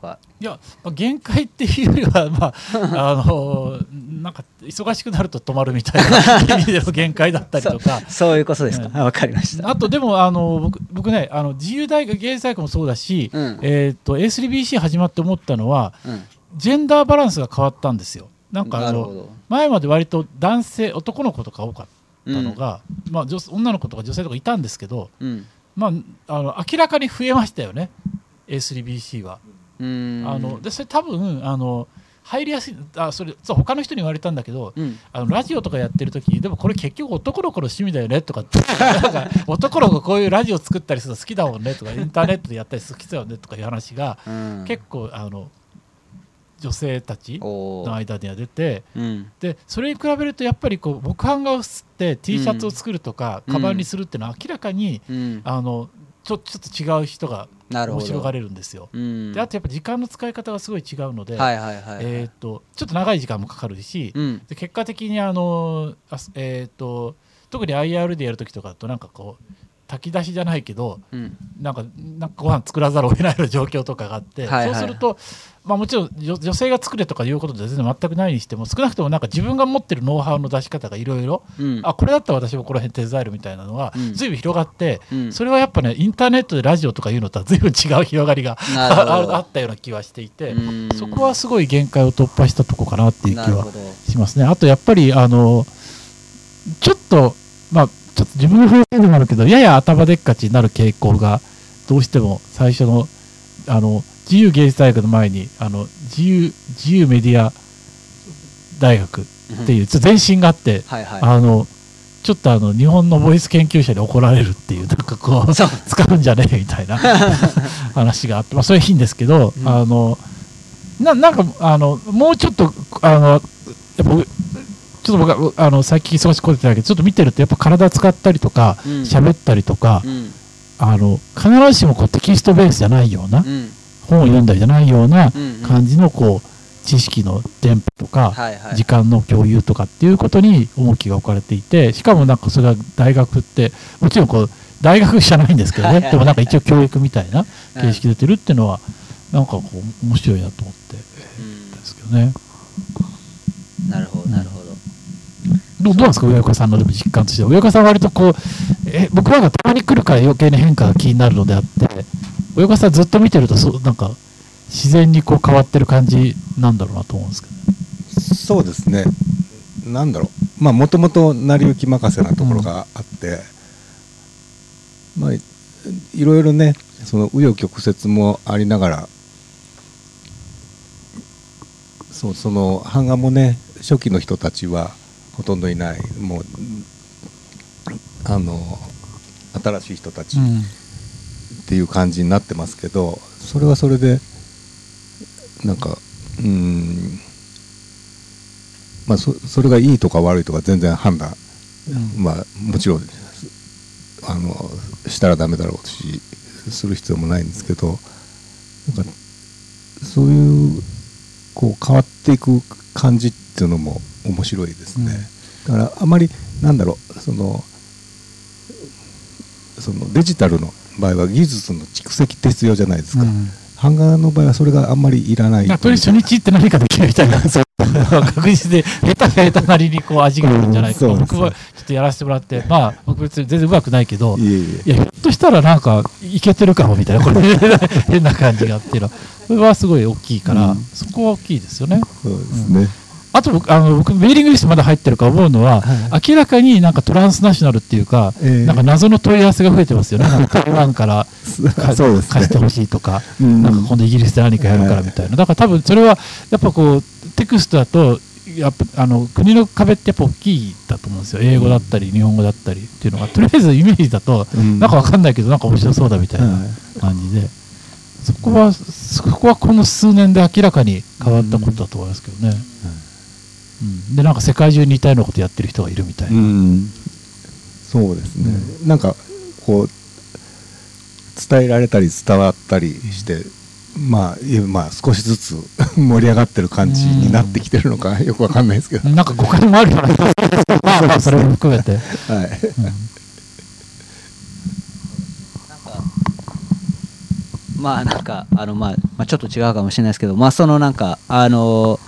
か。いや、まあ、限界っていうよりは、まあ、あのなんか忙しくなると止まるみたいな意味での限界だったりとか。そういうことですか、うん。あわかりました。あとでもあの僕僕ねあの自由大学芸術大学もそうだし、うん。えー、と A3BC 始まって思ったのは、うん。ジェンダーバランスが変わったんですよ。なんかあの前まで割と男性男の子とか多かったのが、まあ、女女の子とか女性とかいたんですけど、うん。まあ、あの明らかに増えましたよね。A3BC は。あのでそれ多分あの入りやすいあそれそう他の人に言われたんだけど、うん。あのラジオとかやってる時でもこれ結局男の子の趣味だよねとか男の子こういうラジオ作ったりするの好きだもんねとかインターネットでやったりするの好きだよねとかいう話が、うん。結構あの女性たちの間には出てうん。でそれに比べるとやっぱりこう木版画を吸って T シャツを作るとか、うん。カバンにするっていうのは明らかに、うん。あのちょちょっと違う人が面白がれるんですよ。うん。であとやっぱ時間の使い方がすごい違うので、えーっとちょっと長い時間もかかるし、うん。で結果的にあのえーっと特に IR でやる時とかだとなんかこう炊き出しじゃないけど、うん。なんかなんかご飯作らざるを得ないような状況とかがあって、はいはいそうすると、まあ、もちろん女女性が作れとかいうことで全然全くないにしても少なくともなんか自分が持ってるノウハウの出し方がいろいろこれだったら私もこの辺手伝えるみたいなのがうん。随分広がって、うん。それはやっぱねインターネットでラジオとかいうのとは随分違う広がりがあ あったような気はしていてうん。そこはすごい限界を突破したとこかなっていう気はしますね。あとやっぱりあのちょっとまあちょっと自分の風景でもあるけどやや頭でっかちになる傾向がどうしても最初のあの自由芸術大学の前にあの自由自由メディア大学っていうちょっと前身があって、はいはい。あのちょっとあの日本のボイス研究者に怒られるっていうなんかこう使うんじゃねえみたいな 話があって、まあ、それはいいんですけど、うん。あのななんかあのもうちょっとあのやっぱちょっと僕はあの最近忙しくこてたけどちょっと見てるとやっぱ体使ったりとかうん。喋、ったりとか、うん。あの必ずしもこうテキストベースじゃないような、うん。本を読んだりじゃないような感じのこう知識の伝播とか、時間の共有とかっていうことに重きが置かれていてしかもなんかそれは大学ってもちろんこう大学じゃないんですけどね。でもなんか一応教育みたいな形式で出てるっていうのはなんかこう面白いなと思ってですけどね。なるほどなるほどどうなんですか上岡さんの実感としては。上岡さんは割とこうえ僕らがたまに来るから余計に変化が気になるのであって上岡さんずっと見てるとそうなんか自然にこう変わってる感じなんだろうなと思うんですけど。そうですね。なんだろう。まあもともと成り行き任せなところがあって、まあいいろいろねその紆余曲折もありながらそうその版画もね初期の人たちはほとんどいない。もうあの新しい人たちっていう感じになってますけどそれはそれでなんかうーんまあそそれがいいとか悪いとか全然判断、まあもちろんあのしたらダメだろうしする必要もないんですけどなんかそういうこう変わっていく感じっていうのも面白いですね、だからあまりなんだろうそのそのデジタルの場合は技術の蓄積って必要じゃないですか、版画の場合はそれがあんまりいらないやっぱり初日って何かできるみたいな。確実で下手が下手なりにこう味があるんじゃないか、うん僕はちょっとやらせてもらってまあ僕別に全然うまくないけどいやひょっとしたらなんかいけてるかもみたいなこれ。変な感じがあっていうのは。それはすごい大きいから、うん。そこは大きいですよね。そうですね、あと僕あの僕メーリングリストまだ入ってるか思うのは、明らかになんかトランスナショナルっていうか、ええ。なんか謎の問い合わせが増えてますよね。なんか台湾からか そうですね。貸してほしいとか、うん。なんか今度イギリスで何かやるからみたいな、だから多分それはやっぱこうテクストだとやっぱあの国の壁ってやっぱ大きいだと思うんですよ。英語だったり日本語だったりっていうのが。とりあえずイメージだと、うん。なんかわかんないけどなんか面白そうだみたいな感じで、そこはそこはこの数年で明らかに変わったことだと思いますけどね、うんでなんか世界中に似たようなことやってる人がいるみたいな、うん、そうですね、なんかこう伝えられたり伝わったりして、まあ、まあ少しずつ 盛り上がってる感じになってきてるのかよくわかんないですけど、なんか誤解もあるよ うなまあまあそれも含めて、はい、まあなんかあのまあ、まあ、ちょっと違うかもしれないですけどまあそのなんかあの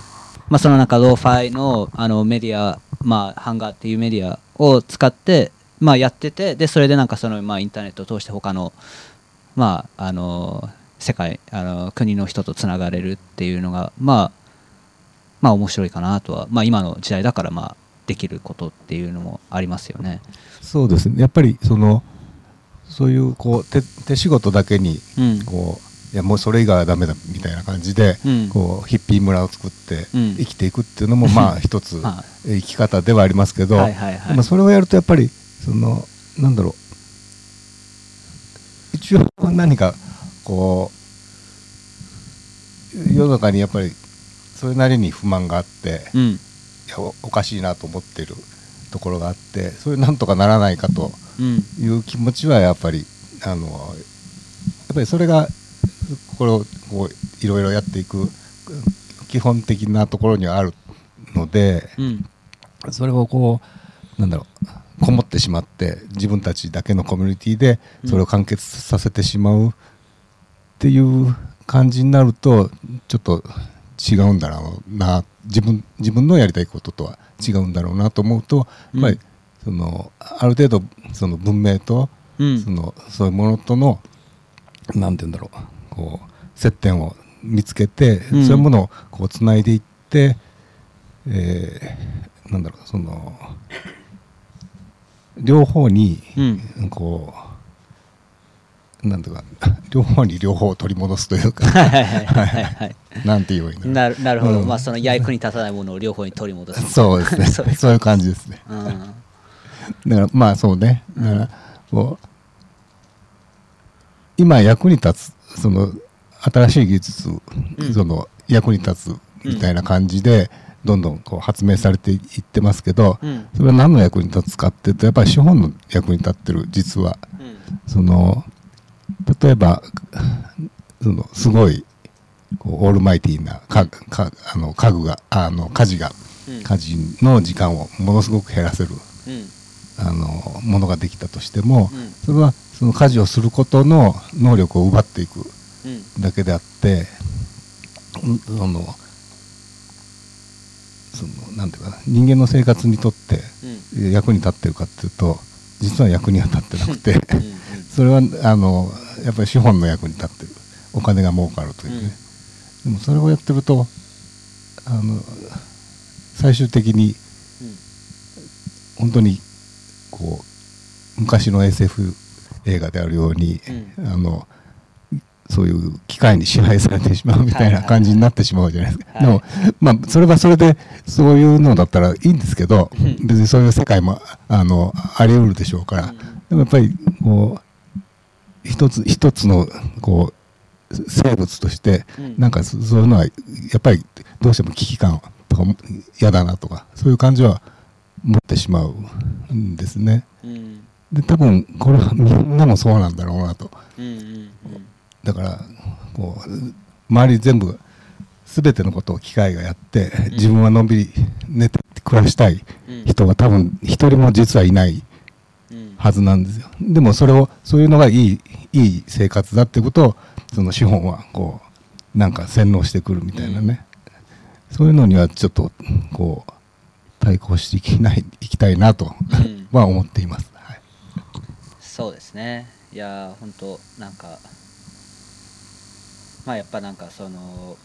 まあそのなんかローファイのあのメディアまあハンガーっていうメディアを使ってまあやっててでそれでなんかそのまあインターネットを通して他のまああの世界あの国の人とつながれるっていうのがまあまあ面白いかなとはまあ今の時代だからまあできることっていうのもありますよね。そうですねやっぱりそのそういうこう手手仕事だけにうんこう、いやもうそれ以外はダメだみたいな感じで、うん。こうヒッピー村を作ってうん。生きていくっていうのもまあ 一つは生き方ではありますけど、はいはいはい。それをやるとやっぱりそのなんだろう。一応何かこう世の中にやっぱりそれなりに不満があって、うん。いやおおかしいなと思っているところがあってそれなんとかならないかとうん。いう気持ちはやっぱりあのぱりそれがこれをこういろいろやっていく基本的なところにはあるので、うん。それをこうなんだろうこもってしまって自分たちだけのコミュニティでそれを完結させてしまうっていう感じになるとちょっと違うんだろうな自分自分のやりたいこととは違うんだろうなと思うとやっぱりそのある程度その文明とうん。そのそういうものとのなんて言うんだろうこう接点を見つけて、うん。そういうものをこうつないでいって、えーなんだろうその両方にうん。こう、なんていうか 両方に両方を取り戻すというかはいはいはいはいはい なんて言えばいいんだろう。なるなるほど、うん。まあその役に立たないものを両方に取り戻す。そうですね。そういう感じ。ですね。うん。だからまあそうね。だからこう今役に立つその新しい技術、うん。その役に立つみたいな感じで、どんどんこう発明されていってますけど、うん。それは何の役に立つかっていうとやっぱり資本の役に立ってる実は。うん。その例えばそのすごいこうオールマイティーなかかあの家具があの家事が、うん。家事の時間をものすごく減らせるうん。あのものができたとしても、うん。それはその家事をすることの能力を奪っていくうん。だけであって、うんそのそのなんていうかな人間の生活にとってうん。役に立ってるかっていうと実は役には立ってなくてうんうん それはあのやっぱり資本の役に立ってる。お金が儲かるというね、でもそれをやってるとあの最終的に本当にこう昔の SF 映画であるように、あのそういう機械に支配されてしまうみたいな感じになってしまうじゃないですか。はい。でも、まあ、それはそれでそういうのだったらいいんですけど、別にそういう世界もあのあり得るでしょうから、でもやっぱりこう一つ一つのこう生物として、うん。なんかそそういうのはやっぱりどうしても危機感とかも嫌だなとかそういう感じは持ってしまうんですね。うんで多分これはみんなもそうなんだろうなと。うんうんだからこう周り全部全てのことを機械がやって自分はのんびり寝て暮らしたい人は多分一人も実はいないうん。はずなんですよ。でもそれをそういうのがいいいい生活だってことをその資本はこうなんか洗脳してくるみたいなね、そういうのにはちょっとこう対抗していきないいきたいなとうん。は思っています、はいそうですね。いやー本当なんかまあやっぱなんかその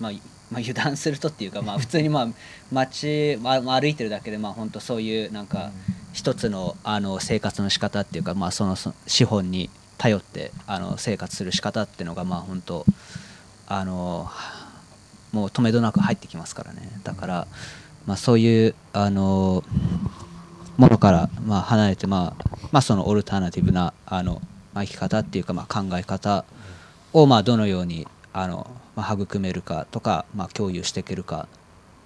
まあ、いまあ、油断するとっていうかまあ普通にまあ 街、まあ、まあ歩いてるだけでまあ本当そういうなんか一つのあの生活の仕方っていうかまあそのそ資本に頼ってあの生活する仕方っていうのがまあ本当あのもう止めどなく入ってきますからね。だからまあそういうあのものからまあ離れて、まあ、まあそのオルタナティブなあの、まあ、生き方っていうかまあ考え方をまあどのようにあの、まあ、育めるかとか、まあ、共有していけるか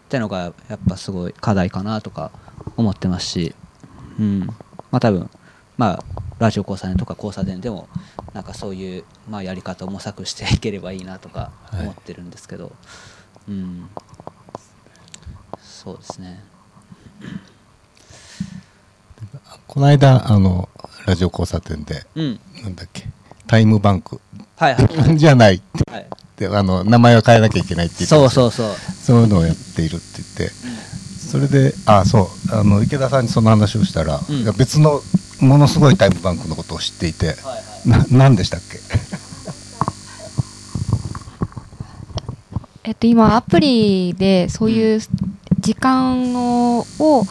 ってのがやっぱすごい課題かなとか思ってますし、うん、まあ多分まあラジオ交差点とか交差点でもなんかそういう、まあ、やり方を模索していければいいなとか思ってるんですけど、うん。そうですねこの間あのラジオ交差点で、うん。なんだっけタイムバンク。はいはい。じゃないって、はい。であの名前を変えなきゃいけないって言ってそうそうそう。そういうのをやっているって言って、それであそう。あの池田さんにその話をしたら、うん。いや別のものすごいタイムバンクのことを知っていて、な何でしたっけ？えっと、今アプリでそういう時間のを、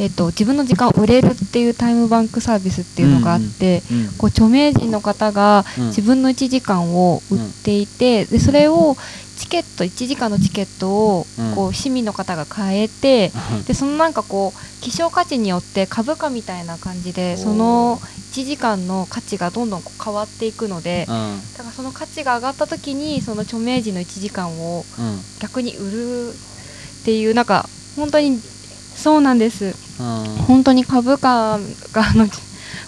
えっと、自分の時間を売れるっていうタイムバンクサービスっていうのがあって、うんうんこう著名人の方がうん。自分の1時間を売っていて、でそれをチケット1時間のチケットをうん。こう市民の方が買えて、うん。でそのなんかこう希少価値によって株価みたいな感じでその1時間の価値がどんどんこう変わっていくので、うん。だからその価値が上がった時にその著名人の1時間をうん。逆に売るっていうなんか本当にそうなんです。うん。本当に株価があの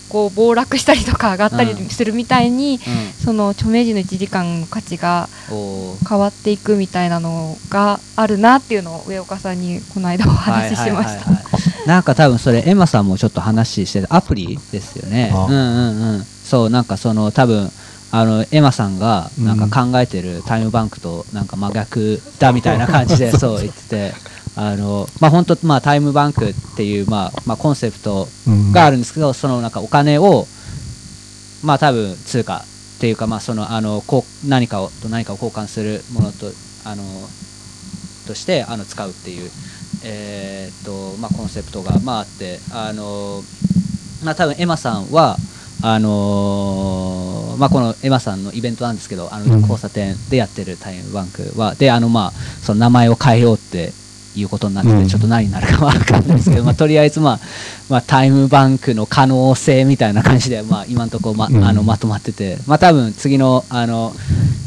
こう暴落したりとか上がったりするみたいに、うん。その著名人の1時間の価値が変わっていくみたいなのがあるなっていうのを上岡さんにこの間お話ししました。なんか多分それエマさんもちょっと話してたアプリですよね。あ。うんうんうん。そうなんかその多分あのエマさんがなんか考えてるタイムバンクとなんか真逆だみたいな感じで そう言っててあのまあ本当まあタイムバンクっていうまあまあコンセプトがあるんですけど、そのなんかお金をまあ多分通貨っていうかまあそのあのこう何かをと何かを交換するものとあのとしてあの使うっていうえーっとまあコンセプトがまああってあのまあ多分エマさんはあのまあこのエマさんのイベントなんですけどあのうん。交差点でやってるタイムバンクはであのまあその名前を変えようっていうことになってて、うん。ちょっと何になるかわかんないですけど、まあ、とりあえず、まあまあ、タイムバンクの可能性みたいな感じで、まあ、今のところま,、うん。あのまとまってて、まあ、多分次のあの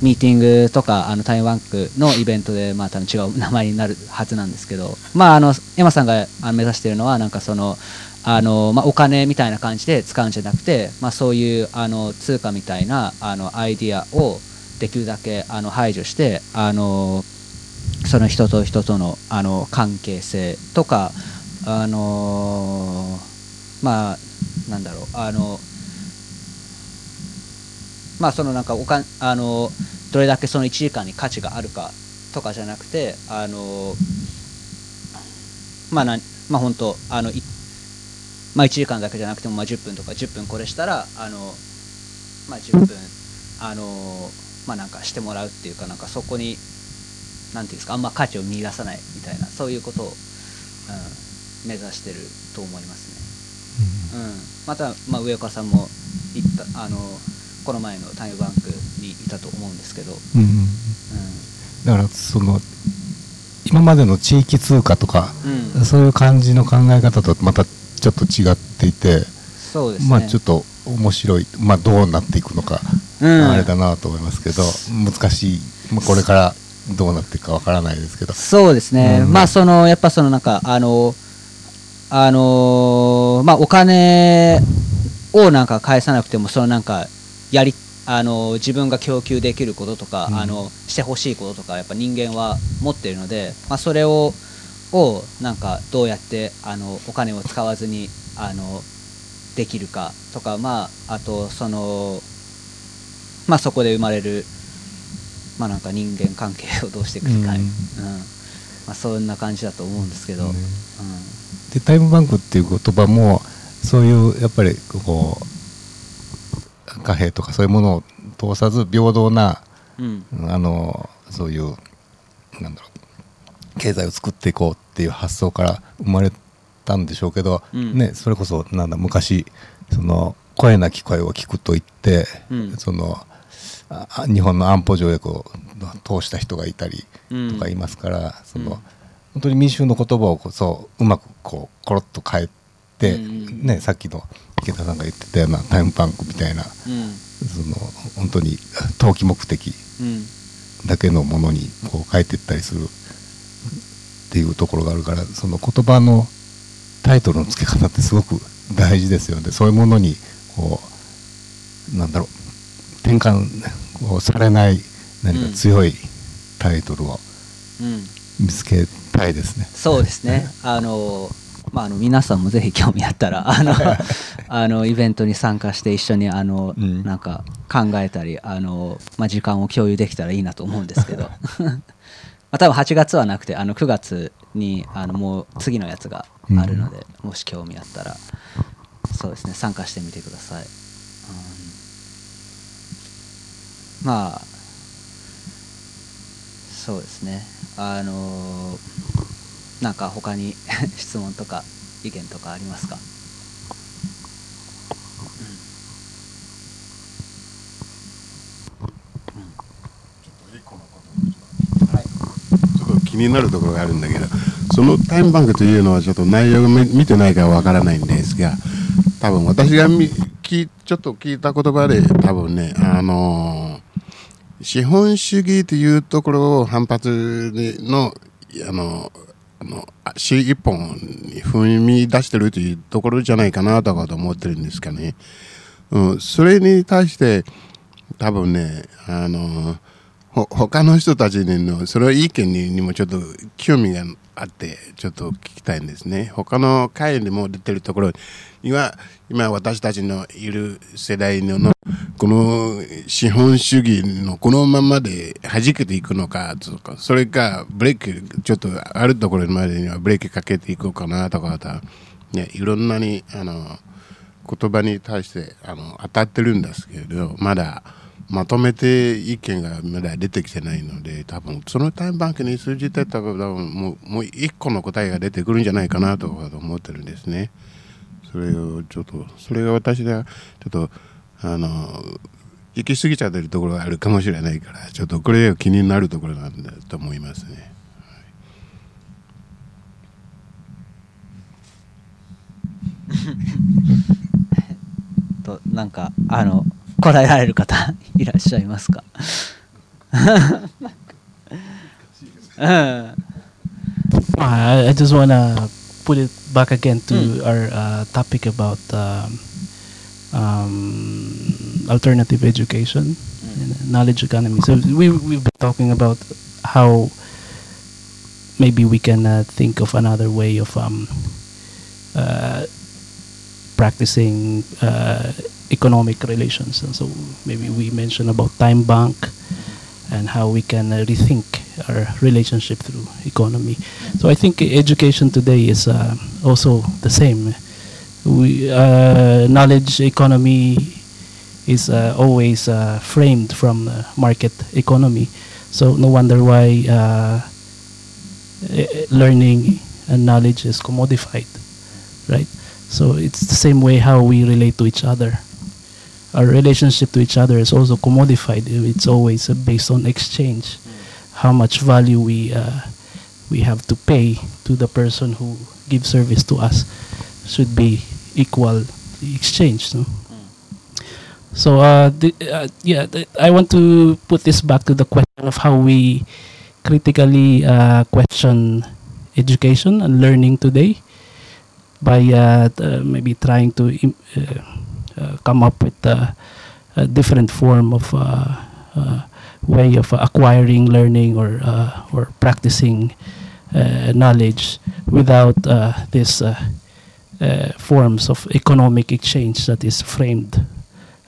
ミーティングとかあのタイムバンクのイベントで、まあ、多分違う名前になるはずなんですけど、まあ、あのエマさんが目指しているのはなんかそのあの、まあ、お金みたいな感じで使うんじゃなくて、まあ、そういうあの通貨みたいなあのアイディアをできるだけあの排除してあのその人と人とのあの関係性とかあのまあなんだろうあのまあそのなんかおかんあのどれだけその1時間に価値があるかとかじゃなくてあのまあなんまあ本当あのまあ1時間だけじゃなくてもまあ10分とか10分これしたらあのまあ10分あのまあなんかしてもらうっていうかなんかそこになんていうんですかあんま価値を見出さないみたいなそういうことを、うん、目指してると思いますね。うん、また、まあ、上岡さんも言ったあのこの前のタイムバンクにいたと思うんですけど、うん。うん。だからその今までの地域通貨とか、うん。そういう感じの考え方とまたちょっと違っていてそうですね。まあちょっと面白い、まあ、どうなっていくのか、うん。あれだなと思いますけど難しい、まあ、これからどうなっていくかわからないですけど。そうですね、うん。まあそのやっぱそのなんかあのあのまあお金をなんか返さなくてもそのなんかやりあの自分が供給できることとか、うん。あのしてほしいこととかやっぱ人間は持っているので、まあ、それををなんかどうやってあのお金を使わずにあのできるかとか、まあ、あとその、まあ、そこで生まれる、まあ、なんか人間関係をどうしていくか、うん。うん。まあ、そんな感じだと思うんですけど、ねうん。でタイムバンクっていう言葉もそういうやっぱりこう貨幣とかそういうものを通さず平等なうん。あのそういうなんだろう経済を作っていこうっていう発想から生まれたんでしょうけど、うん。ね、それこそなんだ昔その声なき声を聞くと言って、うん。その日本の安保条約を通した人がいたりうん。とかいますから、そのうん。本当に民衆の言葉をこうそううまくこうコロッと変えて、うん。ね、さっきの池田さんが言ってたようなタイムパンクみたいなうん。その本当に投機目的うん。だけのものにこう変えていったりするっていうところがあるからその言葉のタイトルの付け方ってすごく大事ですよね。そういうものにこうなんだろう転換をされない何か強いタイトルをうん見つけたいですね。そうですね。あの、まあ、あの皆さんもぜひ興味あったら、あの、あのイベントに参加して一緒にあの、うんなんか考えたり、あの、まあ、時間を共有できたらいいなと思うんですけど。まあ、多分8月はなくて、あの9月にあのもう次のやつがあるので、もし興味あったら、そうですね、参加してみてください。うんまあ、そうですね。あのーなんか他に 質問とか意見とかありますか？ちょっと気になるところがあるんだけど、そのタイムバンクというのはちょっと内容が見てないからわからないんですが、多分私がみ聞いちょっと聞いた言葉で多分ね、あのー資本主義というところを反発の、あのあの足一本に踏み出してるというところじゃないかなとかと思ってるんですかね。うん、それに対して多分ねあのほ他の人たちのその意見ににもちょっと興味があってちょっと聞きたいんですね。他の会にも出てるところ今今私たちのいる世代ののこの資本主義のこのままで弾けていくのかとかそれかブレーキちょっとあるところまでにはブレーキかけていこうかなとかねいろんなにあの言葉に対してあの当たってるんですけれどまだまとめて意見がまだ出てきてないので多分そのタイムバンクに通じて多分もうもう一個の答えが出てくるんじゃないかなと思ってるんですね。それをちょっとそれが私ではちょっとあの行き過ぎちゃってるところがあるかもしれないからちょっとこれが気になるところなんだと思いますね。となんかあの答えられる方いらっしゃいますかうん I, I just wanna put it back again to our uh, topic about um, um, alternative education and knowledge economy. So we we've been talking about how maybe we can uh, think of another way of um, uh, practicing uh, economic relations. And so maybe we mentioned about time bank and how we can uh, rethink our relationship through economy. So I think education today is uh, also the same. We uh, knowledge economy is uh, always uh, framed from uh, market economy. So no wonder why learning and knowledge is commodified, right? So it's the same way how we relate to each other. Our relationship to each other is also commodified. It's always uh, based on exchange. How much value we uh, we have to pay to the person who gives service to us should be equal exchange. No? So uh, the, uh, yeah, the, I want to put this back to the question of how we critically uh, question education and learning today by uh, maybe trying to im- come up with uh, a different form of uh, uh, way of acquiring learning or uh, or practicing uh, knowledge without uh, this uh, uh, forms of economic exchange that is framed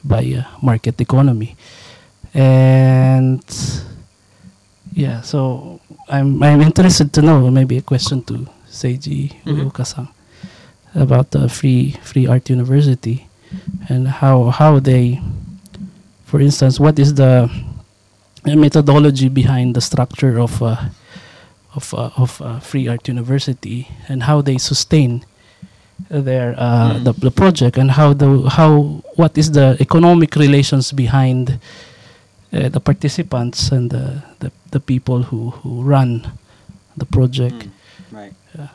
by uh, market economy. And yeah so i'm i'm interested to know maybe a question to seiji ueoka-san about the free free art university and how how they for instance what is the methodology behind the structure of uh, of uh, of uh, free art university and how they sustain their uh, the, the project and how the how what is the economic relations behind uh, the participants and the, the the people who who run the project Right. Yeah.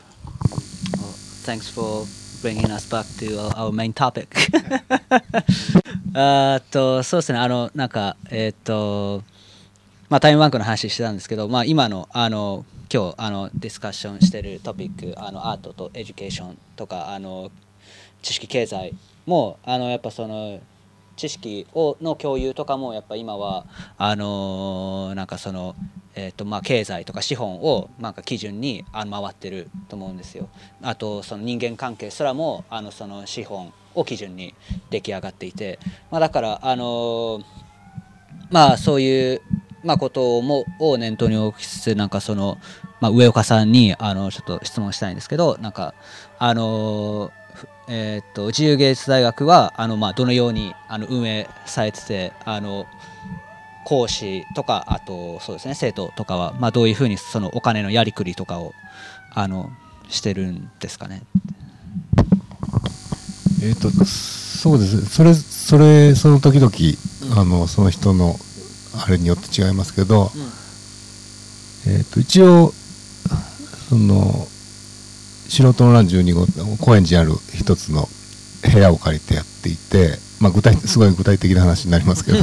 Well, thanks for bringing us back to our, main topic. あとそうですねあのなんかえーっとまあタイムバンクの話してたんですけど、まあ今のあの今日あのディスカッションしてるトピックあのアートとエデュケーションとかあの知識経済もあのやっぱその知識をの共有とかもやっぱ今はあのなんかそのえーとまあ、経済とか資本をなんか基準にあの回ってると思うんですよ。あとその人間関係すらもあのその資本を基準に出来上がっていて、まあ、だからあのまあそういう、まあ、こともを念頭に置きつつなんかその、まあ、上岡さんにあのちょっと質問したいんですけどなんかあのえー、と自由芸術大学はあの、まあ、どのようにあの運営されててあの講師とかあとそうですね生徒とかは、まあ、どういうふうにそのお金のやりくりとかをあのしてるんですかね？えっ、とそうですそれそれその時々、あのその人のあれによって違いますけど、えっ、と一応その素人の欄12号高円寺にある一つの部屋を借りてやっていて、まあ、具体すごい具体的な話になりますけど、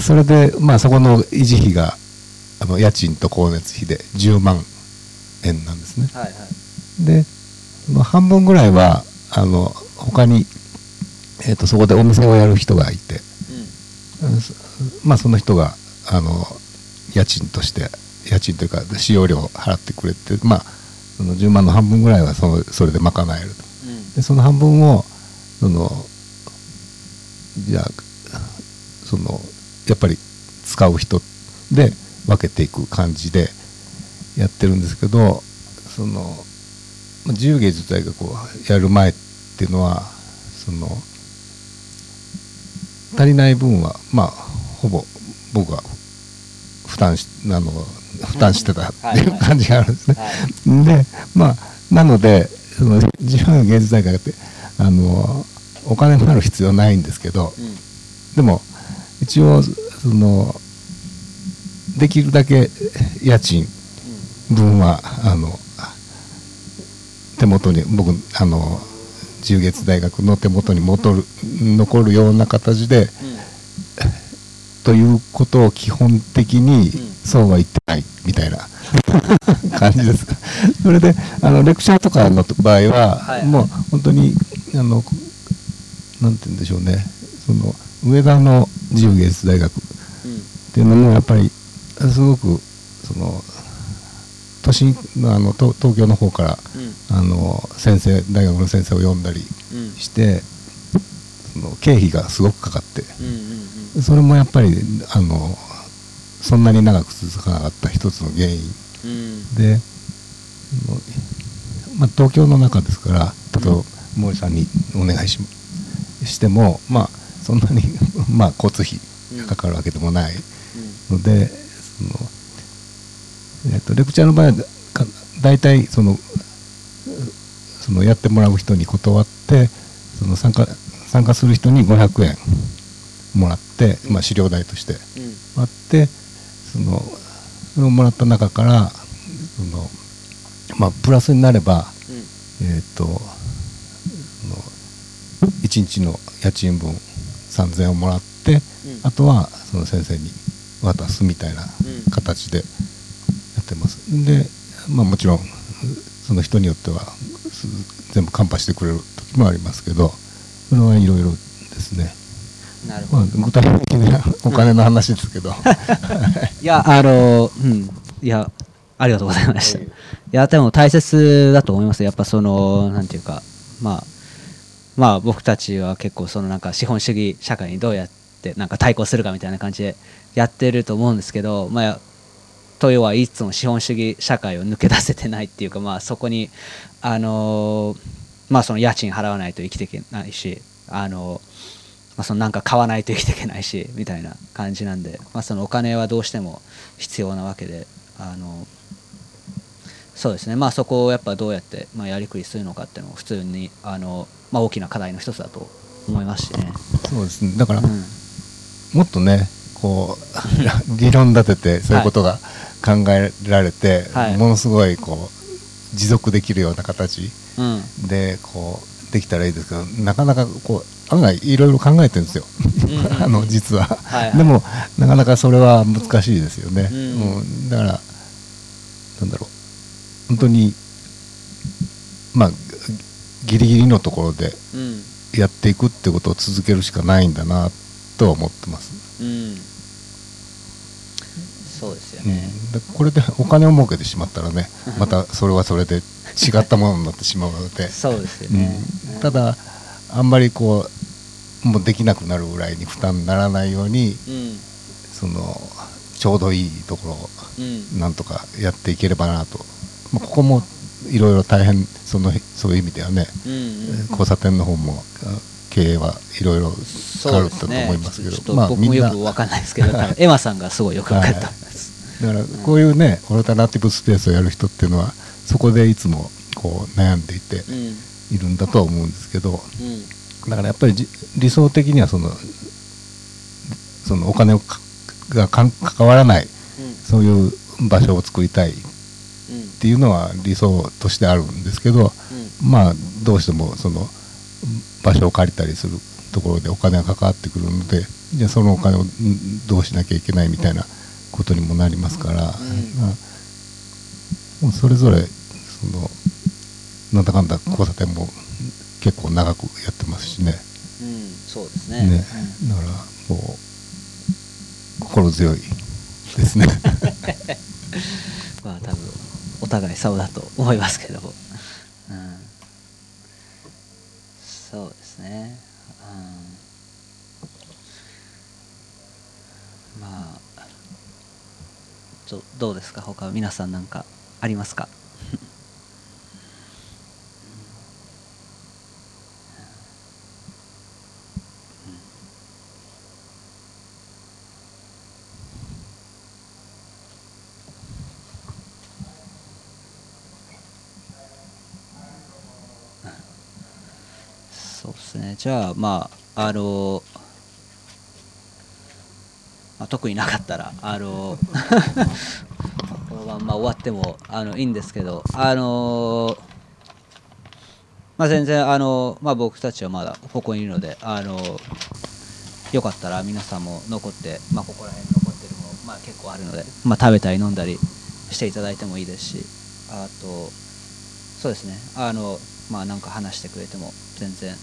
それで、まあ、そこの維持費があの家賃と光熱費で10万円なんですね。はいはい。でその半分ぐらいはあの他に、えー、とそこでお店をやる人がいて、うん。そまあその人があの家賃として家賃というか使用料を払ってくれてまあその10万の半分ぐらいはそのそれで賄えると、でその半分をそのじゃあそのやっぱり使う人で分けていく感じでやってるんですけどそのまあ自由芸術大学をやる前っていうのはその足りない分はまあほぼ僕が負担しあの負担してたっていう感じがあるんですね。でまあなのでその自由芸術大学ってあのお金になる必要ないんですけど、でも一応そのできるだけ家賃分はあの手元に僕あの中月大学の手元に戻る残るような形で、ということを基本的にそうは言ってないみたいな 感じです。それであのレクチャーとかの場合は、もう本当にあのなんて言うんでしょうねその上田の自由芸術大学。っていうのもやっぱりすごくその都心のあの東東京の方から、あの先生大学の先生を呼んだりして、その経費がすごくかかって、それもやっぱりあのそんなに長く続かなかった一つの原因、で、まあ、東京の中ですから例えば毛利さんにお願いししてもまあそんなに まあ交通費がかかるわけでもないので、そのえっとレクチャーの場合はか大体そのそのやってもらう人に断ってその参加参加する人に500円もらって、まあ、資料代としてもらってそのそれをもらった中からその、まあ、プラスになれば、えっ、とその1日の家賃分3000円をもらって、あとはその先生に渡すみたいな形でやってます。で、まあ、もちろんその人によってはす全部カンパしてくれる時もありますけどそれはいろいろですね。なるほどまあ、具体的なお金の話ですけど。いや、あの、うん、いや、ありがとうございました。いや、でも大切だと思います。やっぱその、なんていうか、まあ、まあ僕たちは結構そのなんか資本主義社会にどうやってなんか対抗するかみたいな感じでやってると思うんですけど、まあ、トヨはいつも資本主義社会を抜け出せてないっていうか、まあそこに、あのまあその家賃払わないと生きていけないし、あのまあ、そのなんか買わないと生きていけないしみたいな感じなんで、まあ、そのお金はどうしても必要なわけであのそうですね。まあそこをやっぱどうやって、まあ、やりくりするのかっていうのも普通にあの、まあ、大きな課題の一つだと思いますしね。そうですね。だから、もっとねこう 理論立ててそういうことが考えられて、はい。ものすごいこう持続できるような形うん。でこうできたらいいですけどなかなかこう案外いろいろ考えてるんですよ、うん。あの実は、はいはい。でもなかなかそれは難しいですよね、うん。うん。だからなんだろう。本当にまあギリギリのところでうん。やっていくってことを続けるしかないんだなとは思ってます、うん。そうですようん。これでお金を儲けてしまったらね またそれはそれで違ったものになってしまうので。そうですよね。うん。ただあんまりこうもうできなくなるぐらいに負担にならないようにうん。そのちょうどいいところをうん。なんとかやっていければなと、まあ、ここもいろいろ大変そのそういう意味ではね、うんうん。交差点の方もあ経営はいろいろ使われたと思いますけどちょっと僕もよくわかんないですけど、エマさんがすごいよくわかった。と思い。だからこういうねオルタナティブスペースをやる人っていうのはそこでいつもこう悩んでいてうん。いるんだとは思うんですけど、うん。だからやっぱりじ理想的にはそのそのお金をかが関わらない、そういう場所を作りたいっていうのは理想としてあるんですけど、まあどうしてもその場所を借りたりするところでお金が関わってくるのでじゃあそのお金をんどうしなきゃいけないみたいなことにもなりますから、まあもうそれぞれそのなんだかんだ交差点も結構長くやってますしね。うんそうですね。ね。だからこう心強いですね。まあ多分お互いそうだと思いますけど、うん、そうですね、うん、まあどどうですか？他皆さんなんかありますかそうですねじゃあまああのまあ、特になかったらあの このまんま終わってもあのいいんですけどあのまあ全然あの、まあ、僕たちはまだここにいるのであのよかったら皆さんも残って、まあ、ここら辺残ってるも、まあ、結構あるので、まあ、食べたり飲んだりしていただいてもいいですしあとそうですね。あのまあなんか話してくれても全然、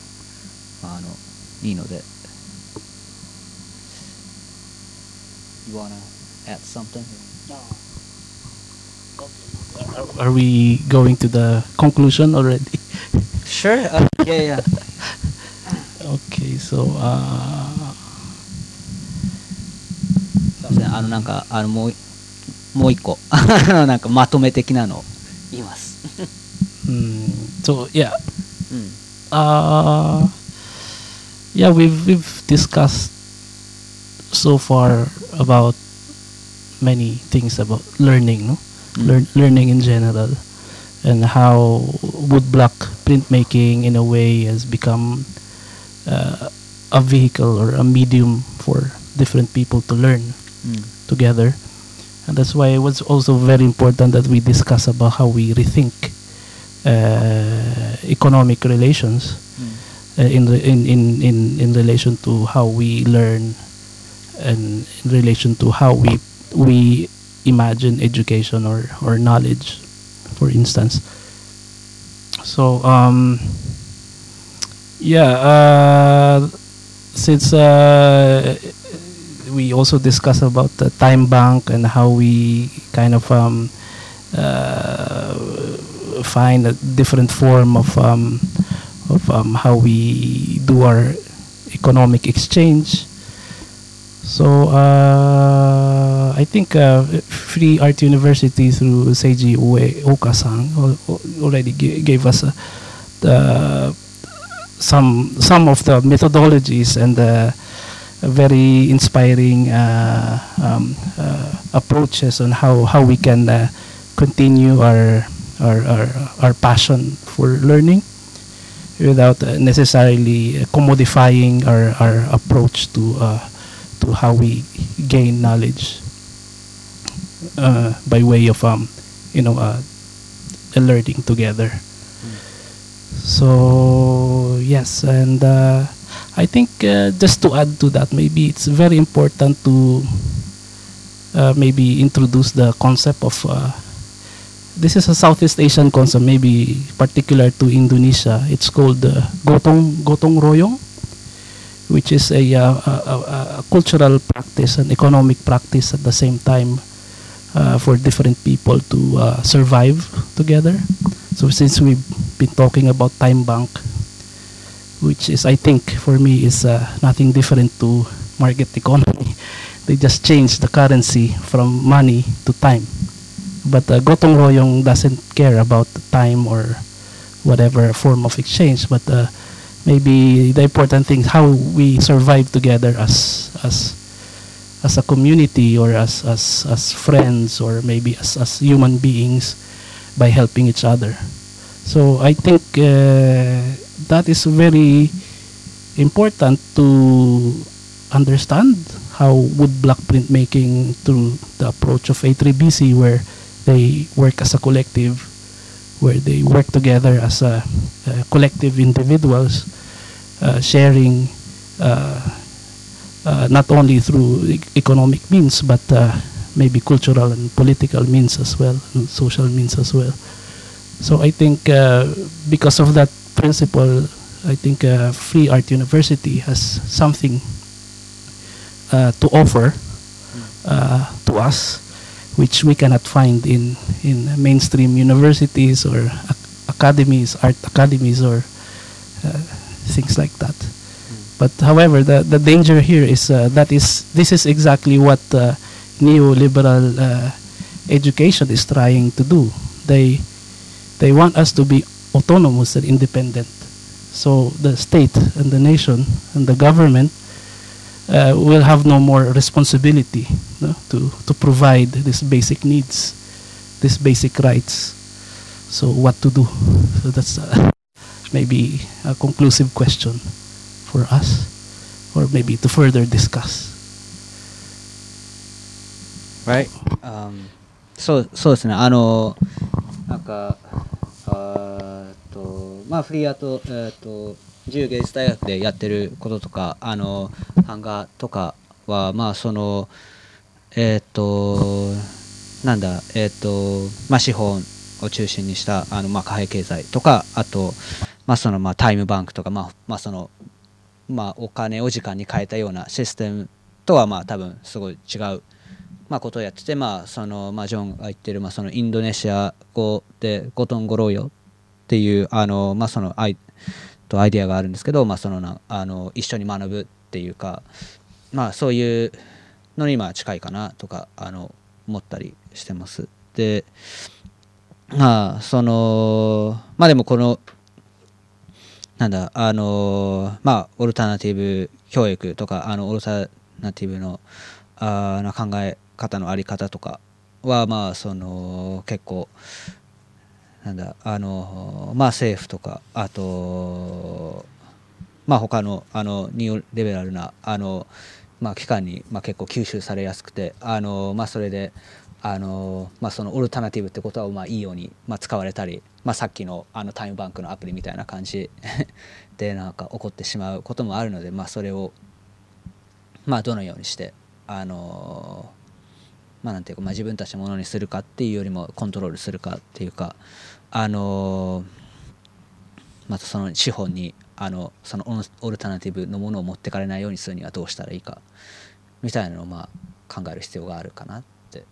あ、あのいいので You wanna add something? Are we going to the conclusion already? Sure. Uh, yeah, yeah. Okay, so uh, あのなんかあのもういもう一個あのなんかまとめ的なのを言います。mm, so yeah, うん。uh, yeah, we've we've discussed so far about many things about learning, no? Mm. Learn, learning in general, and how woodblock printmaking in a way has become uh, a vehicle or a medium for different people to learn Mm. together. And that's why it was also very important that we discuss about how we rethink uh, economic relations uh, in, in, in, in, in relation to how we learn and in relation to how we we imagine education or, or knowledge, for instance. So um, yeah, uh, since uh, we also discuss about the time bank and how we kind of um, uh, find a different form of um, of um, how we do our economic exchange. So uh, I think uh, Free Art University through Seiji Ue Okasan al- al- already gave us uh, some some of the methodologies and the very inspiring uh, um, uh, approaches on how, how we can uh, continue our, our, our, our passion for learning without uh, necessarily commodifying our, our approach to, uh, to how we gain knowledge uh, by way of um, you know uh, learning together. So yes, and uh, I think uh, just to add to that, maybe it's very important to uh, maybe introduce the concept of uh, this is a Southeast Asian concept, maybe particular to Indonesia. It's called uh, gotong gotong royong, which is a, uh, a, a, cultural practice, and economic practice at the same time uh, for different people to uh, survive together. So since we've been talking about time bank, which is I think for me is uh, nothing different to market economy. They just change the currency from money to time. But uh, Gotong Royong doesn't care about time or whatever form of exchange. But uh, maybe the important thing is how we survive together as as as a community or as as as friends or maybe as as human beings by helping each other. So I think uh, that is very important to understand how woodblock printmaking through the approach of A3BC where they work as a collective, where they work together as a, uh, collective individuals, uh, sharing uh, uh, not only through e- economic means but uh, maybe cultural and political means as well, and social means as well. So I think because of that principle, I think Free Art University has something to offer to us, which we cannot find in in mainstream universities or ac- academies, art academies, or uh, things like that. But however, the, the danger here is uh, that is this is exactly what uh, neoliberal uh, education is trying to do. They they want us to be autonomous and independent. So the state and the nation and the government uh, will have no more responsibility no, to to provide these basic needs, these basic rights. So what to do? So that's uh, maybe a conclusive question for us, or maybe to further discuss. Right. Um, そうそうですね、あの、なんか、あーっと、まあ、フリーアート、えーっと、 自由芸術大学でやってることとか、あの、版画とかは、まあ、その、えーっと、なんだ、えーっと、まあ、資本を中心にした、あの、まあ、貨幣経済とか、あと、まあ、その、まあ、タイムバンクとか、まあ、まあ、その、まあ、お金を時間に変えたようなシステムとは、まあ、多分、すごい違う。まあ、ことをやってて、まあそのまあ、ジョンが言ってる、まあ、そのインドネシア語でゴトンゴローヨっていうあの、まあ、そのアイとアイデアがあるんですけど、まあ、そのなあの一緒に学ぶっていうか、まあ、そういうのにまあ近いかなとかあの思ったりしてます。でまあそのまあでもこのなんだあのまあオルタナティブ教育とかあのオルタナティブのあな考え方のあり方とかはまあその結構なんだあのまあ政府とかあとまあ他のあのニューレベラルなあのまあ機関にまあ結構吸収されやすくてあのまあそれであのまあそのオルタナティブってことはまあいいようにまあ使われたりまあさっきのあのタイムバンクのアプリみたいな感じ でなんか起こってしまうこともあるのでまあそれをまあどのようにしてあのまあなんていうか、まあ、自分たちのものにするかっていうよりもコントロールするかっていうかあのまたその資本にあのそのオンオルタナティブのものを持ってかれないようにするにはどうしたらいいかみたいなのをまあ考える必要があるかなって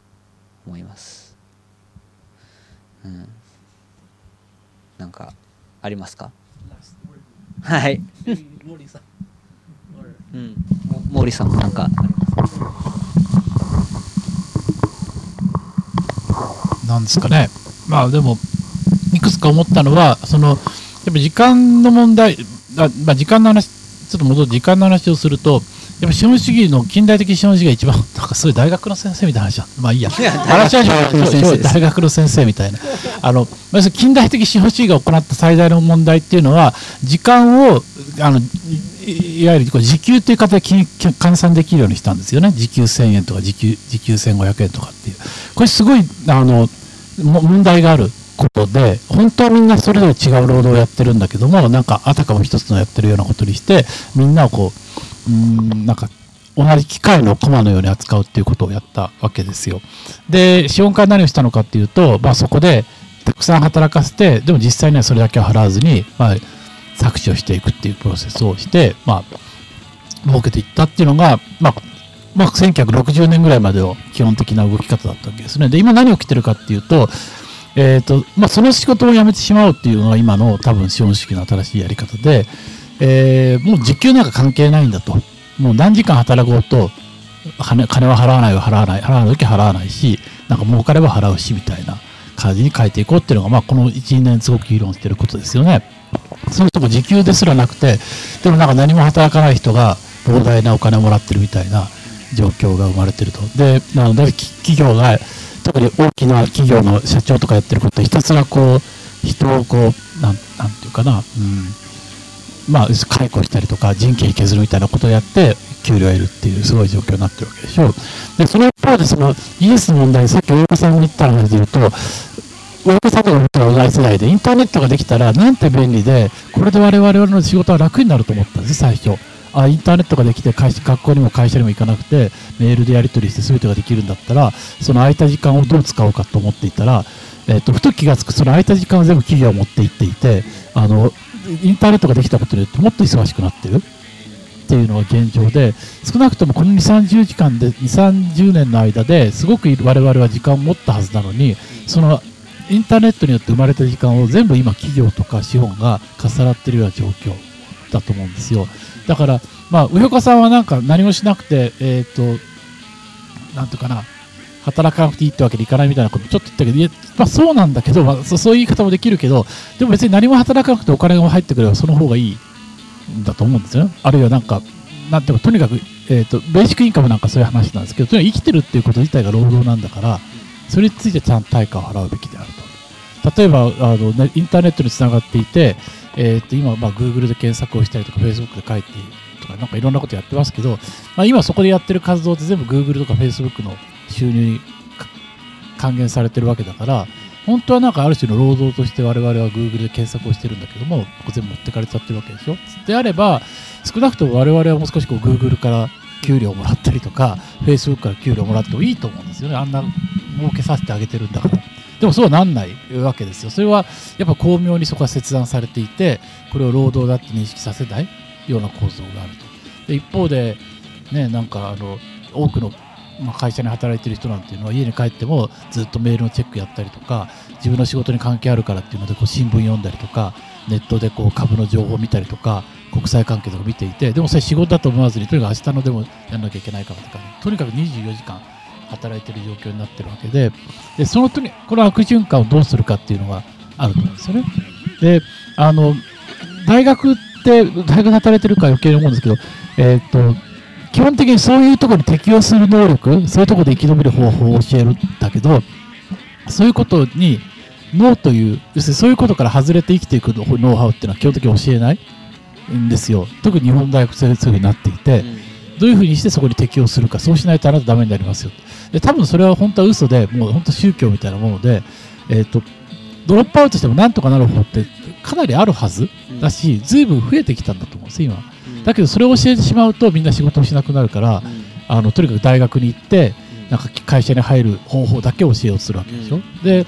思います。うん、なんかありますか？はい。うん、も毛利さんもなんかありますなんですかね。まあでも、いくつか思ったのは、その、やっぱ時間の問題、あまあ、時間の話、ちょっと戻って時間の話をすると、やっぱ資本主義の近代的資本主義が一番、なんかすごい大学の先生みたいな話だ。まあいいや。話は大学の先生みたいな。あの、要するに近代的資本主義が行った最大の問題っていうのは、時間を、あの、いいわゆるこう時給という形で金換算できるようにしたんですよね。時給1000円とか時給時給1500円とかっていう。これすごい、あの、も問題があることで、本当はみんなそれぞれ違う労働をやってるんだけども、なんかあたかも一つのやってるようなことにして、みんなをこう、うん、なんか同じ機械のコマのように扱うっていうことをやったわけですよ。で、資本家は何をしたのかっていうと、まあそこでたくさん働かせて、でも実際にはそれだけは払わずに、まあ、搾取をしていくっていうプロセスをして、まあ、儲けていったっていうのが、まあ、まあ、1960年ぐらいまでの基本的な動き方だったわけですね。で、今何起きてるかっていうと、えっ、と、まあ、その仕事を辞めてしまうっていうのが今の多分資本主義の新しいやり方で、えーもう時給なんか関係ないんだと。もう何時間働こうと、金金は払わないは払わない、払わない時払わないし、なんか儲かれば払うしみたいな感じに変えていこうっていうのが、まあ、この1、2年すごく議論してることですよね。そういう人も時給ですらなくて、でもなんか何も働かない人が膨大なお金をもらってるみたいな状況が生まれてると。で、なので企業が、特に大きな企業の社長とかやってることひたすらこう、人をこう、なん、なんていうかな、うん、まあ、解雇したりとか人件費削るみたいなことをやって給料を得るっていうすごい状況になってるわけでしょ。で、その一方でその技術の問題、さっき大岡さんが言った話で言うと、大岡さんとか僕ら若い世代でインターネットができたらなんて便利で、これで我々の仕事は楽になると思ったんです、最初。あインターネットができて会社学校にも会社にも行かなくてメールでやり取りして全てができるんだったらその空いた時間をどう使おうかと思っていたら、えっとふと気がつくその空いた時間を全部企業は持っていっていてあのインターネットができたことによってもっと忙しくなってる。っていうのが現状で少なくともこの2 3 0時間で2 3 0年の間ですごく我々は時間を持ったはずなのにそのインターネットによって生まれた時間を全部今企業とか資本がかっさらっているような状況だと思うんですよ。だからまあ上岡さんはなんか何もしなくてえっ、となんていうかな働かなくていいってわけにいかないみたいなことちょっと言ったけどいや、まあ、そうなんだけど、まあ、そそういう言い方もできるけどでも別に何も働かなくてお金が入ってくればその方がいいんだと思うんですよね。あるいはなんかなんていうかとにかく、えー、とベーシックインカムなんかそういう話なんですけどとにかく生きてるっていうこと自体が労働なんだからそれについてちゃんと対価を払うべきであると。例えばあのねインターネットにつながっていて、えー、と今、まあ、Google で検索をしたりとか Facebook で書いてとかなんかいろんなことやってますけど、まあ、今そこでやってる活動って全部 Google とか Facebook の収入に還元されてるわけだから本当はなんかある種の労働として我々は Google で検索をしてるんだけどもここ全部持ってかれちゃってるわけでしょ？であれば少なくとも我々はもう少しこう Google から給料をもらったりとか Facebook から給料をもらってもいいと思うんですよね。あんな儲けさせてあげてるんだから。でもそうはなんないわけですよ。それはやっぱ巧妙にそこは切断されていてこれを労働だって認識させないような構造があると。で一方でねなんかあの多くのま会社に働いてる人なんていうのは家に帰ってもずっとメールのチェックやったりとか自分の仕事に関係あるからっていうのでこう新聞読んだりとかネットでこう株の情報を見たりとか国際関係とか見ていてでもそれ仕事だと思わずにとにかく明日のでもやんなきゃいけないからとかとにかく24時間働いてる状況になってるわけででそのとにこの悪循環をどうするかっていうのがあると思うんですよね。であの大学って大学で働いてるから余計に思うんですけど、えーっと基本的にそういうところに適応する能力そういうところで生き延びる方法を教えるんだけどそういうことにノーという要するにそういうことから外れて生きていくノウハウっていうのは基本的に教えないんですよ。特に日本大学生そういうふうになっていて、どういうふうにしてそこに適応するかそうしないとあなたダメになりますよで多分それは本当は嘘でもう本当宗教みたいなもので、えー、とドロップアウトしてもなんとかなる方法ってかなりあるはずだし、ずいぶん増えてきたんだと思うんです今、だけどそれを教えてしまうとみんな仕事をしなくなるから、あのとにかく大学に行ってなんか会社に入る方法だけ教えようとするわけでしょ、で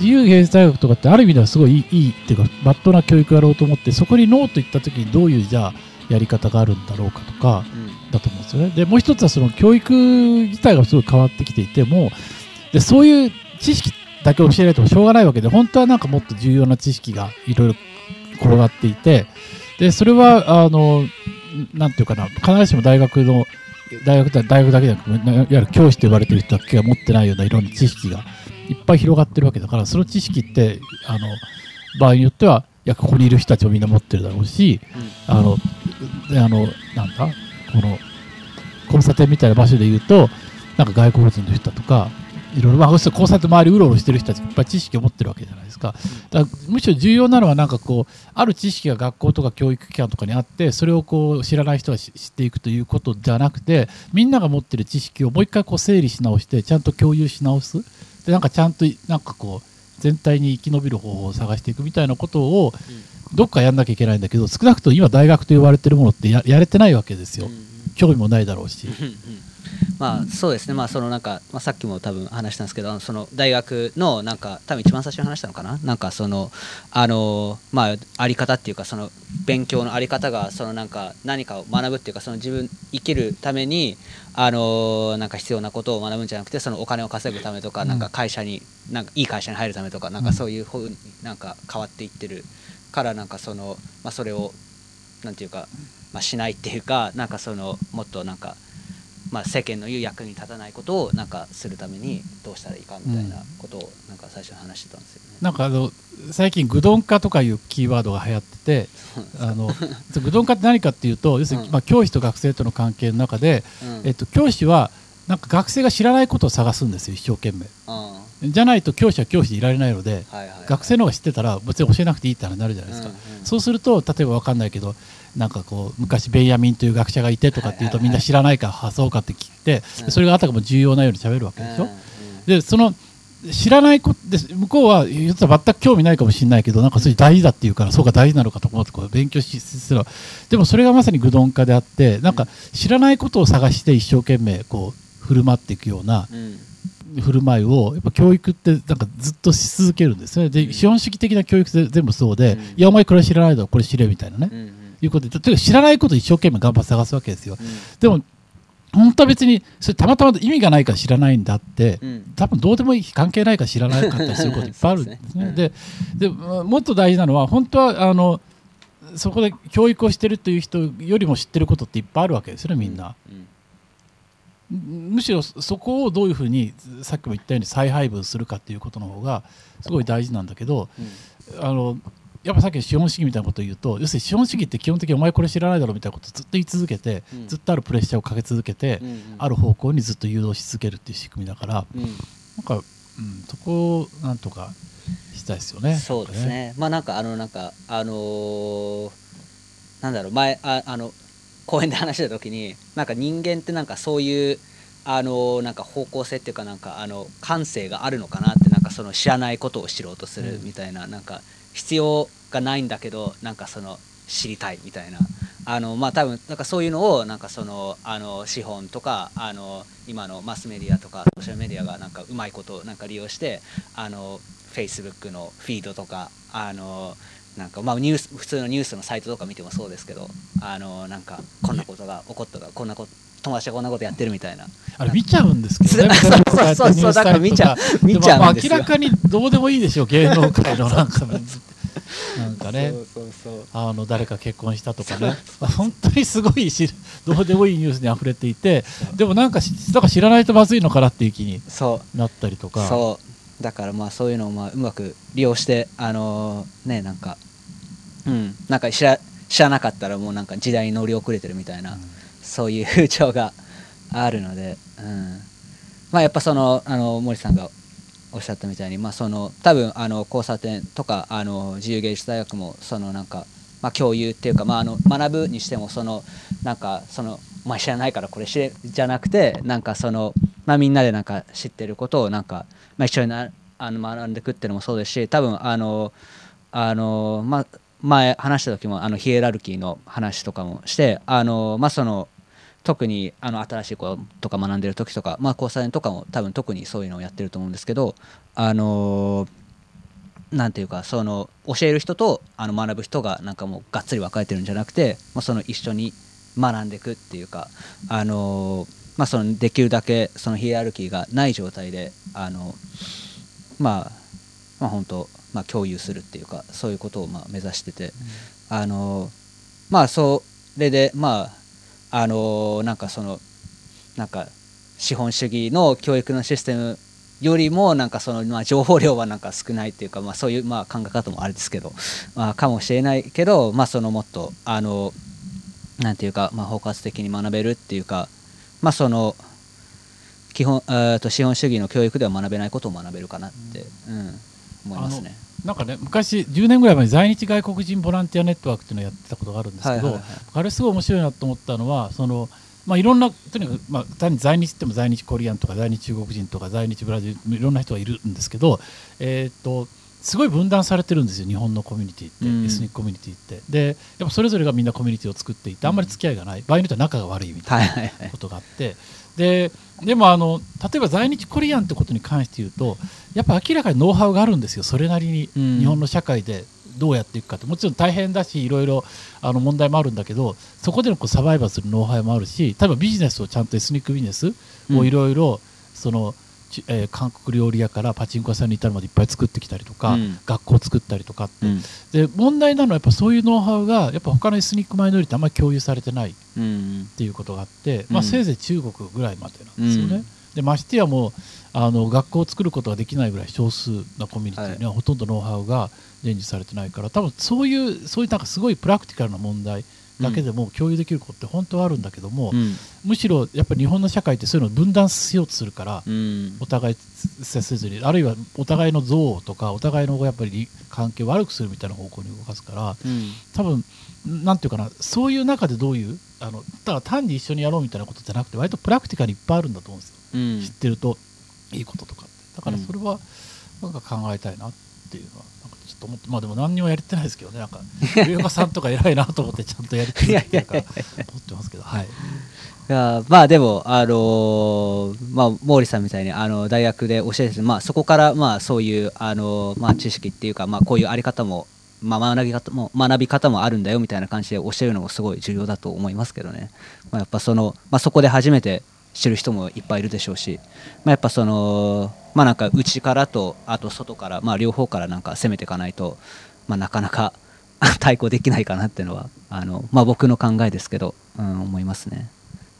自由芸術大学とかってある意味ではすごいいいいいっていうかまっとうな教育やろうと思ってそこにノーと言った時にどういうじゃあやり方があるんだろうかとか、だと思うんですよね。でもう一つはその教育自体がすごい変わってきていてもでそういう知識だけ教えないとしょうがないわけで本当はなんかもっと重要な知識がいろいろ転がっていてでそれはあのなんていうかな必ずしも大学の大学だ大学だけじゃなくていわゆる教師と呼ばれてる人だけが持ってないようないろんな知識がいっぱい広がってるわけだからその知識ってあの場合によってはいやここにいる人たちもみんな持ってるだろうし、あのであのなんだ？この交差点みたいな場所で言うとなんか外国人の人だとかいろいろ、まあ、交差点周りうろうろしてる人たちいっぱい知識を持ってるわけじゃないですか。だからむしろ重要なのはなんかこうある知識が学校とか教育機関とかにあってそれをこう知らない人が知知っていくということじゃなくてみんなが持ってる知識をもう一回こう整理し直してちゃんと共有し直す。でなんかちゃんとなんかこう全体に生き延びる方法を探していくみたいなことをどっかやんなきゃいけないんだけど少なくとも今大学と言われてるものってややれてないわけですよ。興味もないだろうし。まあそうですね、まあそのなんか、まあ、さっきも多分話したんですけど、その大学のなんか、多分一番最初に話したのかな、なんかその、あのまあ、あり方っていうか、その勉強のあり方が、そのなんか、何かを学ぶっていうか、その自分、生きるために、あのなんか必要なことを学ぶんじゃなくて、そのお金を稼ぐためとか、うん。なんか会社に、なんかいい会社に入るためとか、なんかそういうふうになんか変わっていってるから、なんかその、まあ、それを、なんていうか、まあ、しないっていうか、なんかその、もっとなんか、まあ、世間の言う役に立たないことをなんかするためにどうしたらいいかみたいなことをなんか最初に話してたんですよね。なんかあの最近、グドン化とかいうキーワードが流行ってて、あのグドン化って何かっていうと、要するに、まあ、教師と学生との関係の中で、うん。えっと、教師はなんか学生が知らないことを探すんですよ、一生懸命。あじゃないと教師は教師でいられないので、はいはい学生の方が知ってたら別に教えなくていいって話になるじゃないですか、うんうんそうすると例えば分かんないけどなんかこう昔ベンヤミンという学者がいてとかっていうとみんな知らないからあそうかって聞いて、うん。それがあたかも重要なように喋るわけでしょ、うんでその知らないことで向こうは全く興味ないかもしれないけどなんかそれ大事だっていうからそうか大事なのかと思ってこう勉強しする。でもそれがまさに愚鈍化であってなんか知らないことを探して一生懸命こう振る舞っていくような振る舞いをやっぱ教育ってなんかずっとし続けるんですね。で資本主義的な教育全部そうで、いやお前これ知らないだろこれ知れみたいなね、いうことでとにかく知らないことを一生懸命頑張って探すわけですよ、でも本当は別にそれたまたま意味がないから知らないんだって、多分どうでもいい関係ないから知らなかったりすることいっぱいあるんですね。ででもっと大事なのは本当はあのそこで教育をしてるという人よりも知ってることっていっぱいあるわけですよねみんな。むしろそこをどういうふうにさっきも言ったように再配分するかっていうことの方がすごい大事なんだけど、あのやっぱさっきの資本主義みたいなことを言うと要するに資本主義って基本的にお前これ知らないだろうみたいなことをずっと言い続けて、うん。ずっとあるプレッシャーをかけ続けて、うんうん。ある方向にずっと誘導し続けるっていう仕組みだから、うんなんか、うん、そこをなんとかしたいですよね。そうですね。まあなんかあのなんかあのーなんだろう。前ああの公園で話した時になんか人間ってなんかそういうあのーなんか方向性っていうかなんかあの感性があるのかなってなんかその知らないことを知ろうとするみたいな、なんか必要がないんだけどなんかその知りたいみたいな。あのまあ多分なんかそういうのをなんかそのあの資本とかあの今のマスメディアとかソーシャルメディアがなんかうまいことなんか利用してあの Facebook のフィードとかあのなんかまあニュース普通のニュースのサイトとか見てもそうですけどあのなんかこんなことが起こったとかこんなこと友達がこんなことやってるみたいな。あれ見ちゃうんですけどね。そうそうそうそうだから見ちゃう。見ちゃう明らかにどうでもいいでしょう芸能界のなんか なんかね。そうそうそう。あの誰か結婚したとかね。本当にすごいしどうでもいいニュースに溢れていてでもなんかしなんか知らないとまずいのかなっていう気になったりとか。そう。だからまあそういうのをまあうまく利用してあのーねなんかうん。なんか知ら知らなかったらもうなんか時代に乗り遅れてるみたいな、そういう風潮があるので、うん、まあやっぱそのあの森さんがおっしゃったみたいにまあその多分あの交差点とかあの自由芸術大学もそのなんかまあ共有っていうかまああの学ぶにしてもそのなんかそのまあ知らないからこれ知れじゃなくてなんかそのまあみんなでなんか知ってることをなんかまあ一緒になあの学んでいくっていうのもそうですし多分あのあのまあ前話した時もあのヒエラルキーの話とかもしてあのまあその特にあの新しい子とか学んでる時とか、まあ、交差点とかも多分特にそういうのをやってると思うんですけどあのなんていうかその教える人とあの学ぶ人がなんかもうがっつり分かれてるんじゃなくて、まあ、その一緒に学んでいくっていうかあの、まあ、そのできるだけそのヒエラルキーがない状態であの、まあ、まあ本当、まあ、共有するっていうかそういうことをまあ目指してて、あのまあそれでまああのなんかそのなんか資本主義の教育のシステムよりもなんかそのまあ情報量はなんか少ないっていうかまあそういうまあ考え方もあれですけどまあかもしれないけどまあそのもっとあのなんていうかまあ包括的に学べるっていうかまあその基本えーと資本主義の教育では学べないことを学べるかなって、うん思いますね。なんかね昔10年ぐらい前に在日外国人ボランティアネットワークっていうのをやってたことがあるんですけど、はいはいはいあれすごい面白いなと思ったのはその、まあ、いろんなとにかく、まあ、単に在日っても在日コリアンとか在日中国人とか在日ブラジルいろんな人がいるんですけど、えーっとすごい分断されてるんですよ日本のコミュニティって、うん。エスニックコミュニティって。でやっぱそれぞれがみんなコミュニティを作っていてあんまり付き合いがない、場合によっては仲が悪いみたいはいはいはなことがあって、ででもあの例えば在日コリアンってことに関して言うとやっぱ明らかにノウハウがあるんですよ。それなりに、うん。日本の社会でどうやっていくかって。もちろん大変だしいろいろあの問題もあるんだけどそこでのこうサバイバルするノウハウもあるし例えばビジネスをちゃんとエスニックビジネスをいろいろその、ちえー韓国料理屋からパチンコ屋さんに至るまでいっぱい作ってきたりとか、うん。学校を作ったりとかって、で問題なのはやっぱそういうノウハウがやっぱ他のエスニックマイノリティあんまり共有されてないうんっていうことがあって、まあ、うんせいぜい中国ぐらいまでなんですよね。うん。でましてやもうあの学校を作ることができないぐらい少数なコミュニティにはほとんどノウハウが伝授されてないから多分そういうそういうなんかすごいプラクティカルな問題だけでも共有できることって本当はあるんだけども、うん。むしろやっぱり日本の社会ってそういうのを分断しようとするから、うん。お互い接せずにあるいはお互いの憎悪とかお互いのやっぱり関係を悪くするみたいな方向に動かすから、うん。多分なんていうかなそういう中でどういうあのだから単に一緒にやろうみたいなことじゃなくて割とプラクティカルにいっぱいあるんだと思うんですよ、うん。知ってるといいこととかって。だからそれはなんか考えたいなっていうのはちょっと思ってまあでも何にもやれてないですけどねなんか上岡さんとか偉いなと思ってちゃんとやり続けてるか思ってますけどはい。いやまあでも、あのーまあ、毛利さんみたいにあの大学で教えて、まあ、そこからまあそういう、あのーまあ、知識っていうか、まあ、こういうあり方も、まあ、学び方も学び方もあるんだよみたいな感じで教えるのもすごい重要だと思いますけどね、まあ、やっぱその、まあ、そこで初めて知る人もいっぱいいるでしょうし、まあ、やっぱその、まあ、なんか内からとあと外から、まあ、両方からなんか攻めていかないと、まあ、なかなか 対抗できないかなっていうのはあの、まあ、僕の考えですけど、うん、思いますね。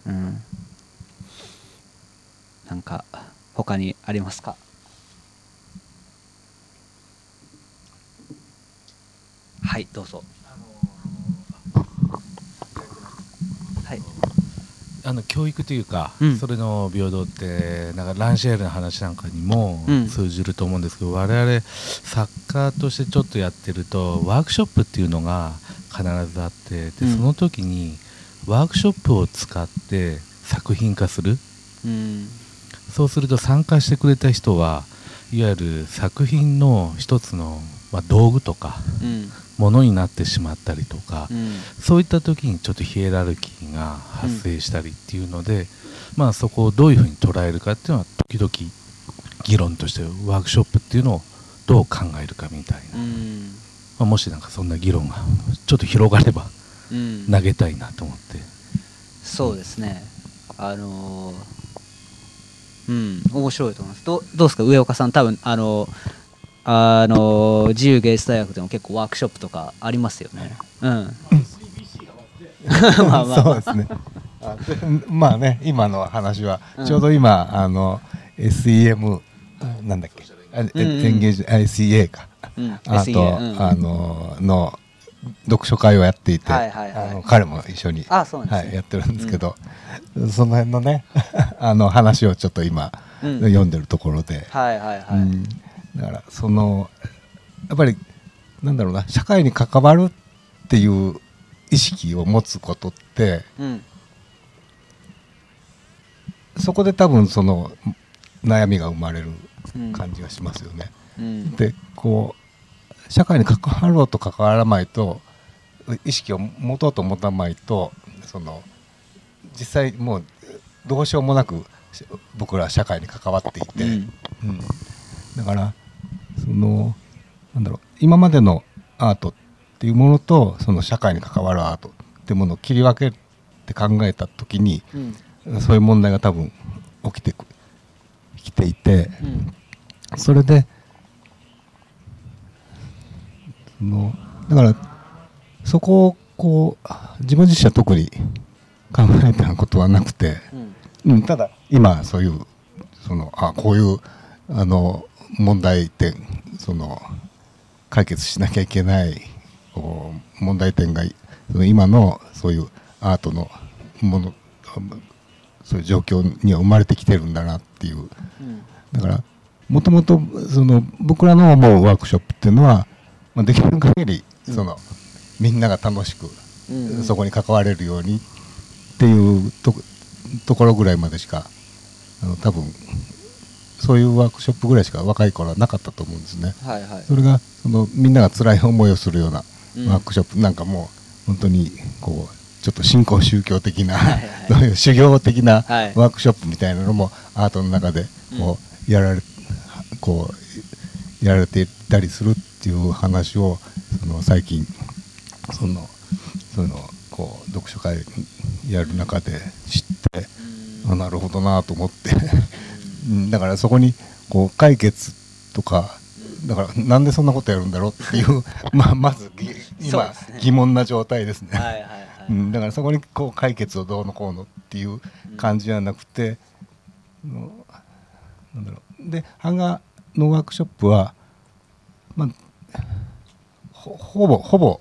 うん、なんか他にありますか？はいどうぞ。あの教育というか、うん。それの平等ってなんかランシェールの話なんかにもうん。通じると思うんですけど、我々作家としてちょっとやってるとワークショップっていうのが必ずあってで、うん。その時にワークショップを使って作品化する。うん。そうすると参加してくれた人はいわゆる作品の一つの、まあ、道具とかうんものになってしまったりとか、うん。そういった時にちょっとヒエラルキーが発生したりっていうので、まあそこをどういうふうに捉えるかっていうのは時々議論としてワークショップっていうのをどう考えるかみたいな、うん。まあ、もしなんかそんな議論がちょっと広がればうん。投げたいなと思って、そうですね。あのーうん面白いと思います。どうどうですか？上岡さん多分あのあの自由芸術大学でも結構ワークショップとかありますよね。うん。まあまあそうですね。まあね、今の話は、うん。ちょうど今、あの、SEM、なんだっけ、あうんうん。エンゲージ、ICA か。うん。あと、うん。あの、の、読書会をやっていて、はいはいはい。あの彼も一緒に、あそうなんですね。はい、やってるんですけど、その辺のね、あの話をちょっと今、うん。読んでるところで、はいはいはい、うんだからそのやっぱりなんだろうな社会に関わるっていう意識を持つことってうん。そこで多分その悩みが生まれるうん感じがしますよね。うん。でこう社会に関わろうと関わらないと意識を持とうと持たないとその実際もうどうしようもなく僕ら社会に関わっていて、うん。うん。だからそのなんだろう今までのアートっていうものとその社会に関わるアートっていうものを切り分けて考えた時に、うん。そういう問題が多分起きてくきていて、うん。それでそのだからそこをこう自分自身は特に考えたことはなくて、うん、ただ今そういうそのあこういうあの問題点その解決しなきゃいけない問題点がその今のそういうアートのものそういう状況には生まれてきてるんだなっていう。だからもともとその僕らの思うワークショップっていうのは、まあ、できる限りその、みんなが楽しく、そこに関われるようにっていうとところぐらいまでしかあの多分そういうワークショップぐらいしか若い頃はなかったと思うんですね。はいはい。それがそのみんなが辛い思いをするようなうん。ワークショップ、なんかもう本当にこうちょっと新興宗教的な、はいはい そういう修行的なはい。ワークショップみたいなのもアートの中でこうやられ、こうやられていたりするっていう話をその最近そのそのこう読書会やる中で知って、あなるほどなと思って。うんだからそこにこう解決とかだからなんでそんなことやるんだろうっていう まあまず今、疑問な状態ですね。はいはいはい。うん、だからそこにこう解決をどうのこうのっていう感じじゃなくて、のなんだろう。で版画のワークショップは、まあ、ほほぼほぼ、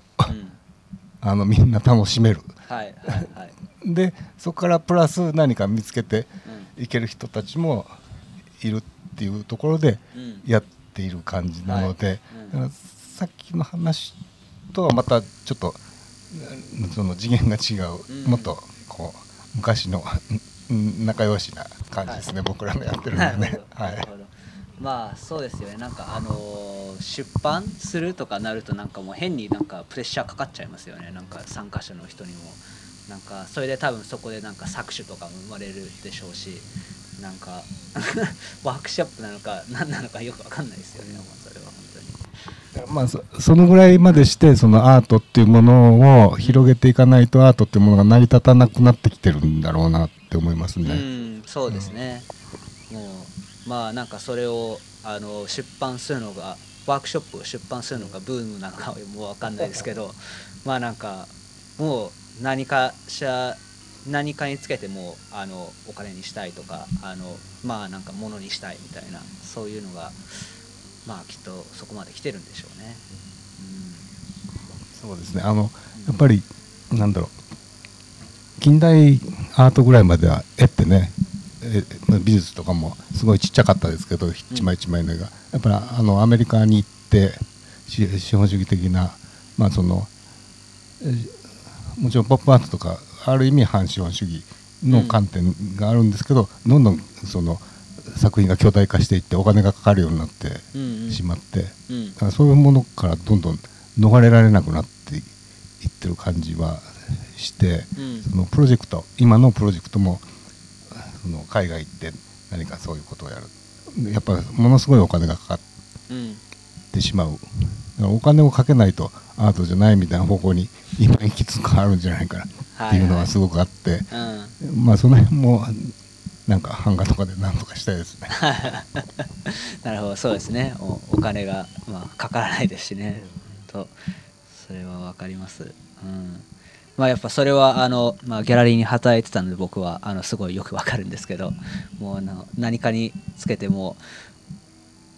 あのみんな楽しめる。はいはいはい。でそこからプラス何か見つけていける人たちもいるっていうところでうん。やっている感じなので、はい。うん。さっきの話とはまたちょっとうんその次元が違う、うん。もっとこう昔のうん仲良しな感じですね、僕らのやってるのはね。はい。まあそうですよね。なんかあのー出版するとかなるとなんかもう変になんかプレッシャーかかっちゃいますよね。なんか参加者の人にも。なんかそれで多分そこでなんか搾取とかも生まれるでしょうしなんか ワークショップなのか何なのかよくわかんないですよねもうそれは本当にまあ、そそのぐらいまでしてそのアートっていうものを広げていかないとアートっていうものが成り立たなくなってきてるんだろうなって思いますね。うんそうですね、もうまあなんかそれをあの出版するのがワークショップを出版するのがブームなのかもう分かんないですけどまあなんかもう何かしら何かにつけてもあのお金にしたいとかあのまあなんか物にしたいみたいなそういうのがまあきっとそこまで来てるんでしょうね。そうですね。あのやっぱりなんだろう。近代アートぐらいまでは絵ってね美術とかもすごいちっちゃかったですけど一枚一枚の絵が。やっぱりあのアメリカに行って資本主義的なまあそのもちろんポップアートとかある意味反資本主義の観点があるんですけど、どんどんその作品が巨大化していってお金がかかるようになってうん。うんしまって、うん。だからそういうものからどんどん逃れられなくなっていってる感じはして、うん。そのプロジェクト今のプロジェクトもその海外行って何かそういうことをやる。やっぱものすごいお金がかかうん。ってしまうお金をかけないとアートじゃないみたいな方向に今行きつつあるんじゃないかなっていうのはすごくあって、うん。まあその辺もなんか版画とかで何とかしたいですね。なるほどそうですね。おお金が、まあ、かからないですしね、とそれは分かります、うん。まあ、やっぱそれはあの、まあ、ギャラリーに働いてたので僕はあのすごいよく分かるんですけどもうあの何かにつけても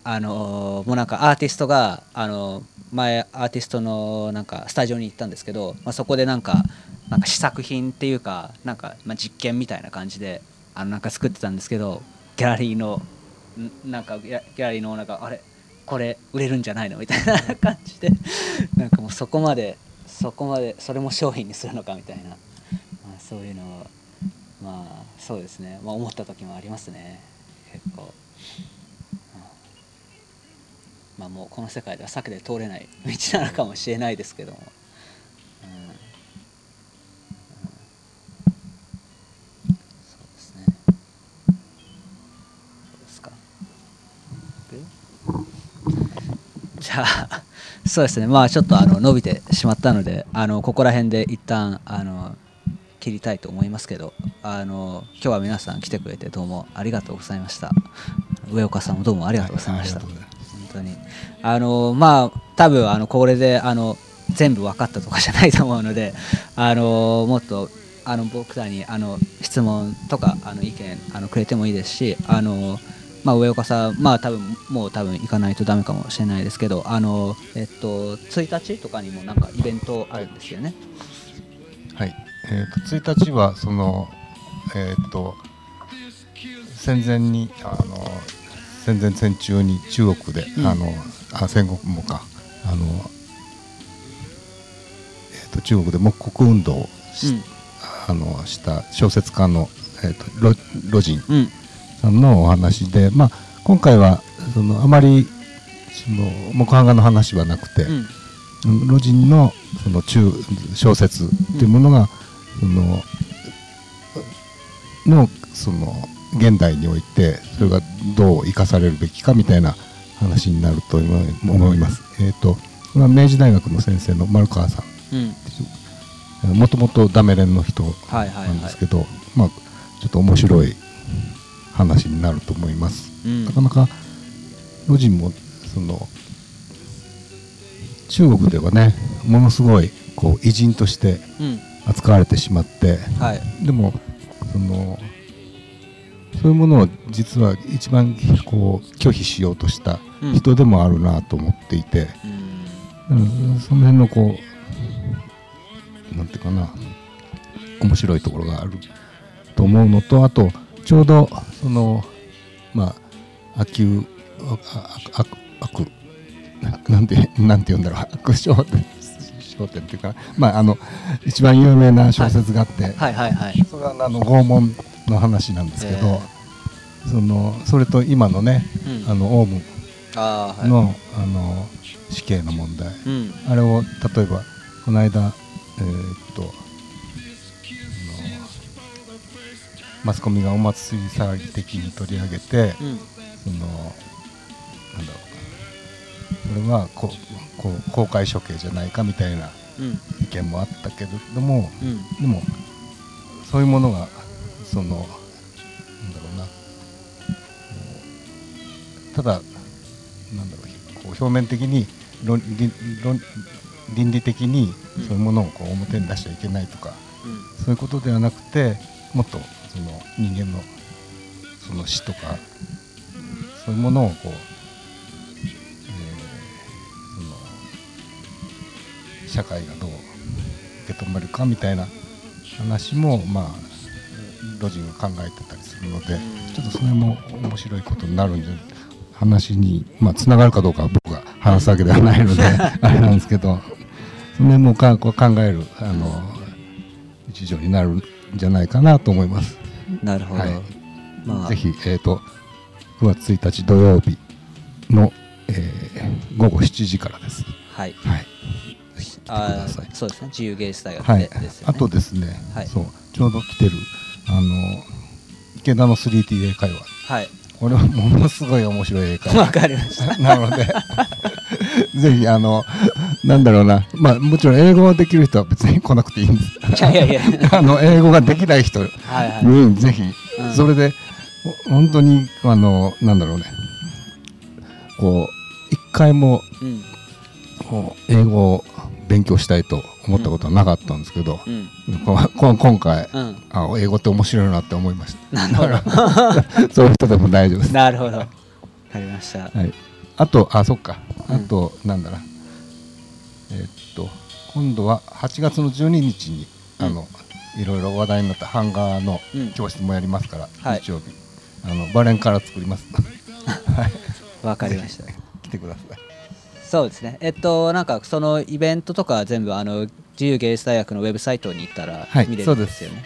あのもうなんかアーティストがあの前アーティストのなんかスタジオに行ったんですけど、まあ、そこでなんかなんか試作品っていうかなんか、まあ、実験みたいな感じであのなんか作ってたんですけどギャラリーのなんかギャラリーのなんかあれこれ売れるんじゃないの？みたいな感じで なんかもうそこまでそこまでそれも商品にするのか？みたいな、まあ、そういうのはまあそうですね、まあ、思った時もありますね。結構、まあもうこの世界では策で通れない道なのかもしれないですけども、うん。うん。そうですね。そうですかじゃあそうですね。まあちょっとあの伸びてしまったのであのここら辺で一旦あの切りたいと思いますけどあの今日は皆さん来てくれてどうもありがとうございました。上岡さんもどうもありがとうございました、当にあのまあ多分あのこれであの全部分かったとかじゃないと思うのであのもっとあの僕らにあの質問とかあの意見あのくれてもいいですしあのまあ、上岡さん、まあ多分もう多分行かないとダメかもしれないですけど、あのえっと1日とかにもなんかイベントあるんですよね。はい、えー、と1日はそのえっ、と戦前にあの戦前戦中に中国で、うん。あのあ戦後もかあの、えー、と中国で木国運動をし,、うん。あのした小説家の、えー、とロロジンうん。さんのお話で、まあ、今回はそのあまりその木版画の話はなくて、うん。うんロジンのその中小説っていうものが、そののその現代においてそれがどう生かされるべきかみたいな話になると思います。えっ、とこれは明治大学の先生の丸川さん。うん。もともとダメレンの人なんですけど、まあちょっと面白い話になると思います。うん。なかなかロジンもその中国ではねものすごいこう偉人としてうん。扱われてしまって、はい。でもそのそういうものを実は一番こう拒否しようとした人でもあるなと思っていて、うん。その辺のこうなんていうかな面白いところがあると思うのとあとちょうどそのまあ悪球悪悪悪なんてなんて言うんだろう悪商店商店っていうかまああの一番有名な小説があって、はい。はいはいそれはあの拷問の話なんですけど、そのそれと今のね、うん。あのオウムの,、あの死刑の問題、うん。あれを例えばこの間、えーっとマスコミがお祭り騒ぎ的に取り上げて、うん。そのなんだろうこれはこうこう公開処刑じゃないかみたいなうん。意見もあったけれども、うん。でもそういうものがそのなんだろうな。ただなんだろうこう表面的に論理論倫理的にそういうものをこう表に出しちゃいけないとか、うん。そういうことではなくてもっとその人間のその死とかそういうものをこう、社会がどう受け止めるかみたいな話もまあロジが考えてたりするのでちょっとそれも面白いことになるんじゃ話にまあつながるかどうかは僕が話すわけではないので あれなんですけどその辺もか考えるあの一助になるんじゃないかなと思います。なるほど。はい。まあ。ぜひ、えー、と9月1日土曜日の、えー午後7時からです。はい。はいあーそうですね。自由芸術大学はい。でですよね。あとですね、はい。そうちょうど来てるあの池田の 3D 英会話。はい。これはものすごい面白い英会話。わかりました。なので ぜひあのなんだろうな。まあもちろん英語ができる人は別に来なくていいんです。いやいやいや。あの英語ができない人に、はいはい。ぜひ、うん。それでほ本当にあのなんだろうね。こう一回もうん。こう英語を勉強したいと思ったことはなかったんですけど、うんここ今回、うんあ英語って面白いなって思いました。なるほど そういう人でも大丈夫です。なるほどわかりましたはい。あと、あ、そっか。あと、なんだな。えーっと、今度は8月の12日に、あの、いろいろ話題になった版画のうん教室もやりますから、はい日曜日。あの、バレンから作ります。はい。わかりました 来てください。そうですね。えっとなんかそのイベントとか全部あの自由芸術大学のウェブサイトに行ったらはい見れるんですよね、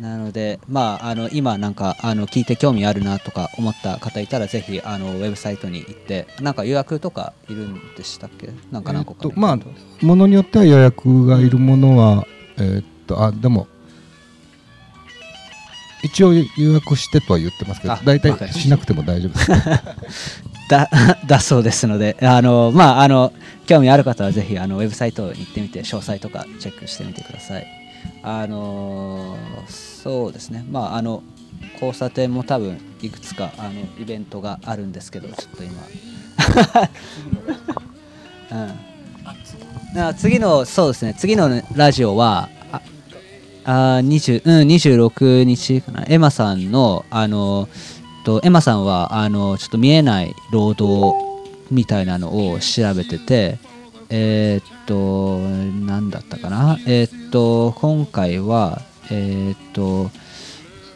なのでまああの今なんかあの聞いて興味あるなとか思った方いたらぜひあのウェブサイトに行ってなんか予約とかいるんでしたっけ？なんか何個か、えーまあ、ものによっては予約がいるものは、えーっと、あ、でも、一応予約してとは言ってますけどあ、大体しなくても大丈夫です。だ だそうですのであのまああの興味ある方はぜひあのウェブサイトに行ってみて詳細とかチェックしてみてください。あのそうですね。まああの交差点も多分いくつかあのイベントがあるんですけどちょっと今。うん。な次のそうですね。次のねラジオはああー20うん、26日かな。エマさんのあのとエマさんはあのちょっと見えない労働みたいなのを調べててえーっと何だったかな？えーっと今回はえーっと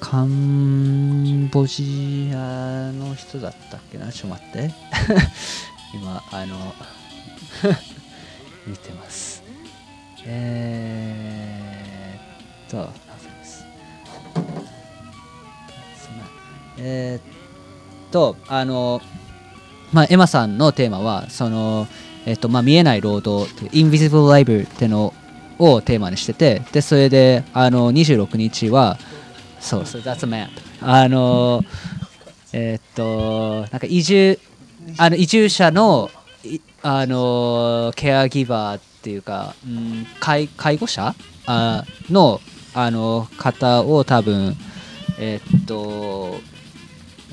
カンボジアの人だったっけな？ちょっと待って。今あの 見てます。えーっとえーっとあのまあエマさんのテーマはそのえーとまあ見えない労働っていう Invisible Labor ってのをテーマにしててでそれであの26日はそうそう That's a map あのえーっとなんか移住あの移住者のあのケアギバーっていうか、うん、介介護者？あのあの方を多分えーっと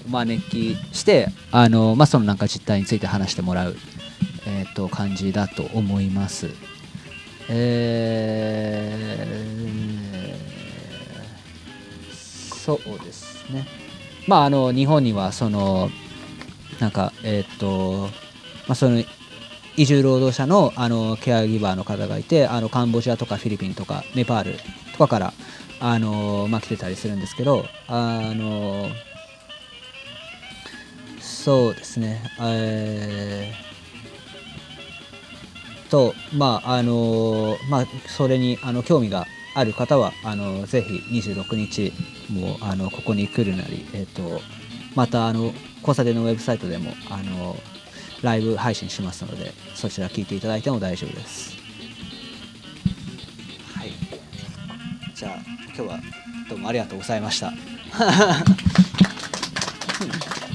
招きしてあの、まあ、そのなんか実態について話してもらう、えーっと感じだと思います。えーそうですね。まああの日本にはそのなんかえーっとまあその移住労働者のあのケアギバーの方がいてあのカンボジアとかフィリピンとかネパールとかからあの、まあ、来てたりするんですけどあのそうですね。えーとまああのまあそれにあの興味がある方はあのぜひ26日もあのここに来るなりえっ、とまたあの交差点のウェブサイトでもあのライブ配信しますのでそちら聞いていただいても大丈夫です。はい。じゃあ今日はどうもありがとうございました「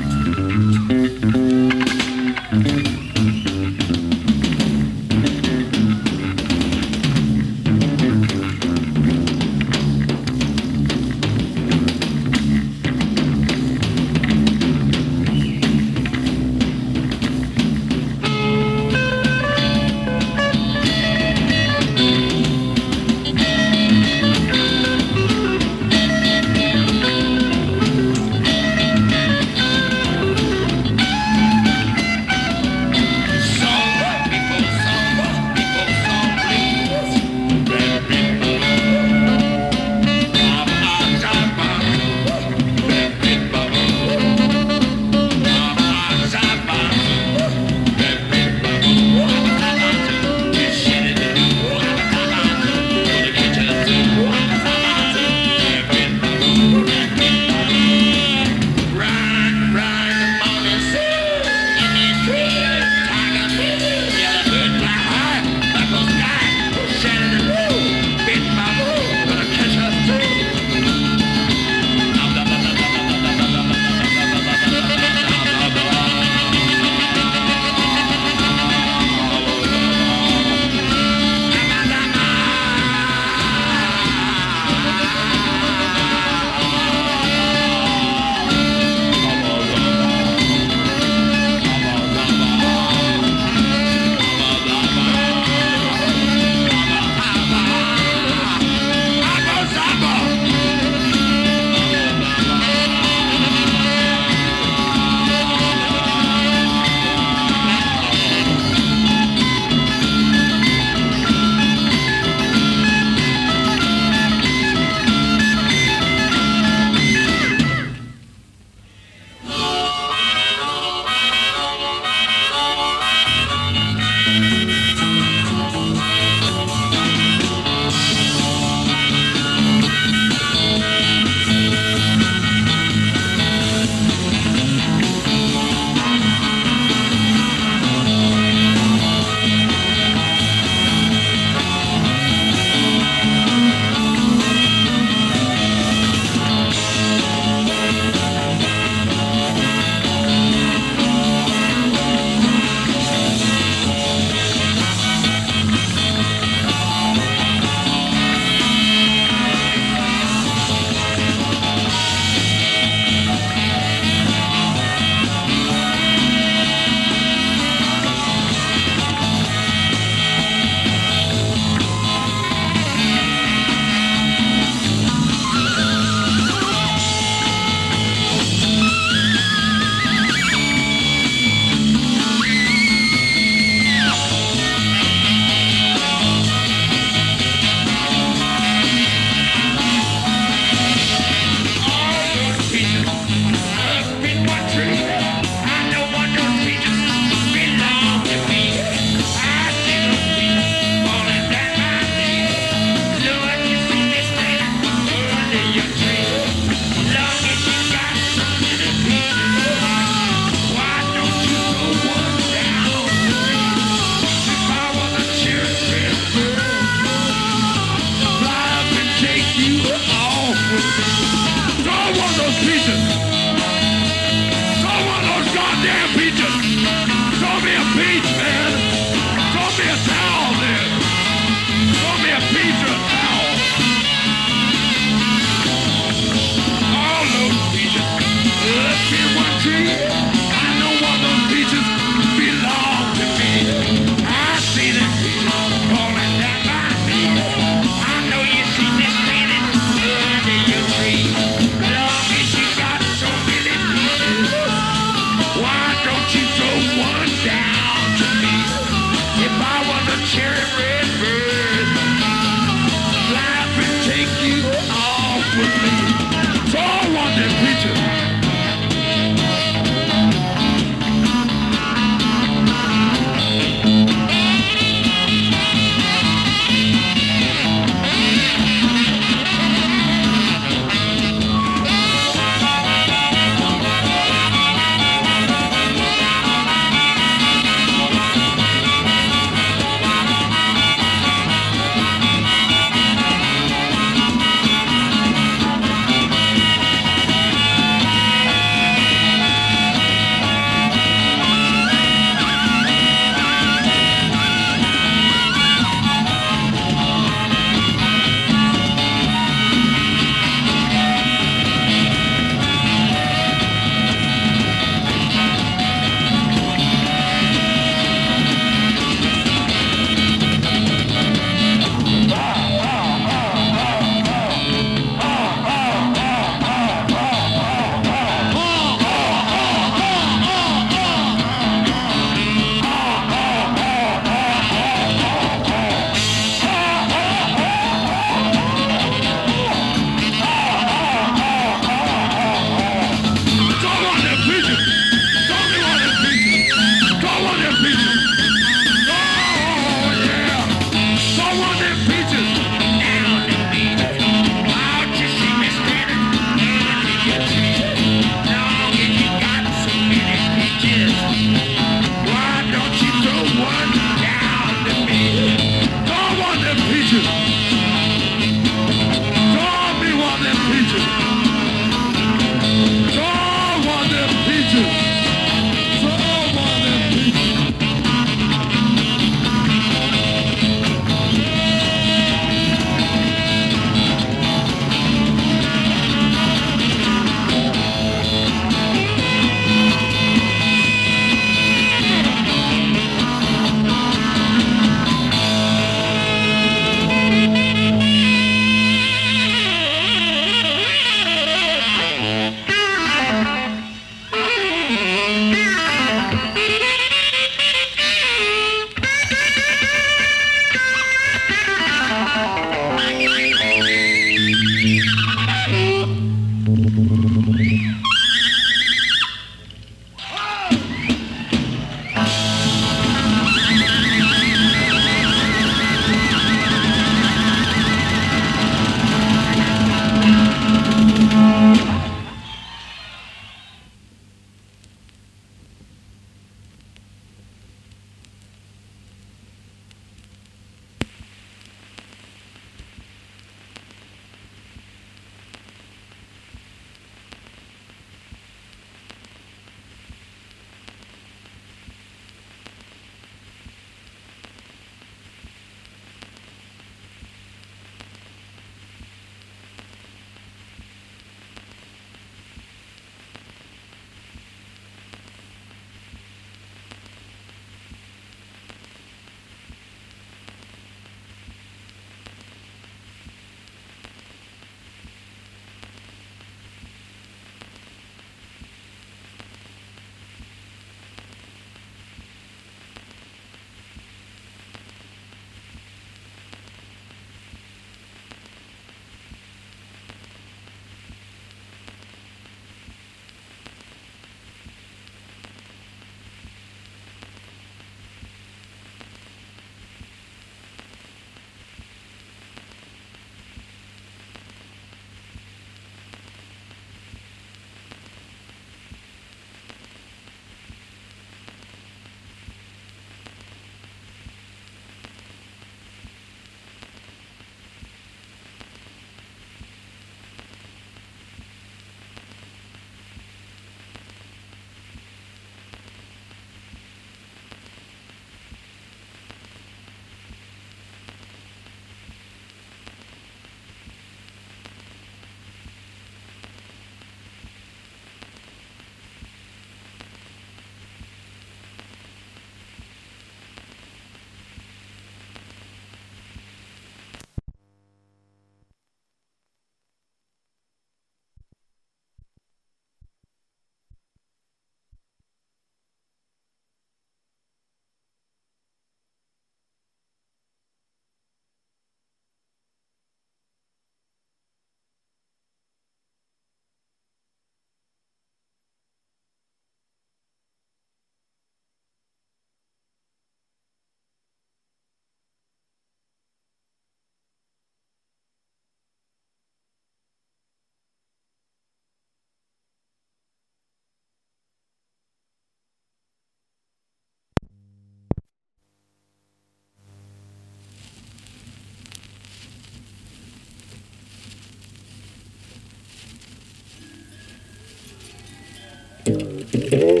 Okay.